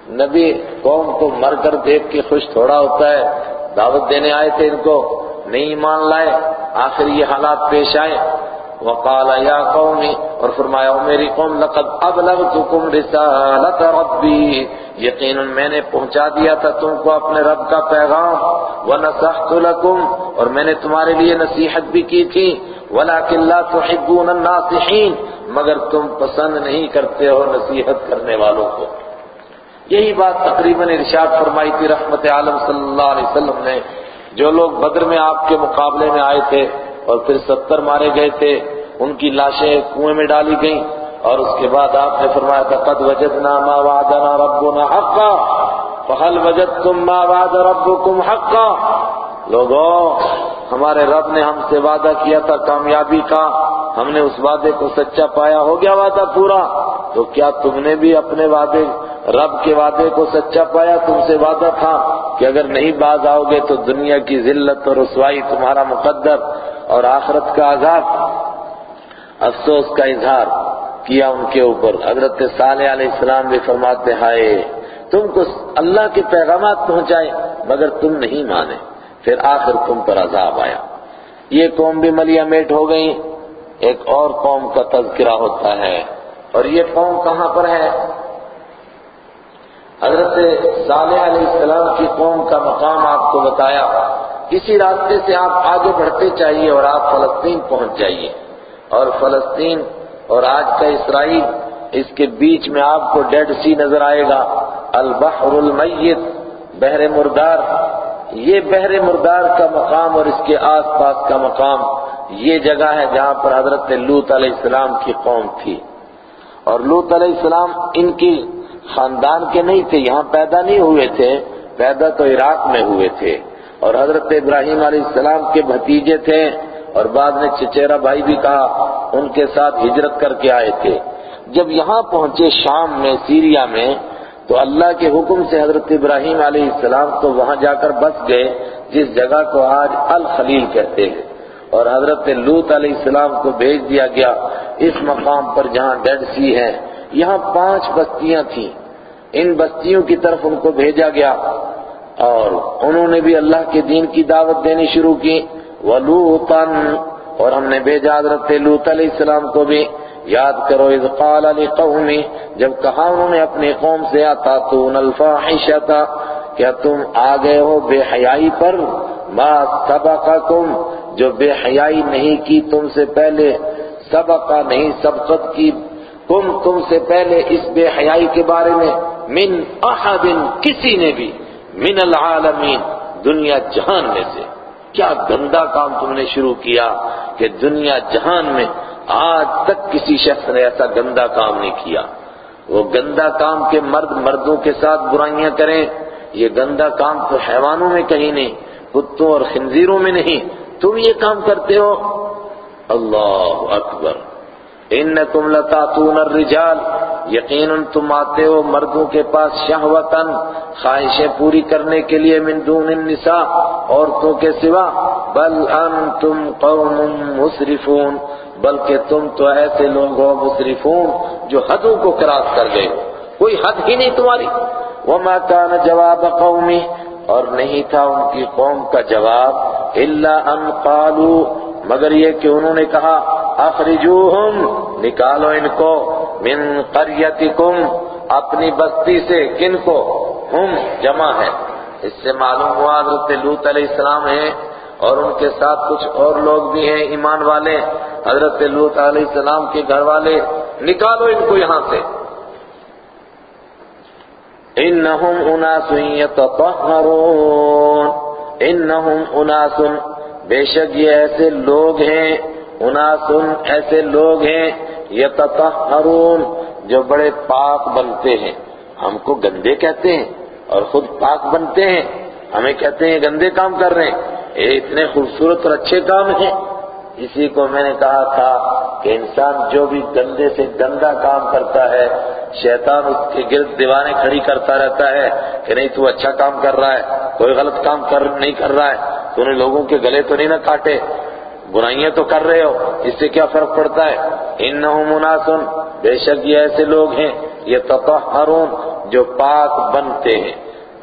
نبی قوم کو مر کر دیکھ کے خوش تھوڑا ہوتا ہے، دعوت دینے آئے تھے ان کو۔ نہیں مان لائے، آخر یہ حالات پیش آئے۔ وقال یا قومی، اور فرمایا میری قوم، لقد ابلغتکم رسالت ربی، یقینا میں نے پہنچا دیا تھا تم کو اپنے رب کا پیغام، ونصحت لکم، اور میں نے تمہارے لیے نصیحت بھی کی تھی ولكن لا تحبون الناصحین، مگر تم پسند نہیں کرتے ہو نصیحت کرنے والوں کو۔ یہی بات تقریباً ارشاد فرمائی تھی، رحمت عالم صلی اللہ علیہ وسلم نے۔ جو لوگ بدر میں آپ کے مقابلے میں آئے تھے اور پھر ستر مارے گئے تھے، ان کی لاشیں کنویں میں ڈالی گئیں اور اس کے بعد آپ نے فرمایا تھا قد وجدنا ما وعدنا ربنا حقا، فهل وجدتم ما وعد ربكم حقا؟ لوگوں ہمارے رب نے ہم سے وعدہ کیا تھا کامیابی کا، ہم نے اس وعدے کو سچا پایا، ہو گیا وعدہ پورا۔ تو کیا تم نے بھی اپنے وعدے رب کے وعدے کو سچا پایا؟ تم سے وعدہ تھا کہ اگر نہیں باز آؤ گے تو دنیا کی ذلت اور رسوائی تمہارا مقدر اور آخرت کا عذاب۔ افسوس کا اظہار کیا ان کے اوپر۔ حضرت صالح علیہ السلام بھی فرماتے، ہائے، تم کو اللہ کے پیغامات پہنچائے مگر تم نہیں مانے۔ پھر آخر تم پر عذاب آیا۔ یہ قوم بھی ملیا میٹ ہو گئی ایک اور قوم کا تذکرہ ہوتا ہے۔ اور یہ قوم کہاں پر ہے؟ حضرت صالح علیہ السلام کی قوم کا مقام آپ کو بتایا۔ کسی راستے سے آپ آگے بڑھتے چاہیے اور آپ فلسطین پہنچ جائیے۔ اور فلسطین اور آج کا اسرائیل، اس کے بیچ میں آپ کو ڈیڈ سی نظر آئے گا۔ البحر المیت، بحر مردار۔ یہ بحر مردار کا مقام اور اس کے آس پاس کا مقام، یہ جگہ ہے جہاں پر حضرت لوت علیہ السلام کی قوم تھی۔ اور لوت علیہ السلام ان کی خاندان کے نہیں تھے، یہاں پیدا نہیں ہوئے تھے، پیدا تو عراق میں ہوئے تھے۔ اور حضرت ابراہیم علیہ السلام کے بھتیجے تھے، اور بعد میں چچیرا بھائی بھی کہا، ان کے ساتھ ہجرت کر کے آئے تھے۔ جب یہاں پہنچے شام میں سیریا میں، تو اللہ کے حکم سے حضرت ابراہیم علیہ السلام تو وہاں جا کر بس گئے، جس جگہ کو آج الخلیل کہتے ہیں۔ اور حضرت لوت علیہ السلام کو بھیج دیا گیا۔ اس مقام پر جہاں ڈیڈ سی ہے، یہاں پانچ بستیاں تھیں۔ ان بستیوں کی طرف ان کو بھیجا گیا اور انہوں نے بھی اللہ کے دین کی دعوت دینی شروع کی۔ وَلُوطًا، اور ہم نے بھیجا حضرت لوت علیہ السلام کو بھی۔ یاد کرو، اذ قال لقومی، جب کہا انہوں نے اپنی قوم سے، اتاتون الفاحشتا کیا تم آگئے ہو بے حیائی پر؟ ما سبقکم جو بے حیائی نہیں کی تم سے پہلے، سبقہ نہیں، سبقت کی۔ تم تم سے پہلے اس بے حیائی کے بارے میں، من احد کسی نے بھی، من العالمین، دنیا جہان میں سے۔ کیا گندا کام تم نے شروع کیا کہ دنیا جہان میں آج تک کسی شخص نے ایسا گندا کام نہیں کیا؟ وہ گندا کام کے مرد مردوں کے ساتھ برائیاں کریں، یہ گندا کام تو حیوانوں میں کہیں نہیں۔ کتوں اور خنزیروں میں نہیں۔ تم یہ کام کرتے ہو۔ اللہ اکبر۔ انکم لتاتون الرجال۔ یقیناً تم آتے ہو مردوں کے پاس شہوتاً، خواہشیں پوری کرنے کے لیے من دون النساء، عورتوں کے سوا۔ بل انتم قوم مسرفون۔ بلکہ تم تو ایسے لوگ ہو مسرفون جو حدوں کو کراس کر گئے ہو۔ کوئی حد ہی نہیں تمہاری۔ وما كان جواب قومی۔ اور نہیں تھا ان کی قوم کا جواب الا ان قالوا، مگر یہ کہ انہوں نے کہا، اخرجوہم، نکالو ان کو، من قریتکم، اپنی بستی سے کن کو؟ ہم جمع ہے اس سے معلوم ہوا حضرت لوت علیہ السلام ہیں اور ان کے ساتھ کچھ اور لوگ بھی ہیں ایمان والے۔ حضرت لوت علیہ السلام کے گھر والے، نکالو ان کو یہاں سے۔ انہم اناس یتطہرون انہم اناس بے شک یہ ایسے لوگ ہیں اناس ایسے لوگ ہیں یتطہرون جو بڑے پاک بنتے ہیں۔ ہم کو گندے کہتے ہیں اور خود پاک بنتے ہیں۔ ہمیں کہتے ہیں گندے کام کر رہے ہیں۔ یہ اتنے خوبصورت اور اچھے کام ہیں۔ اسی کو میں نے کہا تھا کہ انسان جو بھی گندے سے گندا کام کرتا ہے شیطان اس کے گرد دیوانے کھڑی کرتا رہتا ہے کہ نہیں تو اچھا کام کر رہا ہے، کوئی غلط کام کر نہیں کر رہا ہے۔ تو نے لوگوں کے گلے تو نہیں نہ کاٹے۔ برائیاں تو کر رہے ہو، اس سے کیا فرق پڑتا ہے؟ انہم مناسن بے شک یہ ایسے لوگ ہیں یہ تطہرون جو پاک بنتے ہیں۔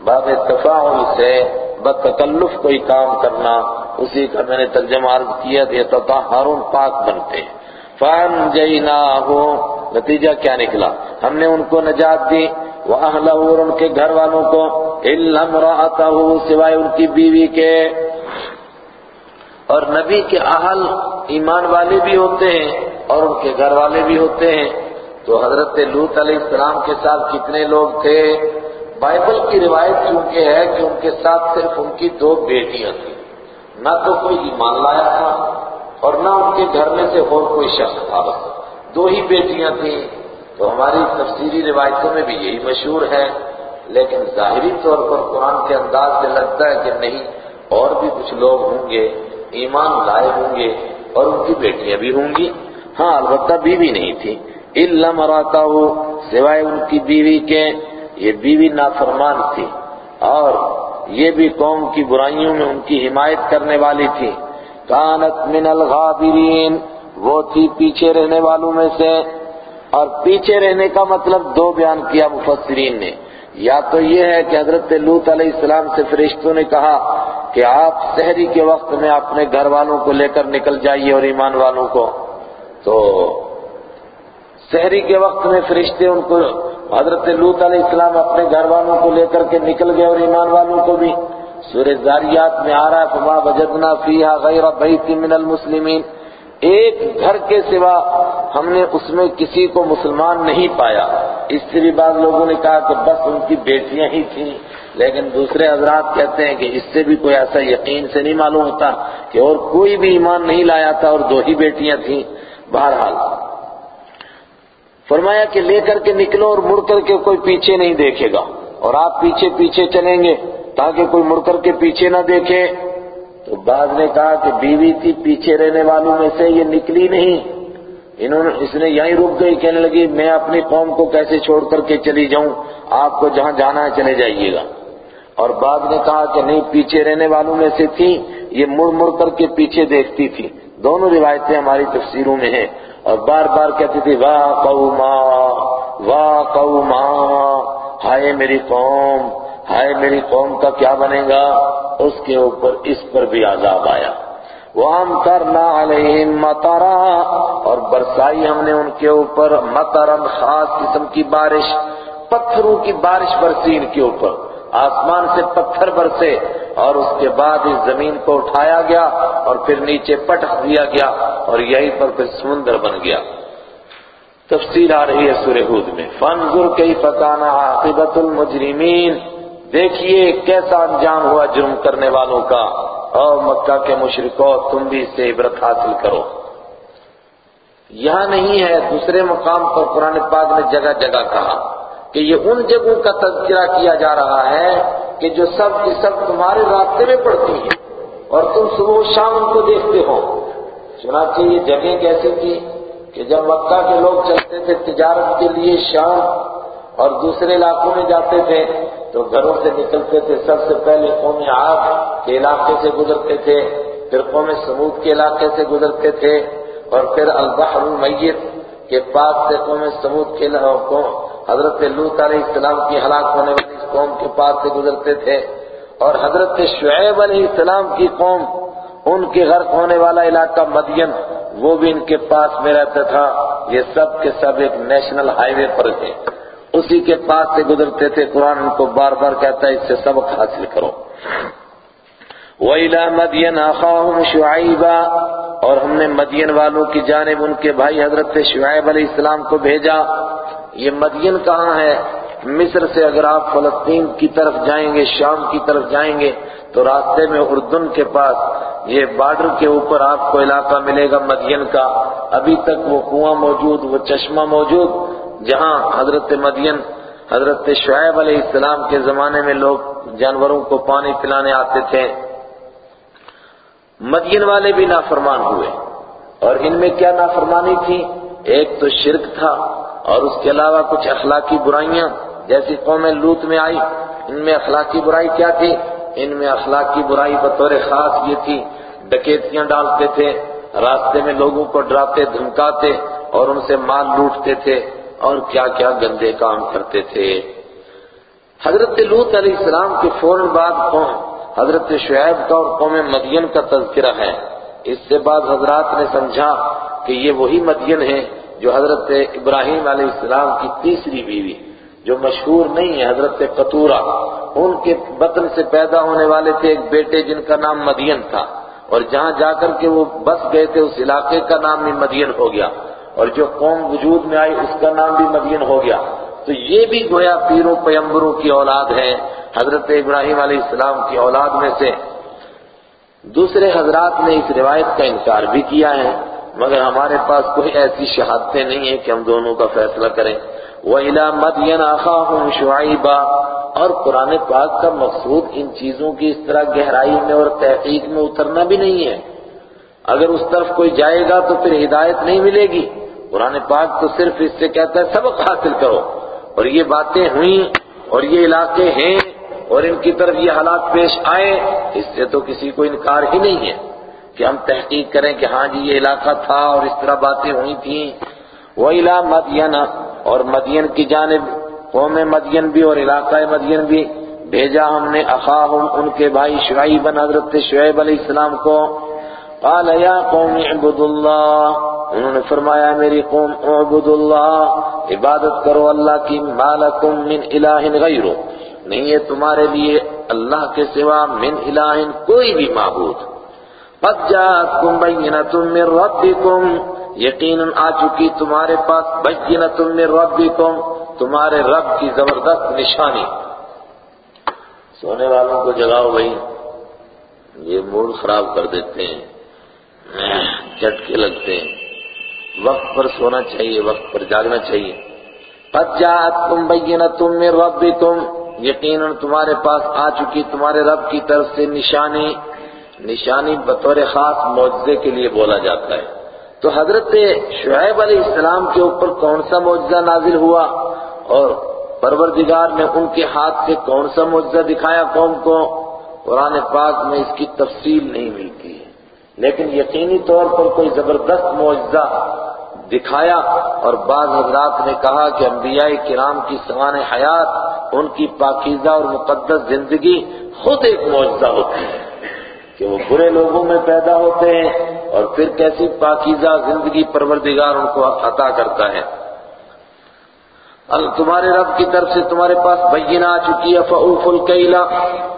باب تفاعل سے بتکلف کوئی کام کرنا، اسی کا میں نے ترجمہ عرض کیا یہ تطہرون پاک بنتے ہیں۔ فَأَنْجَيْنَاهُ نتیجہ کیا نکلا؟ ہم نے ان کو نجات دی۔ وَأَهْلَهُ اور ان کے گھر والوں کو۔ إِلَّا امْرَأَتَهُ سوائے ان کی بیوی کے۔ اور نبی کے اہل ایمان والے بھی ہوتے ہیں اور ان کے گھر والے بھی ہوتے ہیں۔ تو حضرت لوت علیہ السلام کے ساتھ کتنے لوگ تھے؟ بائبل کی روایت چونکہ ہے کہ ان کے ساتھ صرف ان کی دو بیٹیاں تھیں۔ نہ تو کوئی ایمان لایا تھا اور نہ ان کے گھر میں سے اور کوئی شخص تھا۔ دو ہی بیٹیاں تھیں، تو ہماری تفسیری روایتوں میں بھی یہی مشہور ہے۔ لیکن ظاہری طور پر قرآن کے انداز سے لگتا ہے کہ نہیں، اور بھی کچھ لوگ ہوں گے، ایمان لائے ہوں گے، اور ان کی بیٹیاں بھی ہوں گی۔ ہاں البتہ بیوی نہیں تھی۔ علم مراتا ہو سوائے ان کی بیوی کے، یہ بیوی نافرمان تھی۔ اور یہ بھی قوم کی برائیوں میں ان کی حمایت کرنے والی تھی۔ کانت من الغابرین وہ تھی پیچھے رہنے والوں میں سے اور پیچھے رہنے کا مطلب دو بیان کیا مفسرین نے۔ یا تو یہ ہے کہ حضرت لوت علیہ السلام سے فرشتوں نے کہا کہ آپ سحری کے وقت میں اپنے گھر والوں کو لے کر نکل جائیے اور ایمان والوں کو۔ تو سحری کے وقت میں فرشتے ان کو حضرت لوت علیہ السلام اپنے گھر والوں کو لے کر کے نکل گئے اور ایمان والوں کو بھی۔ سورہ زاریات میں آ رہا ہے، فما وجدنا فیہا غیر بیت من المسلمین ایک گھر کے سوا ہم نے اس میں کسی کو مسلمان نہیں پایا۔ اس سے بھی بعض لوگوں نے کہا کہ بس ان کی بیٹیاں ہی تھیں۔ لیکن دوسرے حضرات کہتے ہیں کہ اس سے بھی کوئی ایسا یقین سے نہیں معلوم ہوتا کہ اور کوئی بھی ایمان نہیں لایا تھا اور دو ہی بیٹیاں تھیں۔ بہرحال، فرمایا کہ لے کر کے نکلو اور مڑ کر کے کوئی پیچھے نہیں دیکھے گا۔ اور آپ پیچھے پیچھے چلیں گے تاکہ کوئی مڑ کر کے پیچھے نہ دیکھے۔ تو بعض نے کہا کہ بیوی تھی، پیچھے رہنے والوں میں سے یہ نکلی نہیں۔ انہوں نے اس نے یہیں رک گئی، کہنے لگی، میں اپنی قوم کو کیسے چھوڑ کر کے چلی جاؤں؟ آپ کو جہاں جانا ہے چلے جائیے گا۔ اور بعد نے کہا کہ نہیں، پیچھے رہنے والوں میں سے تھی یہ مڑ مڑ کر کے پیچھے دیکھتی تھی۔ دونوں روایتیں ہماری تفسیروں میں ہیں۔ اور بار بار کہتی تھی، واہ قوما واہ قوما، ہائے میری قوم ہائے میری قوم کا کیا بنے گا؟ اس کے اوپر اس پر بھی عذاب آیا۔ وَأَمْتَرْنَا عَلَيْهِمْ مَطَرًا، اور برسائی ہم نے ان کے اوپر مطرن خاص قسم کی بارش، پتھروں کی بارش برسی ان کے اوپر۔ آسمان سے پتھر برسے، اور اس کے بعد اس زمین کو اٹھایا گیا، اور پھر نیچے پٹخ دیا گیا، اور یہیں پر پھر سمندر بن گیا۔ تفصیل آ رہی ہے سورہ ہود میں۔ فَانْظُرْ كَيْفَ كَانَ عَاقِبَةُ الْمُجْرِمِينَ۔ دیکھیے کیسا انجام ہوا جرم کرنے والوں کا۔ اور مکہ کے مشرکوں تم بھی اس سے عبرت حاصل کرو۔ یہاں نہیں ہے، دوسرے مقام پر قرآن پاک نے جگہ جگہ کہا کہ یہ ان جگہوں کا تذکرہ کیا جا رہا ہے کہ جو سب کی سب تمہارے راستے میں پڑتی ہیں اور تم صبح و شام ان کو دیکھتے ہو۔ چنانچہ یہ جگہ کیسی تھی کہ جب مکہ کے لوگ چلتے تھے تجارت کے لیے شام اور دوسرے علاقوں میں جاتے تھے تو گھروں سے نکلتے تھے، سب سے پہلے قوم عاد کے علاقے سے گزرتے تھے، پھر قوم سمود کے علاقے سے گزرتے تھے، اور پھر البحر المیت کے پاس سے قوم سمود کے حضرت لوت علیہ السلام کی ہلاک ہونے والی قوم کے پاس سے گزرتے تھے۔ اور حضرت شعیب علیہ السلام کی قوم، ان کے غرق ہونے والا علاقہ مدین، وہ بھی ان کے پاس میں رہتا تھا۔ یہ سب کے سب ایک نیشنل ہائی وے پر تھے۔ اسی کے پاس سے گزرتے تھے، قرآن ان کو بار بار کہتا ہے، اس سے سبق حاصل کرو۔ وَإِلَى مَدْيَنَ أَخَاهُمْ شُعَيْبًا، اور ہم نے مدین والوں کی جانب ان کے بھائی حضرت شعیب علیہ السلام کو بھیجا۔ یہ مدین کہاں ہے؟ مصر سے اگر آپ فلسطین کی طرف جائیں گے، شام کی طرف جائیں گے، تو راستے میں اردن کے پاس، یہ بارڈر کے اوپر آپ کو علاقہ ملے گا مدین کا۔ ابھی تک وہ کنواں موجود، وہ چشمہ موجود جہاں حضرت مدین، حضرت شعیب علیہ السلام کے زمانے میں لوگ جانوروں کو پانی پلانے آتے تھے۔ مدین والے بھی نافرمان ہوئے۔ اور ان میں کیا نافرمانی تھی؟ ایک تو شرک تھا اور اس کے علاوہ کچھ اخلاقی برائیاں، جیسی قوم لوت میں آئی ان میں اخلاقی برائی کیا تھی؟ ان میں اخلاقی برائی بطور خاص یہ تھی، ڈکیتیاں ڈالتے تھے، راستے میں لوگوں کو ڈراتے، دھمکاتے اور ان سے مال لوٹتے تھے۔ اور کیا کیا گندے کام کرتے تھے۔ حضرت لوت علیہ السلام کے فوراً بعد قوم، حضرت شعیب کا اور قوم مدین کا تذکرہ ہے۔ اس سے بعد حضرات نے سمجھا کہ یہ وہی مدین ہیں جو حضرت ابراہیم علیہ السلام کی تیسری بیوی، جو مشہور نہیں ہے، حضرت قطورہ۔ ان کے بطن سے پیدا ہونے والے تھے ایک بیٹے جن کا نام مدین تھا۔ اور جہاں جا کر کے وہ بس گئے تھے، اس علاقے کا نام بھی مدین ہو گیا۔ اور جو قوم وجود میں آئی، اس کا نام بھی مدین ہو گیا۔ تو یہ بھی گویا پیروں، پیمبروں کی اولاد ہے۔ حضرت ابراہیم علیہ السلام کی اولاد میں سے۔ دوسرے حضرات نے اس روایت کا انکار بھی کیا ہے، مگر ہمارے پاس کوئی ایسی شہادتیں نہیں ہیں کہ ہم دونوں کا فیصلہ کریں۔ وَإِلَى مَدْيَنَ أَخَاهُمْ شُعَيْبًا۔ اور قرآن پاک کا مقصود ان چیزوں کی اس طرح گہرائی میں اور تحقیق میں اترنا بھی نہیں ہے۔ اگر اس طرف کوئی جائے گا تو پھر ہدایت نہیں ملے گی۔ قرآن پاک تو صرف اس سے کہتا ہے سبق حاصل کرو۔ اور یہ باتیں ہوئیں اور یہ علاقے ہیں اور ان کی طرف یہ حالات پیش آئے، اس سے تو کسی کو انکار ہی نہیں ہے کہ ہم تحقیق کریں کہ ہاں جی یہ علاقہ تھا اور اس طرح باتیں ہوئی تھیں۔ وَإِلَى مَدْيَنَ، اور مدین کی جانب قوم مدین بھی اور علاقہ مدین بھی بھیجا ہم نے۔ اخاہم، ان کے بھائی شعیب حضرت شعیب علیہ السلام کو۔ قال یا قوم اعبدوا اللہ انہوں نے فرمایا میری قوم اعبدوا اللہ عبادت کرو اللہ کی مالکم من الہ غیرو نہیں ہے تمہارے لیے اللہ کے سوا من الہ کوئی بھی معبود. قد جاءتکم بینۃ من ربکم. یقیناً آ چکی تمہارے پاس بینۃ من ربکم. تمہارے رب کی زبردست نشانی. سونے والوں کو جگاؤ بھائی. یہ موڈ خراب کر دیتے ہیں. جھٹکے لگتے ہیں۔ وقت پر سونا چاہیے، وقت پر جاگنا چاہیے۔ قد جاءتکم بینتم من ربکم، یقیناً تمہارے پاس آ چکی، تمہارے رب کی طرف سے نشانی نشانی بطور خاص معجزے کے لیے بولا جاتا ہے۔ تو حضرت شعیب علیہ السلام کے اوپر کون سا معجزہ نازل ہوا؟ اور پروردگار نے ان کے ہاتھ سے کون سا معجزہ دکھایا قوم کو؟ قرآن پاک میں اس کی تفصیل نہیں ملتی۔ ہے لیکن یقینی طور پر کوئی زبردست معجزہ دکھایا اور بعض حضرات نے کہا کہ انبیاء کرام کی سوان حیات، ان کی پاکیزہ اور مقدس زندگی خود ایک معجزہ ہوتی ہے کہ وہ برے لوگوں میں پیدا ہوتے ہیں اور پھر کیسی پاکیزہ زندگی پروردگار ان کو عطا کرتا ہے۔ تمہارے رب کی طرف سے تمہارے پاس بینہ آ چکی ہے فعوف الکیلا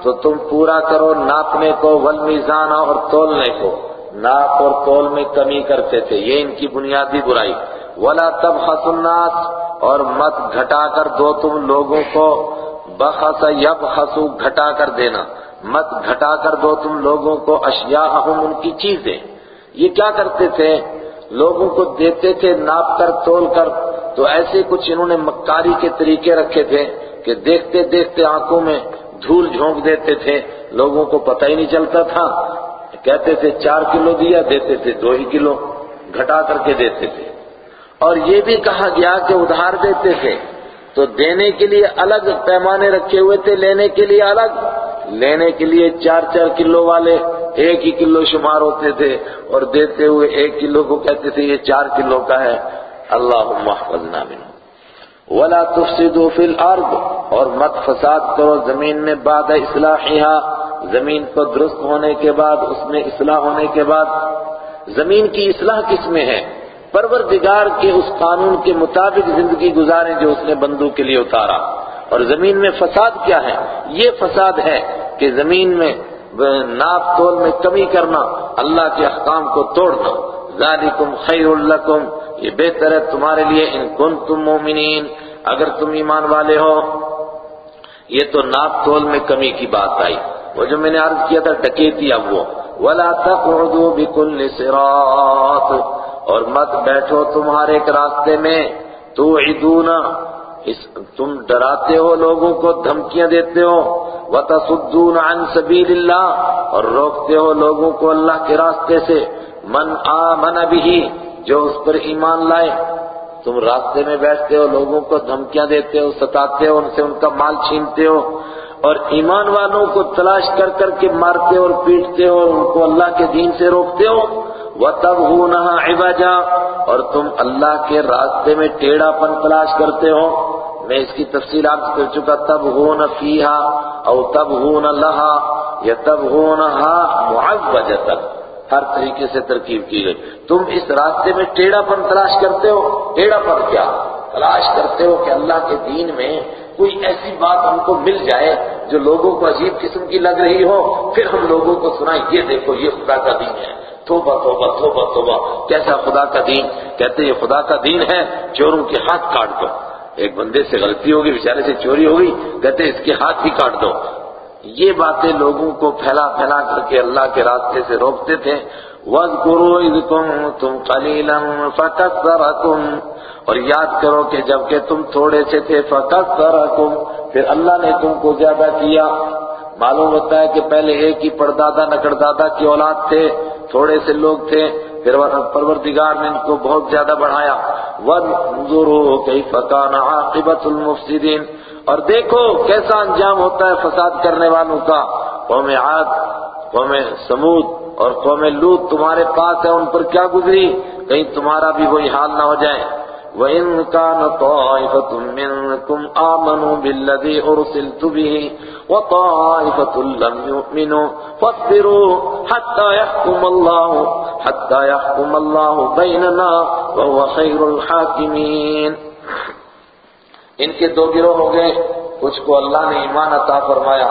تو تم پورا کرو، ناپنے کو والمیزانہ اور تولنے کو۔ ناپ اور تول میں کمی کرتے تھے، یہ ان کی بنیادی برائی۔ ولا تب الناس، اور مت گھٹا کر دو تم لوگوں کو۔ بخس یب خسو گھٹا کر دینا۔ مت گھٹا کر دو تم لوگوں کو اشیاء ان کی چیزیں۔ یہ کیا کرتے تھے؟ لوگوں کو دیتے تھے ناپ کر، تول کر۔ تو ایسے کچھ انہوں نے مکاری کے طریقے رکھے تھے کہ دیکھتے دیکھتے آنکھوں میں دھول جھونک دیتے تھے۔ لوگوں کو پتہ ہی نہیں چلتا تھا۔ کہتے تھے چار کلو دیا، دیتے تھے دو ہی کلو، گھٹا کر کے دیتے تھے۔ اور یہ بھی کہا گیا کہ ادھار دیتے تھے۔ تو دینے کے لیے الگ، پیمانے رکھے ہوئے تھے، لینے کے لیے الگ۔ لینے کے لیے چار چار کلو والے ایک ہی کلو شمار ہوتے تھے۔ اور دیتے ہوئے ایک کلو کو کہتے تھے، یہ چار کلو کا ہے۔ اللہ احفظنا منه ولا تفسدوا في الارض۔ اور مت فساد کرو زمین میں بعد اصلاحها زمین کو درست ہونے کے بعد، اس میں اصلاح ہونے کے بعد، زمین کی اصلاح کس میں ہے؟ پروردگار کے اس قانون کے مطابق زندگی گزاریں جو اس نے بندوں کے لیے اتارا۔ اور زمین میں فساد کیا ہے؟ یہ فساد ہے کہ زمین میں ناپ تول میں کمی کرنا، اللہ کے احکام کو توڑنا۔ ذالکم خیر لکم، یہ بہتر ہے تمہارے لیے۔ ان کنتم مومنین، اگر تم ایمان والے ہو، یہ تو ناپ تول میں کمی کی بات آئی۔ وہ جو میں نے عرض کیا تھا ڈکیتی اب وہ۔ ولا تقعدوا بكل صراط۔ اور مت بیٹھو تمہارے ایک راستے میں۔ تو تم ڈراتے ہو لوگوں کو، دھمکیاں دیتے ہو۔ وتصدون عن سبیل اللہ اور روکتے ہو لوگوں کو اللہ کے راستے سے۔ من آمن به۔ جو اس پر ایمان لائے۔ تم راستے میں بیٹھتے ہو، لوگوں کو دھمکیاں دیتے ہو، ستاتے ہو، ان سے ان کا مال چھینتے ہو۔ اور ایمان والوں کو تلاش کر کر کے مارتے اور پیٹتے ہو اور ان کو اللہ کے دین سے روکتے ہو۔ وَتَبْهُونَهَا عِوَجًا، اور تم اللہ کے راستے میں ٹیڑھا پن تلاش کرتے ہو۔ میں اس کی تفصیل آپ کر چکا تب ہون فیہا او تب ہون لہا یا تب ہونہا معوجتا ہر طریقے سے ترکیب کی گئی۔ تم اس راستے میں ٹیڑھا پن تلاش کرتے ہو۔ ٹیڑھا پن کیا؟ تلاش کرتے ہو کہ اللہ کے دین میں کوئی ایسی بات ہم کو مل جائے جو لوگوں کو عجیب قسم کی لگ رہی ہو، پھر ہم لوگوں کو سنائیں، یہ دیکھو، یہ خدا کا دین ہے۔ توبہ توبہ توبہ توبہ۔ کیسا خدا کا دین؟ کہتے یہ خدا کا دین ہے، چوروں کے ہاتھ کاٹ دو۔ ایک بندے سے غلطی ہوگی، بیچارے سے چوری ہوگی، کہتے اس کے ہاتھ ہی کاٹ دو۔ یہ باتیں لوگوں کو پھیلا پھیلا کر کے اللہ کے راستے سے روکتے تھے۔ وَاذْكُرُوا إِذْ كُنْتُمْ قَلِيلًا فَكَثَّرَكُمْ۔ اور یاد کرو کہ جبکہ تم تھوڑے سے تھے فَكَثَّرَكُمْ پھر اللہ نے تم کو زیادہ کیا۔ معلوم ہوتا ہے کہ پہلے ایک ہی پردادا، نکڑدادا کی اولاد تھے، تھوڑے سے لوگ تھے، پھر پروردگار نے ان کو بہت زیادہ بڑھایا۔ وَانظُرُوا كَيْفَ كَانَ عَاقِبَةُ الْمُفْسِدِينَ۔ اور دیکھو کیسا انجام ہوتا ہے فساد کرنے والوں کا۔ قوم عاد، قوم سمود اور قوم لوت تمہارے پاس ہے ان پر کیا گزری؟ کہیں تمہارا بھی وہی حال نہ ہو جائے۔ وَإِن كَانَ طَائِفَةٌ مِّنكُمْ آمَنُوا بِالَّذِي أُرْسِلْتُ بِهِ وَطَائِفَةٌ لَّمْ يُؤْمِنُوا فَاصْبِرُوا حَتَّى يَحْكُمَ اللَّهُ، حَتَّى يَحْكُمَ اللَّهُ بَيْنَنَا وَهُوَ خَيْرُ الْحَاكِمِينَ۔ ان کے دو گروہ ہو گئے، کچھ کو اللہ نے ایمان عطا فرمایا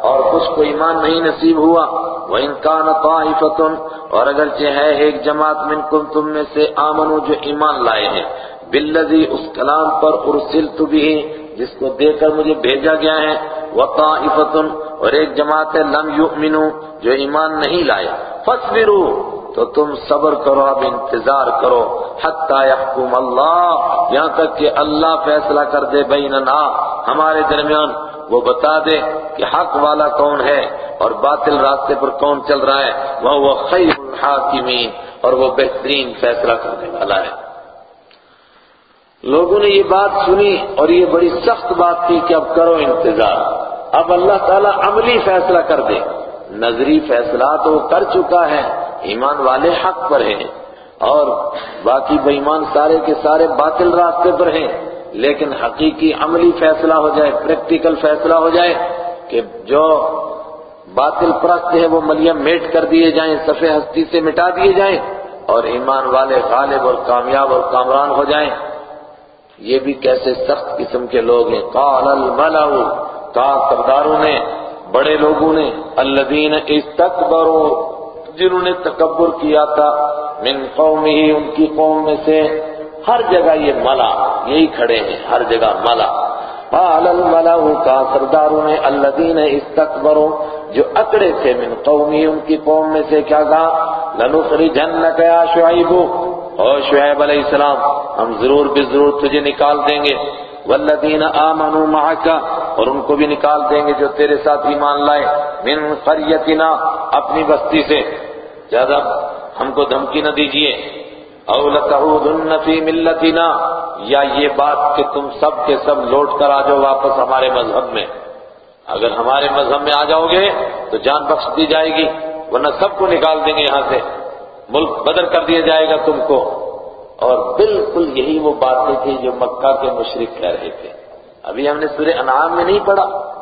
اور کچھ کو ایمان نہیں نصیب ہوا۔ وہ انکان طائفتن اور اگرچہ ہے ایک جماعت منکم، تم میں سے آمنو جو ایمان لائے ہیں۔ بالذی اس کلام پر ارسلت بھی، جس کو دے کر مجھے بھیجا گیا ہے، وطائفتن، اور ایک جماعت لم یؤمنو، جو ایمان نہیں لائے۔ فصبروا تو تم صبر کرو، اب انتظار کرو۔ حتی یحکم اللہ، یہاں تک کہ اللہ فیصلہ کر دے بیننا۔ ہمارے درمیان وہ بتا دے کہ حق والا کون ہے، اور باطل راستے پر کون چل رہا ہے۔ وہ وہ خیر الحاکمین، اور وہ بہترین فیصلہ کرنے والا ہے۔ لوگوں نے یہ بات سنی اور یہ بڑی سخت بات تھی کہ اب کرو انتظار۔ اب اللہ تعالیٰ عملی فیصلہ کر دے۔ نظری فیصلہ تو کر چکا ہے۔ ایمان والے حق پر ہیں۔ اور باقی بے ایمان سارے کے سارے باطل راستے پر ہیں۔ لیکن حقیقی عملی فیصلہ ہو جائے، پریکٹیکل فیصلہ ہو جائے کہ جو باطل پرست ہیں وہ ملیم میٹ کر دیے جائیں صفحے ہستی سے مٹا دیے جائیں اور ایمان والے غالب اور کامیاب اور کامران ہو جائیں۔ یہ بھی کیسے سخت قسم کے لوگ ہیں۔ قال الملأ، کہا سرداروں نے، بڑے لوگوں نے، الذین استکبروا، جنہوں نے تکبر کیا تھا، من قومه ان کی قوم میں سے ہر جگہ یہ ملا یہی کھڑے ہیں، ہر جگہ ملا قال الملأ، کہا سرداروں نے، الذین استکبروا، جو اکڑے تھے، من قومی ان کی قوم میں سے کیا کہا؟ لنخرجنک یا شعیب او شعیب علیہ السلام، ہم ضرور بھی ضرور تجھے نکال دیں گے۔ والذین آمنوا معک اور ان کو بھی نکال دیں گے جو تیرے ساتھ ایمان لائے۔ من قریتنا اپنی بستی سے۔ زیادہ ہم کو دھمکی نہ دیجیے او لتعودن فی ملتنا، یا یہ بات کہ تم سب کے سب لوٹ کر آ جاؤ واپس ہمارے مذہب میں۔ اگر ہمارے مذہب میں آ جاؤ گے، تو جان بخش دی جائے گی، ورنہ سب کو نکال دیں گے یہاں سے۔ ملک بدر کر دیا جائے گا تم کو۔ اور بالکل یہی وہ باتیں تھیں جو مکہ کے مشرق کہہ رہے تھے۔ ابھی ہم نے سورہ انعام میں نہیں پڑھا۔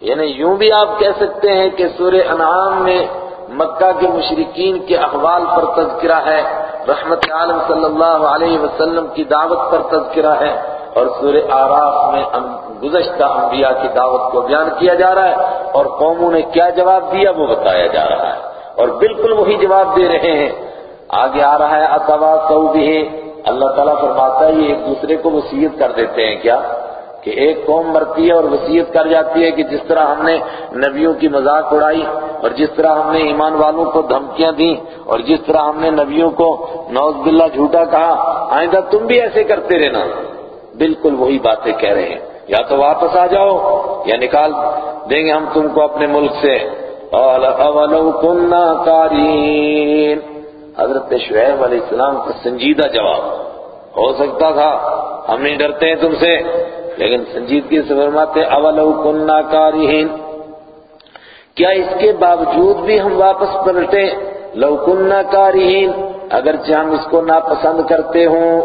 یعنی یوں بھی آپ کہہ سکتے ہیں کہ سورہ انعام میں مکہ کے مشرقین کے احوال پر تذکرہ ہے، رحمت عالم صلی اللہ علیہ وسلم کی دعوت پر تذکرہ ہے، اور سورہ آراف میں گزشتہ انبیاء کی دعوت کو بیان کیا جا رہا ہے، اور قوموں نے کیا جواب دیا وہ بتایا جا رہا ہے۔ اور بالکل وہی جواب دے رہے ہیں۔ آگے آ رہا ہے، اتوا سعودی اللہ تعالیٰ فرماتا ہے، یہ ایک دوسرے کو وسیعت کر دیتے ہیں۔ کیا؟ کہ ایک قوم مرتی ہے اور وسیعت کر جاتی ہے کہ جس طرح ہم نے نبیوں کی مذاق اڑائی اور جس طرح ہم نے ایمان والوں کو دھمکیاں دیں اور جس طرح ہم نے نبیوں کو نوز باللہ جھوٹا کہا، آئندہ تم بھی ایسے کرتے رہنا۔ بالکل وہی باتیں کہہ رہے ہیں۔ یا تو واپس آ جاؤ، یا نکال دیں گے ہم تم کو اپنے ملک سے۔ اولو کننا کارین حضرت شعیب علیہ السلام کا سنجیدہ جواب، ہو سکتا تھا، ہم نہیں ڈرتے ہیں تم سے، لیکن سنجیدگی سے فرماتے اولو کننا کارین کیا اس کے باوجود بھی ہم واپس پلٹیں؟ لو کننا کارین اگرچہ ہم اس کو ناپسند کرتے ہوں،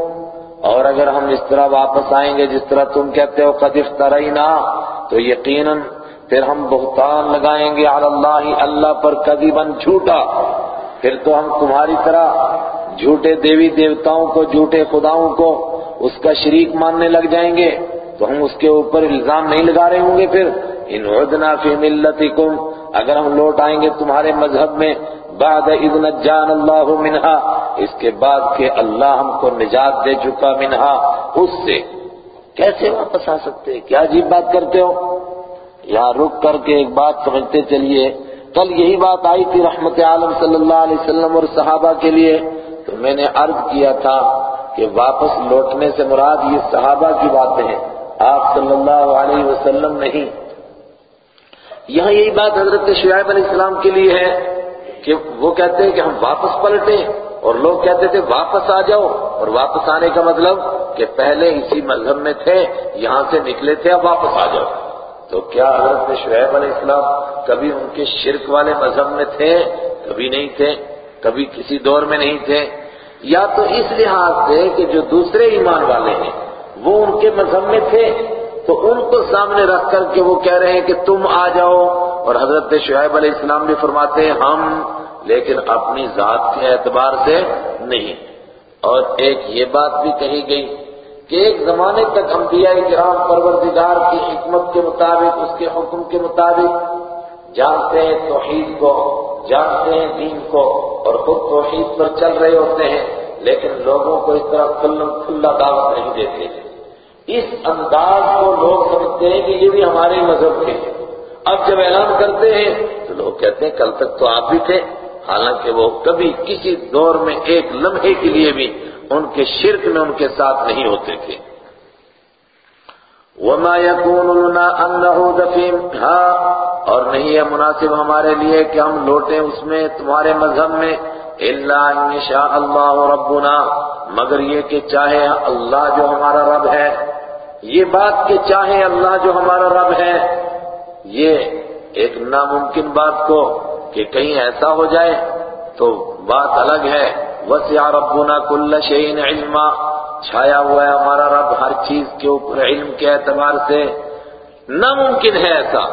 اور اگر ہم اس طرح واپس آئیں گے، جس طرح تم کہتے ہو، قد افترینا. تو یقیناً پھر ہم بہتان لگائیں گے علی اللہ اللہ پر کذباً جھوٹا۔ پھر تو ہم تمہاری طرح جھوٹے دیوی دیوتاؤں کو، جھوٹے خداؤں کو اس کا شریک ماننے لگ جائیں گے۔ تو ہم اس کے اوپر الزام نہیں لگا رہے ہوں گے پھر۔ ان عدنا فی ملتکم، اگر ہم لوٹ آئیں گے تمہارے مذہب میں، بعد اذ نجان اللہ منہا، اس کے بعد کہ اللہ ہم کو نجات دے چکا منہا۔ اس سے کیسے واپس آ سکتے؟ کیا عجیب بات کرتے ہو؟ یہاں رک کر کے ایک بات سمجھتے چلیے۔ کل یہی بات آئی تھی رحمت عالم صلی اللہ علیہ وسلم اور صحابہ کے لیے، تو میں نے عرض کیا تھا کہ واپس لوٹنے سے مراد یہ صحابہ کی باتیں ہیں۔ آپ صلی اللہ علیہ وسلم نہیں۔ یہاں یہی بات حضرت شعیب علیہ السلام کے لیے ہے کہ وہ کہتے ہیں کہ ہم واپس پلٹیں اور لوگ کہتے تھے واپس آ جاؤ۔ اور واپس آنے کا مطلب کہ پہلے اسی مذہب میں تھے، یہاں سے نکلے تھے، اب واپس آ جاؤ۔ تو کیا حضرت شعیب علیہ السلام کبھی ان کے شرک والے مذہب میں تھے؟ کبھی نہیں تھے، کبھی کسی دور میں نہیں تھے؟ یا تو اس لحاظ سے کہ جو دوسرے ایمان والے ہیں، وہ ان کے مذہب میں تھے؟ تو ان کو سامنے رکھ کر کے وہ کہہ رہے ہیں کہ تم آ جاؤ۔ اور حضرت شعیب علیہ السلام بھی فرماتے ہیں، ہم لیکن اپنی ذات کے اعتبار سے نہیں۔ اور ایک یہ بات بھی کہی گئی کہ ایک زمانے تک انبیاء کرام پروردگار کی حکمت کے مطابق، اس کے حکم کے مطابق جانتے ہیں توحید کو، جانتے ہیں دین کو اور خود توحید پر چل رہے ہوتے ہیں، لیکن لوگوں کو اس طرح کھلا دعوت نہیں دیتے۔ اس انداز کو لوگ سمجھتے ہیں کہ یہ بھی ہمارے مذہب کے اب جب اعلان کرتے ہیں تو لوگ کہتے ہیں، کل تک تو آپ بھی تھے۔ حالانکہ وہ کبھی کسی دور میں ایک لمحے کے لیے بھی ان کے شرک میں ان کے ساتھ نہیں ہوتے تھے۔ وما يكون لنا ان نعود فيها ہاں، اور نہیں ہے مناسب ہمارے لیے کہ ہم لوٹیں اس میں، تمہارے مذہب میں۔ الا ان شاء اللہ ربنا۔ مگر یہ کہ چاہے اللہ جو ہمارا رب ہے۔ یہ بات کہ چاہے اللہ جو ہمارا رب ہے۔ یہ ایک ناممکن بات کو کہ کہیں ایسا ہو جائے تو بات الگ ہے۔ وسع ربنا كل شيء علما. چھایا ہوا ہے ہمارا رب ہر چیز کے اوپر علم کے اعتبار سے. ناممکن ہے ایسا.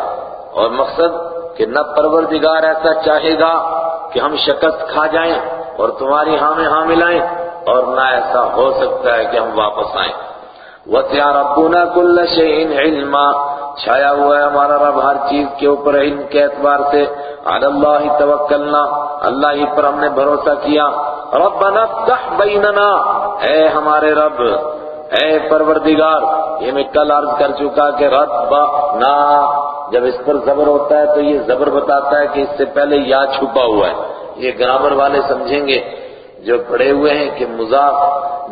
اور مقصد کہ نہ پروردگار ایسا چاہے گا کہ ہم شکست کھا جائیں اور تمہاری ہاں میں ہاں ملائیں اور نہ ایسا ہو سکتا ہے کہ ہم واپس آئیں. وَسِعَ رَبُّنَا كُلَّ شَيْءٍ عِلْمًا. چھایا ہوا ہے ہمارا رب ہر چیز کے اوپر علم کے اعتبار سے۔ علی اللہ توکلنا۔ اللہ ہی پر ہم نے بھروسہ کیا۔ ربنا افتح بیننا۔ اے ہمارے رب، اے پروردگار، یہ میں کل عرض کر چکا کہ ربنا، جب اس پر زبر ہوتا ہے تو یہ زبر بتاتا ہے کہ اس سے پہلے یا چھپا ہوا ہے۔ یہ گرامر والے سمجھیں گے جو پڑے ہوئے ہیں کہ مضاف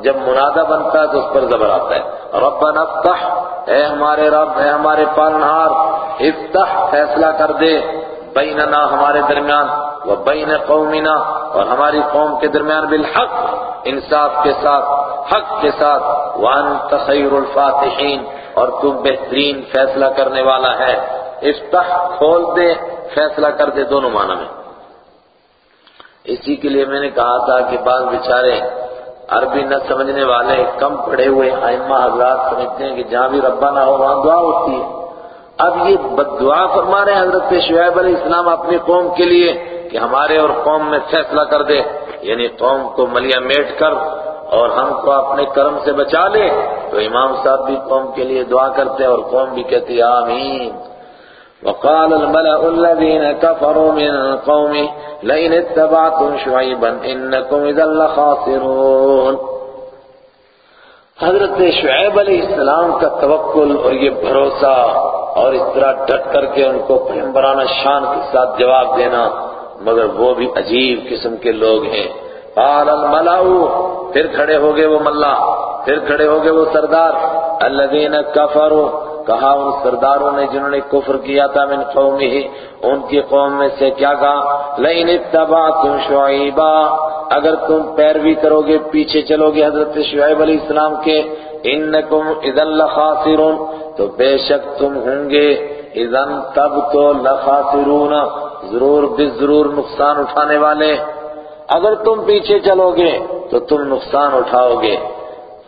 جب منادہ بنتا ہے تو اس پر زبر آتا ہے۔ ربنا افتح، اے ہمارے رب، اے ہمارے پالنہار، افتح، فیصلہ کر دے۔ بیننا، ہمارے درمیان، و بین قومنا، اور ہماری قوم کے درمیان بالحق، انصاف کے ساتھ، حق کے ساتھ۔ وانت خیر الفاتحین، اور تو بہترین فیصلہ کرنے والا ہے۔ افتح، کھول دے، فیصلہ کر دے، دونوں معنی میں۔ اسی کے لیے میں نے کہا تھا کہ بعض بیچارے عربی نہ سمجھنے والے کم پڑھے ہوئے آئمہ حضرات سمجھتے ہیں کہ جہاں بھی ربا نہ ہو وہاں دعا ہوتی ہے۔ اب یہ بد دعا فرما رہے ہیں حضرت شعیب علیہ السلام اپنی قوم کے لیے کہ ہمارے اور قوم میں فیصلہ کر دے یعنی قوم کو ملیا میٹ کر اور ہم کو اپنے کرم سے بچا لے۔ تو امام صاحب بھی قوم کے لیے دعا کرتے ہیں اور قوم بھی کہتی آمین۔ وقال الملأ الذين كفروا من قومه لئن اتبعتم شعيبا انكم اذا لخاسرون. حضرت شعیب علیہ السلام کا توکل اور یہ بھروسہ اور اس طرح ڈٹ کر کے ان کو پیمبرانہ شان کے ساتھ جواب دینا مگر وہ بھی عجیب قسم کے لوگ ہیں۔ قال الملأ، پھر کھڑے ہو گئے وہ ملا، پھر کھڑے ہو گئے وہ سردار، الذين كفروا کہا ان سرداروں نے جنہوں نے کفر کیا تھا من قومی ان کی قوم میں سے کیا کہا؟ لئن اتبعتم شعیبا۔ اگر تم پیروی کرو گے، پیچھے چلو گے حضرت شعیب علیہ السلام کے۔ انکم اذا لخاسرون۔ تو بے شک تم ہوں گے۔ اذا تب تو لخاسرون۔ ضرور ضرور نقصان اٹھانے والے۔ اگر تم پیچھے چلو گے، تو تم نقصان اٹھاؤ گے۔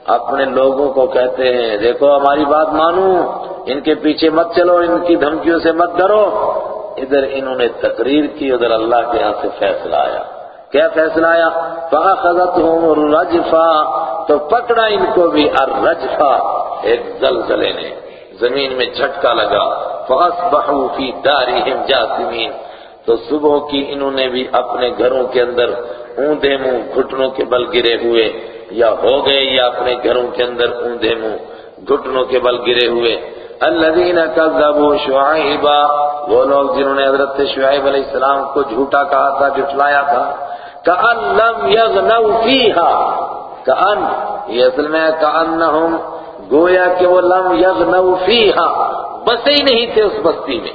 اپنے لوگوں کو کہتے ہیں، دیکھو ہماری بات مانو، ان کے پیچھے مت چلو، ان کی دھمکیوں سے مت ڈرو۔ ادھر انہوں نے تقریر کی، ادھر اللہ کے ہاں سے فیصلہ آیا۔ کیا فیصلہ آیا؟ فَأَخَذَتْهُمُ الرَّجْفَا تو پکڑا ان کو بھی الرجفا ایک زلزلے نے زمین میں جھٹکا لگا۔ فَأَصْبَحُوا فِي دَارِهِمْ جَاثِمِينَ۔ تو صبح کی انہوں نے بھی اپنے گھروں کے اندر اوندے منہ گھٹنوں کے بل گرے ہوئے، یا ہو گئے یا اپنے گھروں کے اندر اوندے منہ گھٹنوں کے بل گرے ہوئے۔ الذین کذبوا شعیبا، وہ لوگ جنہوں نے حضرت شعیب علیہ السلام کو جھوٹا کہا تھا، جھٹلایا تھا۔ کأن لم یغنوا فیہا، کأن، یہ اصل میں کأنہم، گویا کہ وہ لم یغنوا فیہا، بسے ہی نہیں تھے اس بستی میں۔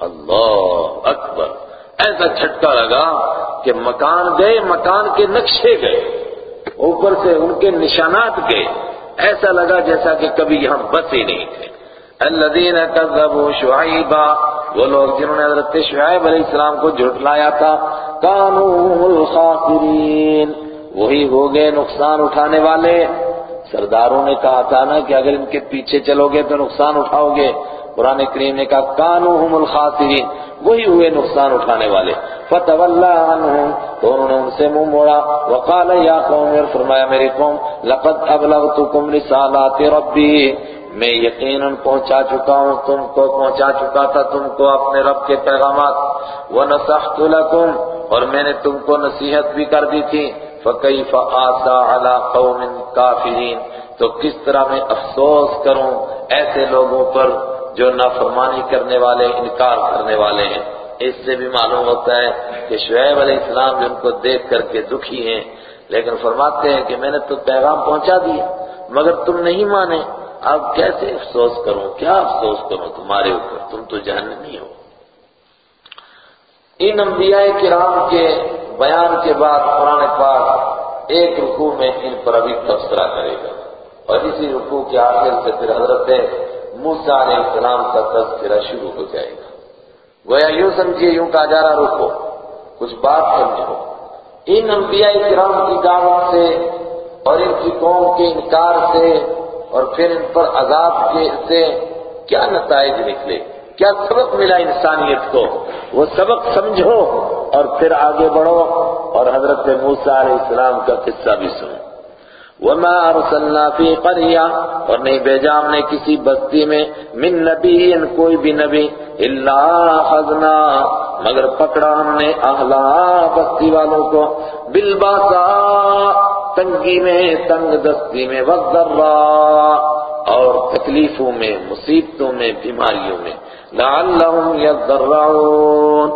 اللہ اکبر۔ ایسا جھٹکا لگا کہ مکان گئے، مکان کے نقشے گئے، اوپر سے ان کے نشانات گئے۔ ایسا لگا جیسا کہ کبھی یہاں بس ہی نہیں تھے۔ الذین کذبوا شعیبا، وہ لوگ جنہوں نے حضرت شعیب علیہ السلام کو جھٹلایا تھا کانوا الخاسرین۔ وہی ہو گئے نقصان اٹھانے والے۔ سرداروں نے کہا تھا نا کہ اگر ان کے پیچھے چلو گے تو نقصان اٹھاؤ گے۔ قرآن کریم نے کہا کانو الخاسرین۔ وہی ہوئے نقصان اٹھانے والے۔ فتولى عنهم تو انہوں نے ان سے منہ موڑا۔ وقال، یا قوم، اور فرمایا، میری قوم، لقد ابلغتكم رسالات ربی، میں یقیناً پہنچا چکا ہوں، تم کو پہنچا چکا تھا، تم کو اپنے رب کے پیغامات۔ ونصحت لكم اور میں نے تم کو نصیحت بھی کر دی تھی۔ فکیف آسا علی قوم کافرین، تو کس طرح میں افسوس کروں ایسے لوگوں پر جو نافرمانی کرنے والے، انکار کرنے والے ہیں۔ اس سے بھی معلوم ہوتا ہے کہ شعیب علیہ السلام بھی ان کو دیکھ کر کے دکھی ہیں۔ لیکن فرماتے ہیں کہ میں نے تو پیغام پہنچا دیا، مگر تم نہیں مانے۔ اب کیسے افسوس کروں؟ کیا افسوس کروں تمہارے اوپر؟ تم تو جہنمی ہو۔ ان انبیاء کرام کے بیان کے بعد قرآن پاک ایک رکوع میں ان پر ابھی تبصرہ کرے گا۔ اور اسی رکوع کے آخر سے پھر حضرت موسیٰ علیہ السلام کا تذکرہ شروع ہو جائے گا۔ گویا یوں سمجھیے یوں کہا جا رہا رکو۔ کچھ بات سمجھو۔ ان انبیاء کرام کی دعوت سے اور ان کی قوم کے انکار سے اور پھر ان پر عذاب کے سے کیا نتائج نکلے؟ کیا سبق ملا انسانیت کو؟ وہ سبق سمجھو اور پھر آگے بڑھو اور حضرت موسیٰ علیہ السلام کا قصہ بھی سنو۔ وما ارسلنا فی قریہ اور نہیں بیجا ہم نے کسی بستی میں من نبی کوئی بھی نبی اللہ خزنا مگر پکڑا ہم نے اہلا بستی والوں کو۔ بالباسا، تنگی میں، تنگ دستی میں وقدرہ اور تکلیفوں میں، مصیبتوں میں، بیماریوں میں۔ لعلہم یذرعون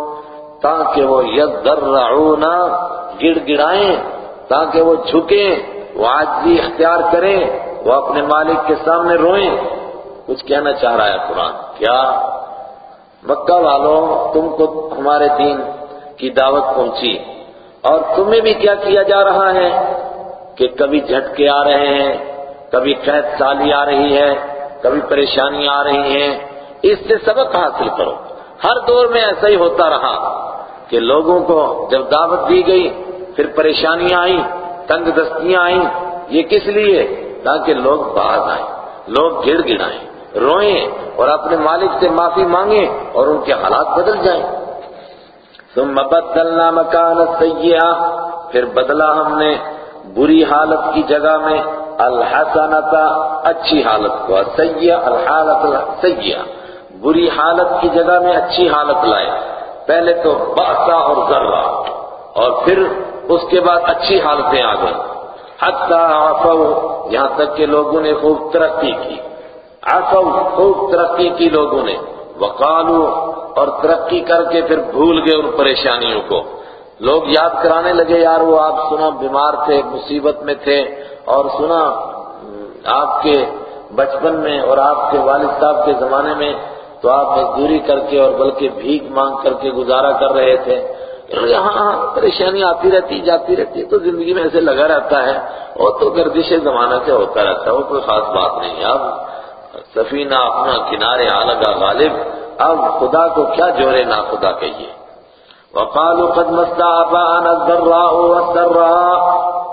تاکہ وہ یذرعون گڑ گڑائیں، تاکہ وہ جھکیں۔ وہ آجزی اختیار کریں، وہ اپنے مالک کے سامنے روئیں۔ کچھ کہنا چاہ رہا ہے قرآن۔ کیا؟ مکہ والوں، تم کو ہمارے دین کی دعوت پہنچی۔ اور تمہیں بھی کیا کیا جا رہا ہے؟ کہ کبھی جھٹکے آ رہے ہیں، کبھی قید سالی آ رہی ہے، کبھی پریشانی آ رہی ہیں۔ اس سے سبق حاصل کرو۔ ہر دور میں ایسا ہی ہوتا رہا کہ لوگوں کو جب دعوت دی گئی، پھر پریشانیاں آئیں۔ تنگ دستیاں آئیں۔ یہ کس لیے؟ تاکہ لوگ باز آئیں، لوگ گڑ گڑائیں، روئیں اور اپنے مالک سے معافی مانگیں اور ان کے حالات بدل جائیں۔ ثم بدلنا مکان السیئہ پھر بدلا ہم نے بری حالت کی جگہ میں الحسنتا اچھی حالت کو۔ سیاح الحالت سیاح بری حالت کی جگہ میں اچھی حالت لائے۔ پہلے تو باسا اور ذرہ اور پھر اس کے بعد اچھی حالتیں آ گئیں۔ حتی عفو، یہاں تک کہ لوگوں نے خوب ترقی کی۔ عفو، خوب ترقی کی لوگوں نے۔ وقالو، اور ترقی کر کے پھر بھول گئے ان پریشانیوں کو۔ لوگ یاد کرانے لگے، یار وہ آپ سنا بیمار تھے، مصیبت میں تھے، اور سنا آپ کے بچپن میں اور آپ کے والد صاحب کے زمانے میں تو آپ مزدوری کر کے اور بلکہ بھیک مانگ کر کے گزارا کر رہے تھے۔ یہاں پریشانی آتی رہتی، جاتی رہتی ہے تو زندگی میں ایسے لگا رہتا ہے، اور تو گردش زمانہ سے ہوتا رہتا ہے، وہ کوئی خاص بات نہیں اب سفینہ اپنا کنارے آلگا غالب، اب خدا کو کیا جوڑے نہ خدا کہیے؟ وقالوا قد مستعبانا الضراء والضراء،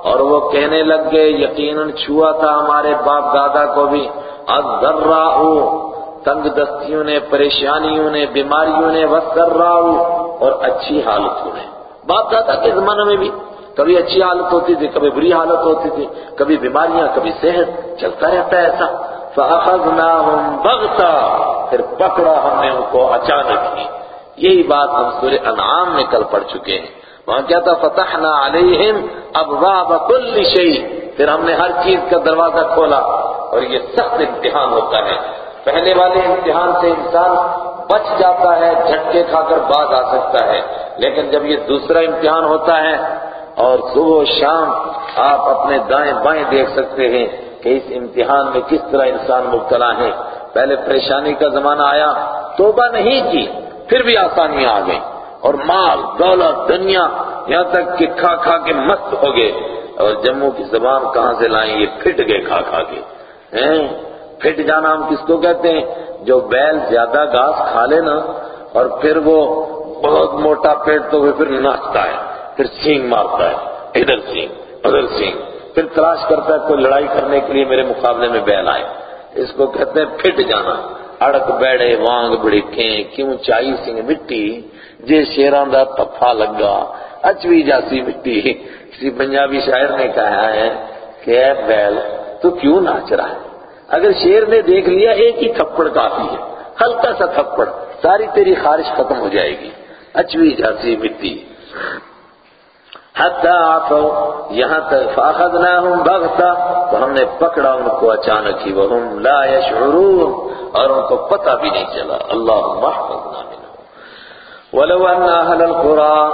اور وہ کہنے لگ گئے، یقیناً چھوا تھا ہمارے باپ دادا کو بھی۔ الضراء، تنگ دستیوں نے، پریشانیوں نے، بیماریوں نے، والضراء اور اچھی حالتوں نے باپ دادا کے زمانے میں بھی کبھی اچھی حالت ہوتی تھی، کبھی بری حالت ہوتی تھی، کبھی بیماریاں، کبھی صحت، چلتا رہتا ہے ایسا۔ فَأَخَذْنَاهُمْ بَغْتًا پھر پکڑا ہم نے ان کو اچانک ہی۔ یہی بات ہم سورہ انعام میں کل پڑھ چکے ہیں۔ وہاں کیا تھا فتحنا علیہم ابواب کل شیء پھر ہم نے ہر چیز کا دروازہ کھولا اور یہ سخت امتحان ہوتا ہے۔ پہلے والے امتحان سے انسان بچ جاتا ہے، جھٹکے کھا کر باز آ سکتا ہے۔ لیکن جب یہ دوسرا امتحان ہوتا ہے اور صبح و شام آپ اپنے دائیں بائیں دیکھ سکتے ہیں کہ اس امتحان میں کس طرح انسان مبتلا ہے۔ پہلے پریشانی کا زمانہ آیا، توبہ نہیں کی، پھر بھی آسانیاں آ گئیں۔ اور مال، دولت، دنیا یہاں تک کہ کھا کھا کے مست ہو گئے۔ اور جموں کی زبان کہاں سے لائیں یہ پھٹ گئے کھا کھا کے۔ پھٹ جانا ہم کس کو کہتے ہیں؟ جو بیل زیادہ گھاس کھا لے نا، اور پھر وہ بہت موٹا پیٹ تو پھر ناچتا ہے، پھر سینگ مارتا ہے، ادھر سینگ ادھر سینگ۔ پھر تلاش کرتا ہے، کوئی لڑائی کرنے کے لیے میرے مقابلے میں بیل آئے۔ اس کو کہتے ہیں پھٹ جانا۔ اڑک بیڑے، وانگ بڑکیں کیوں چائی سنگ مٹی؟ جے شیران دا پفا لگا۔ اچوی جاسی مٹی۔ کسی پنجابی شاعر نے کہا ہے کہ اے بیل، تو کیوں ناچ رہا ہے؟ اگر شیر نے دیکھ لیا، ایک ہی تھپڑ کافی ہے۔ ہلکا سا تھپڑ، ساری تیری خارش ختم ہو جائے گی۔ اچوی جاسی مٹی۔ حتی آفو، یہاں تک، فاخذناہم بغتا تو ہم نے پکڑا ان کو اچانک ہی، وہم لا یشعرون۔ اور ان کو پتہ بھی نہیں چلا۔ اللہ محفظنا منہم۔ ولو ان اہل القرى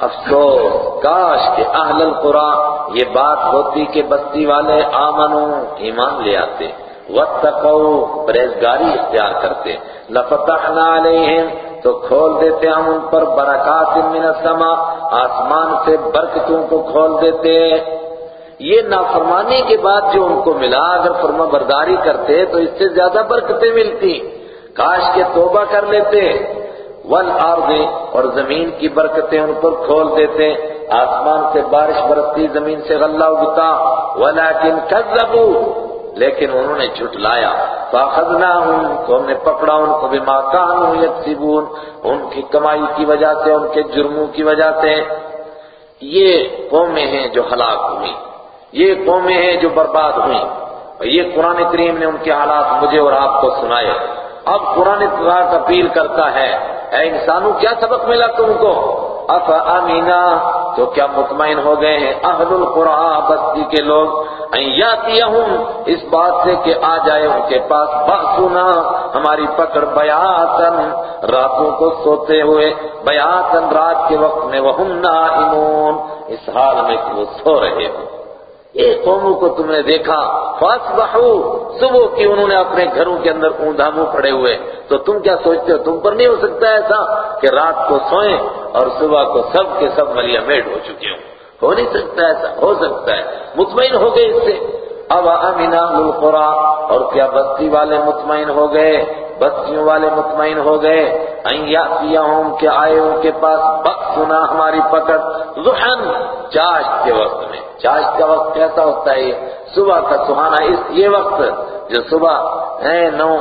افسوس، کاش کہ اہل القرى یہ بات ہوتی کہ بستی والے آمنو، ایمان لے آتے واتقوا پرہیزگاری اختیار کرتے، لفتحنا علیہم، تو کھول دیتے ہم ان پر برکات من السماء، آسمان سے برکتوں کو کھول دیتے۔ یہ نافرمانی کے بعد جو ان کو ملا، اگر فرما برداری کرتے تو اس سے زیادہ برکتیں ملتی کاش کے توبہ کر لیتے۔ والارض اور زمین کی برکتیں ان پر کھول دیتے آسمان سے بارش برستی، زمین سے غلہ اگتا۔ ولیکن کذبوا، لیکن انہوں نے جھٹلایا۔ فاخذناہم تو ہم نے پکڑا ان کو بما کانوا یکسبون ان کی کمائی کی وجہ سے، ان کے جرموں کی وجہ سے۔ یہ قومیں ہیں جو ہلاک ہوئی یہ قومیں ہیں جو برباد ہوئی اور یہ قرآن کریم نے ان کے حالات مجھے اور آپ کو سنائے۔ اب قرآن پاک اپیل کرتا ہے اے انسانوں، کیا سبق ملا تم کو؟ اف امینا تو کیا مطمئن ہو گئے ہیں اہل القرآن بستی کے لوگ؟ ایاتیہم اس بات سے کہ آ جائے ان کے پاس بحثنا ہماری پکڑ بیاتن راتوں کو سوتے ہوئے بیاتن رات کے وقت میں وہم نائمون، اس حال میں کہ وہ سو رہے ہوں۔ ایک قوموں کو تم نے دیکھا فاسبحو صبح کی انہوں نے اپنے گھروں کے اندر اوندا منہ پڑے ہوئے۔ تو تم کیا سوچتے ہو؟ تم پر نہیں ہو سکتا ایسا کہ رات کو سوئیں اور صبح کو سب کے سب ملیا میٹ ہو چکے ہوں۔ ہو نہیں سکتا ایسا، ہو سکتا ہے۔ مطمئن ہو گئے اس سے۔ اب امینا القرا اور کیا بستی والے مطمئن ہو گئے؟ بستیوں والے مطمئن ہو گئے۔ ایاتیہم کہ آئے ان کے پاس بک سنا ہماری پکڑ۔ زحن چاش کے وقت میں۔ چاش کا وقت کیسا ہوتا ہے؟ یہ صبح کا سہانا اس یہ وقت جو صبح ہے، نو،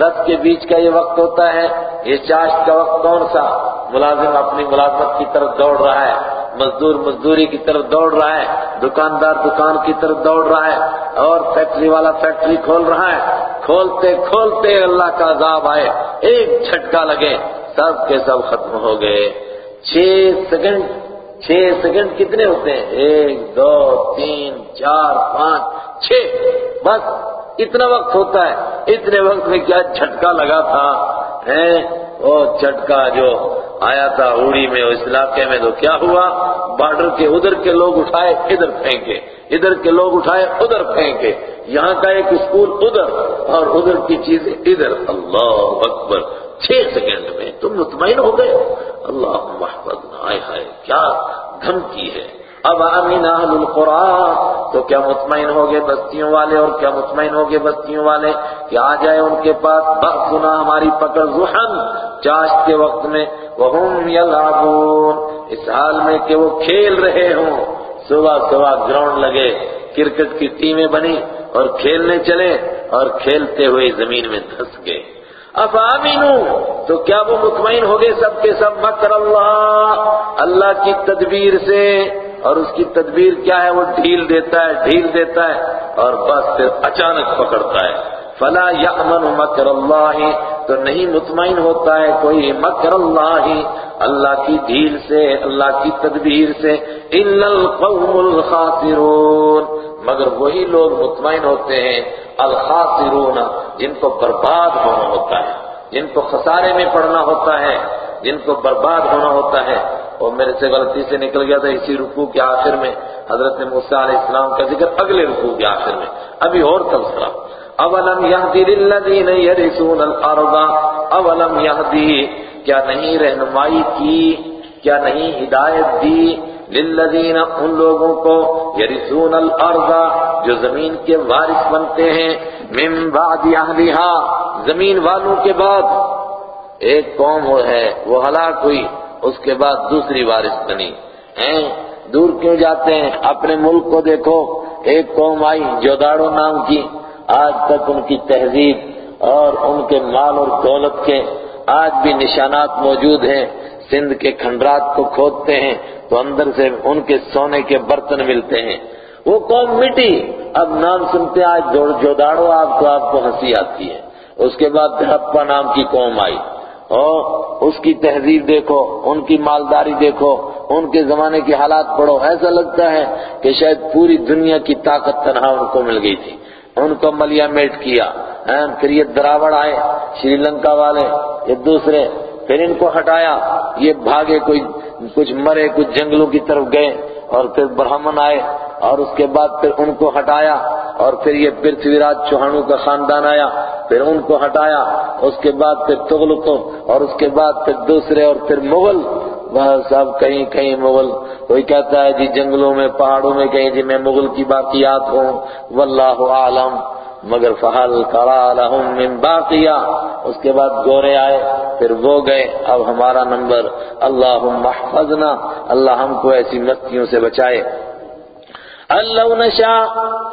دس کے بیچ کا یہ وقت ہوتا ہے۔ یہ چاش کا وقت کون سا؟ ملازم اپنی ملازمت کی طرف دوڑ رہا ہے۔ مزدور مزدوری کی طرف دوڑ رہا ہے، دکاندار دکان کی طرف دوڑ رہا ہے اور فیکٹری والا فیکٹری کھول رہا ہے۔ کھولتے کھولتے اللہ کا عذاب آئے۔ ایک جھٹکا لگے، سب کے سب ختم ہو گئے۔ چھ سیکنڈ چھ سیکنڈ کتنے ہوتے ہیں؟ ایک، دو، تین، چار، پانچ، چھ۔ بس اتنا وقت ہوتا ہے۔ اتنے وقت میں کیا جھٹکا لگا تھا؟ ہے وہ جھٹکا جو آیا تھا اوڑی میں اس علاقے میں تو کیا ہوا؟ بارڈر کے ادھر کے لوگ اٹھائے، ادھر پھینکے۔ ادھر کے لوگ اٹھائے، ادھر پھینکے۔ یہاں کا ایک اسکول ادھر اور ادھر کی چیزیں ادھر۔ اللہ اکبر۔ چھ سیکنڈ میں تم مطمئن ہو گئے؟ اللہ محفظ آئے ہائے، کیا دھمکی ہے۔ اب امین اہل القرآن تو کیا مطمئن ہو گئے بستیوں والے اور کیا مطمئن ہو گئے بستیوں والے کہ آ جائے ان کے پاس بخ سنا ہماری پکڑ زحن چاشت کے وقت میں، وہم یلعبون۔ اس حال میں کہ وہ کھیل رہے ہوں۔ صبح صبح گراؤنڈ لگے، کرکٹ کی ٹیمیں بنی اور کھیلنے چلے اور کھیلتے ہوئے زمین میں دھس گئے۔ اب تو کیا وہ مطمئن ہو گئے سب کے سب مکر اللہ اللہ کی تدبیر سے؟ اور اس کی تدبیر کیا ہے؟ وہ ڈھیل دیتا ہے، ڈھیل دیتا ہے اور بس پھر اچانک پکڑتا ہے۔ فلا یامن مکر اللہ، تو نہیں مطمئن ہوتا ہے کوئی مکر اللہ اللہ کی ڈھیل سے، اللہ کی تدبیر سے۔ الا القوم الخاسرون۔ مگر وہی لوگ مطمئن ہوتے ہیں الخاسرون جن کو برباد ہونا ہوتا ہے، جن کو خسارے میں پڑنا ہوتا ہے، جن کو برباد ہونا ہوتا ہے۔ اور میرے سے غلطی سے نکل گیا تھا اسی رکوع کے آخر میں۔ حضرت موسیٰ علیہ السلام کا ذکر اگلے رکوع کے آخر میں۔ ابھی اور تبصرہ اولم یہدی للذین یرثون الارض؟ اولم یہدی، کیا نہیں رہنمائی کی، کیا نہیں ہدایت دی؟ للذین ان لوگوں کو یرثون الارض، جو زمین کے وارث بنتے ہیں، من بعد اہلھا زمین والوں کے بعد۔ ایک قوم وہ ہے، وہ ہلاک ہوئی، اس کے بعد دوسری وارث بنی۔ ہیں، دور کیوں جاتے ہیں؟ اپنے ملک کو دیکھو۔ ایک قوم آئی جوداڑو نام کی۔ آج تک ان کی تہذیب اور ان کے مال اور دولت کے آج بھی نشانات موجود ہیں۔ سندھ کے کھنڈرات کو کھودتے ہیں تو اندر سے ان کے سونے کے برتن ملتے ہیں۔ وہ قوم مٹی۔ اب نام سنتے آج جوداڑو آپ کو آپ کو ہنسی آتی ہے۔ اس کے بعد ہرپا نام کی قوم آئی۔ اور اس کی تہذیب دیکھو، ان کی مالداری دیکھو، ان کے زمانے کے حالات پڑھو۔ ایسا لگتا ہے کہ شاید پوری دنیا کی طاقت تنہا ان کو مل گئی تھی۔ ان کو ملیا میٹ کیا۔ پھر یہ دراوڑ آئے، شری لنکا والے، یہ دوسرے۔ پھر ان کو ہٹایا۔ یہ بھاگے کوئی کچھ مرے، کچھ جنگلوں کی طرف گئے اور پھر برہمن آئے اور اس کے بعد پھر ان کو ہٹایا اور پھر یہ پرتھوی راج چوہانوں کا خاندان آیا۔ پھر ان کو ہٹایا۔ اس کے بعد پھر تغلقوں اور اس کے بعد پھر دوسرے اور پھر مغل۔ بس اب کہیں کہیں مغل۔ کوئی کہتا ہے جی جنگلوں میں، پہاڑوں میں کہیں جی میں مغل کی باقیات ہوں۔ واللہ عالم مگر فحل کرا لہم من باقیہ اس کے بعد گورے آئے، پھر وہ گئے۔ اب ہمارا نمبر، اللہم احفظنا، اللہ ہم کو ایسی مستیوں سے بچائے۔ اللہ نشا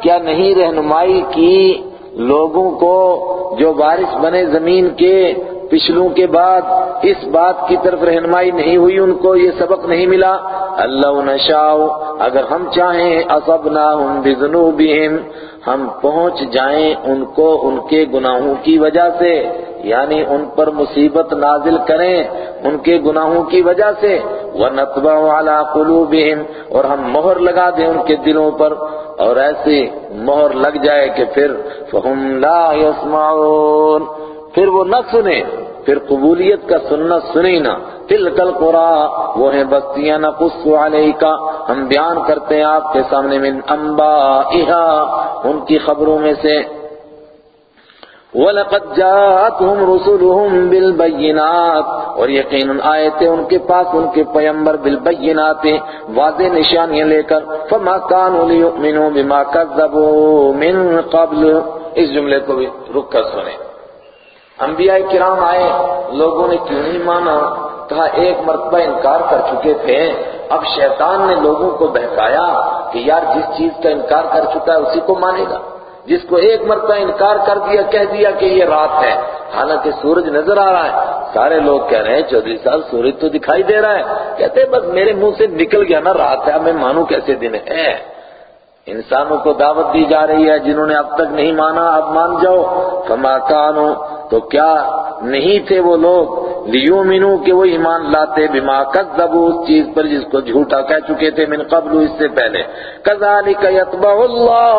کیا نہیں رہنمائی کی لوگوں کو جو بارش بنے زمین کے پچھلوں کے بعد اس بات کی طرف رہنمائی نہیں ہوئی، ان کو یہ سبق نہیں ملا۔ اللہ نشاء، اگر ہم چاہیں، اصبناہم بذنوبہم، ہم پہنچ جائیں ان کو ان کے گناہوں کی وجہ سے یعنی ان پر مصیبت نازل کریں ان کے گناہوں کی وجہ سے۔ وَنَطْبَعُ عَلَىٰ قُلُوبِهِمْ، اور ہم مہر لگا دیں ان کے دلوں پر۔ اور ایسی مہر لگ جائے کہ پھر فَهُمْ لَا يَسْمَعُونَ۔ پھر وہ نہ سنیں پھر قبولیت کا سننا سنیں نہ۔ تلک القرا وہ ہیں بستیاں نقص علیکا۔ ہم بیان کرتے ہیں آپ کے سامنے من انبائها ان کی خبروں میں سے۔ وَلَقَدْ جَاءَتْهُمْ رُسُلُهُمْ بِالْبَيِّنَاتِ۔ اور یقیناً آئے تھے ان کے پاس، ان کے پیمبر بالبینات واضح نشانیاں لے کر۔ فَمَا كَانُوا لِيُؤْمِنُوا بِمَا كَذَّبُوا مِن قَبْلِ۔ اس جملے کو بھی رک کر سنیں۔ انبیاء کرام آئے، لوگوں نے کیوں نہیں مانا؟ کہا، ایک مرتبہ انکار کر چکے تھے۔ اب شیطان نے لوگوں کو بہکایا کہ یار، جس چیز کا انکار کر چکا ہے، اسی کو مانے گا۔ جس کو ایک مرتبہ انکار کر دیا، کہہ دیا کہ یہ رات ہے۔ حالانکہ سورج نظر آ رہا ہے۔ سارے لوگ کہہ رہے ہیں، چودھری صاحب سورج تو دکھائی دے رہا ہے۔ کہتے ہیں، بس میرے منہ سے نکل گیا نا رات ہے، اب میں مانوں کیسے دن ہے؟ انسانوں کو دعوت دی جا رہی ہے جنہوں نے اب تک نہیں مانا، اب مان جاؤ۔ فما کانو تو کیا نہیں تھے وہ لوگ؟ لیومنو کہ وہ ایمان لاتے۔ بما کذبوا اس چیز پر جس کو جھوٹا کہہ چکے تھے۔ من قبل، اس سے پہلے۔ کذالک یطبع اللہ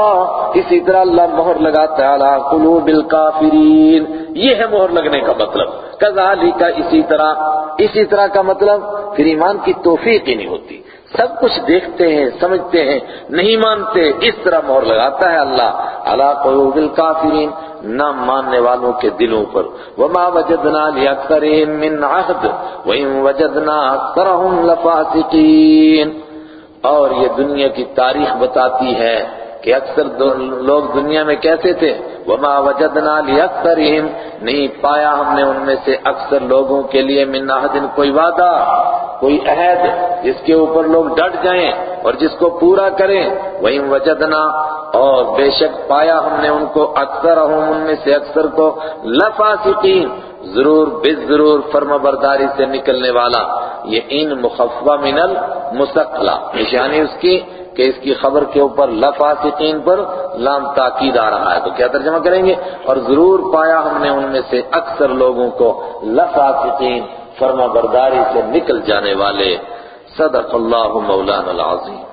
اسی طرح اللہ مہر لگاتا ہے۔ علی قلوب الکافرین یہ ہے مہر لگنے کا مطلب۔ کذالک اسی طرح اسی طرح کا مطلب۔ پھر ایمان کی توفیق ہی نہیں ہوتی۔ سب کچھ دیکھتے ہیں، سمجھتے ہیں، نہیں مانتے، اس طرح مہر لگاتا ہے اللہ۔ علی قلوب الکافرین نہ ماننے والوں کے دلوں پر۔ وما وجدنا لأكثرهم من عهد، وإن وجدنا أكثرهم لفاسقين۔ اور یہ دنیا کی تاریخ بتاتی ہے۔ کہ اکثر لوگ دنیا میں کیسے تھے؟ وما وجدنا لأكثرهم، نہیں پایا ہم نے ان میں سے اکثر لوگوں کے لیے من عہد کوئی وعدہ، کوئی عہد، جس کے اوپر لوگ ڈٹ جائیں اور جس کو پورا کریں۔ وہی وجدنا، اور بے شک پایا ہم نے ان کو اکثر ہوں ان میں سے اکثر کو لفاسقین، ضرور بز ضرور فرم برداری سے نکلنے والا۔ یہ ان مخفہ من المسقلہ، نشانی اس کی کہ اس کی خبر کے اوپر لفاسقین پر لام تاکید آ رہا ہے۔ تو کیا ترجمہ کریں گے؟ اور ضرور پایا ہم نے ان میں سے اکثر لوگوں کو لفاسقین فرما برداری سے نکل جانے والے۔ صدق اللہ مولانا العظیم۔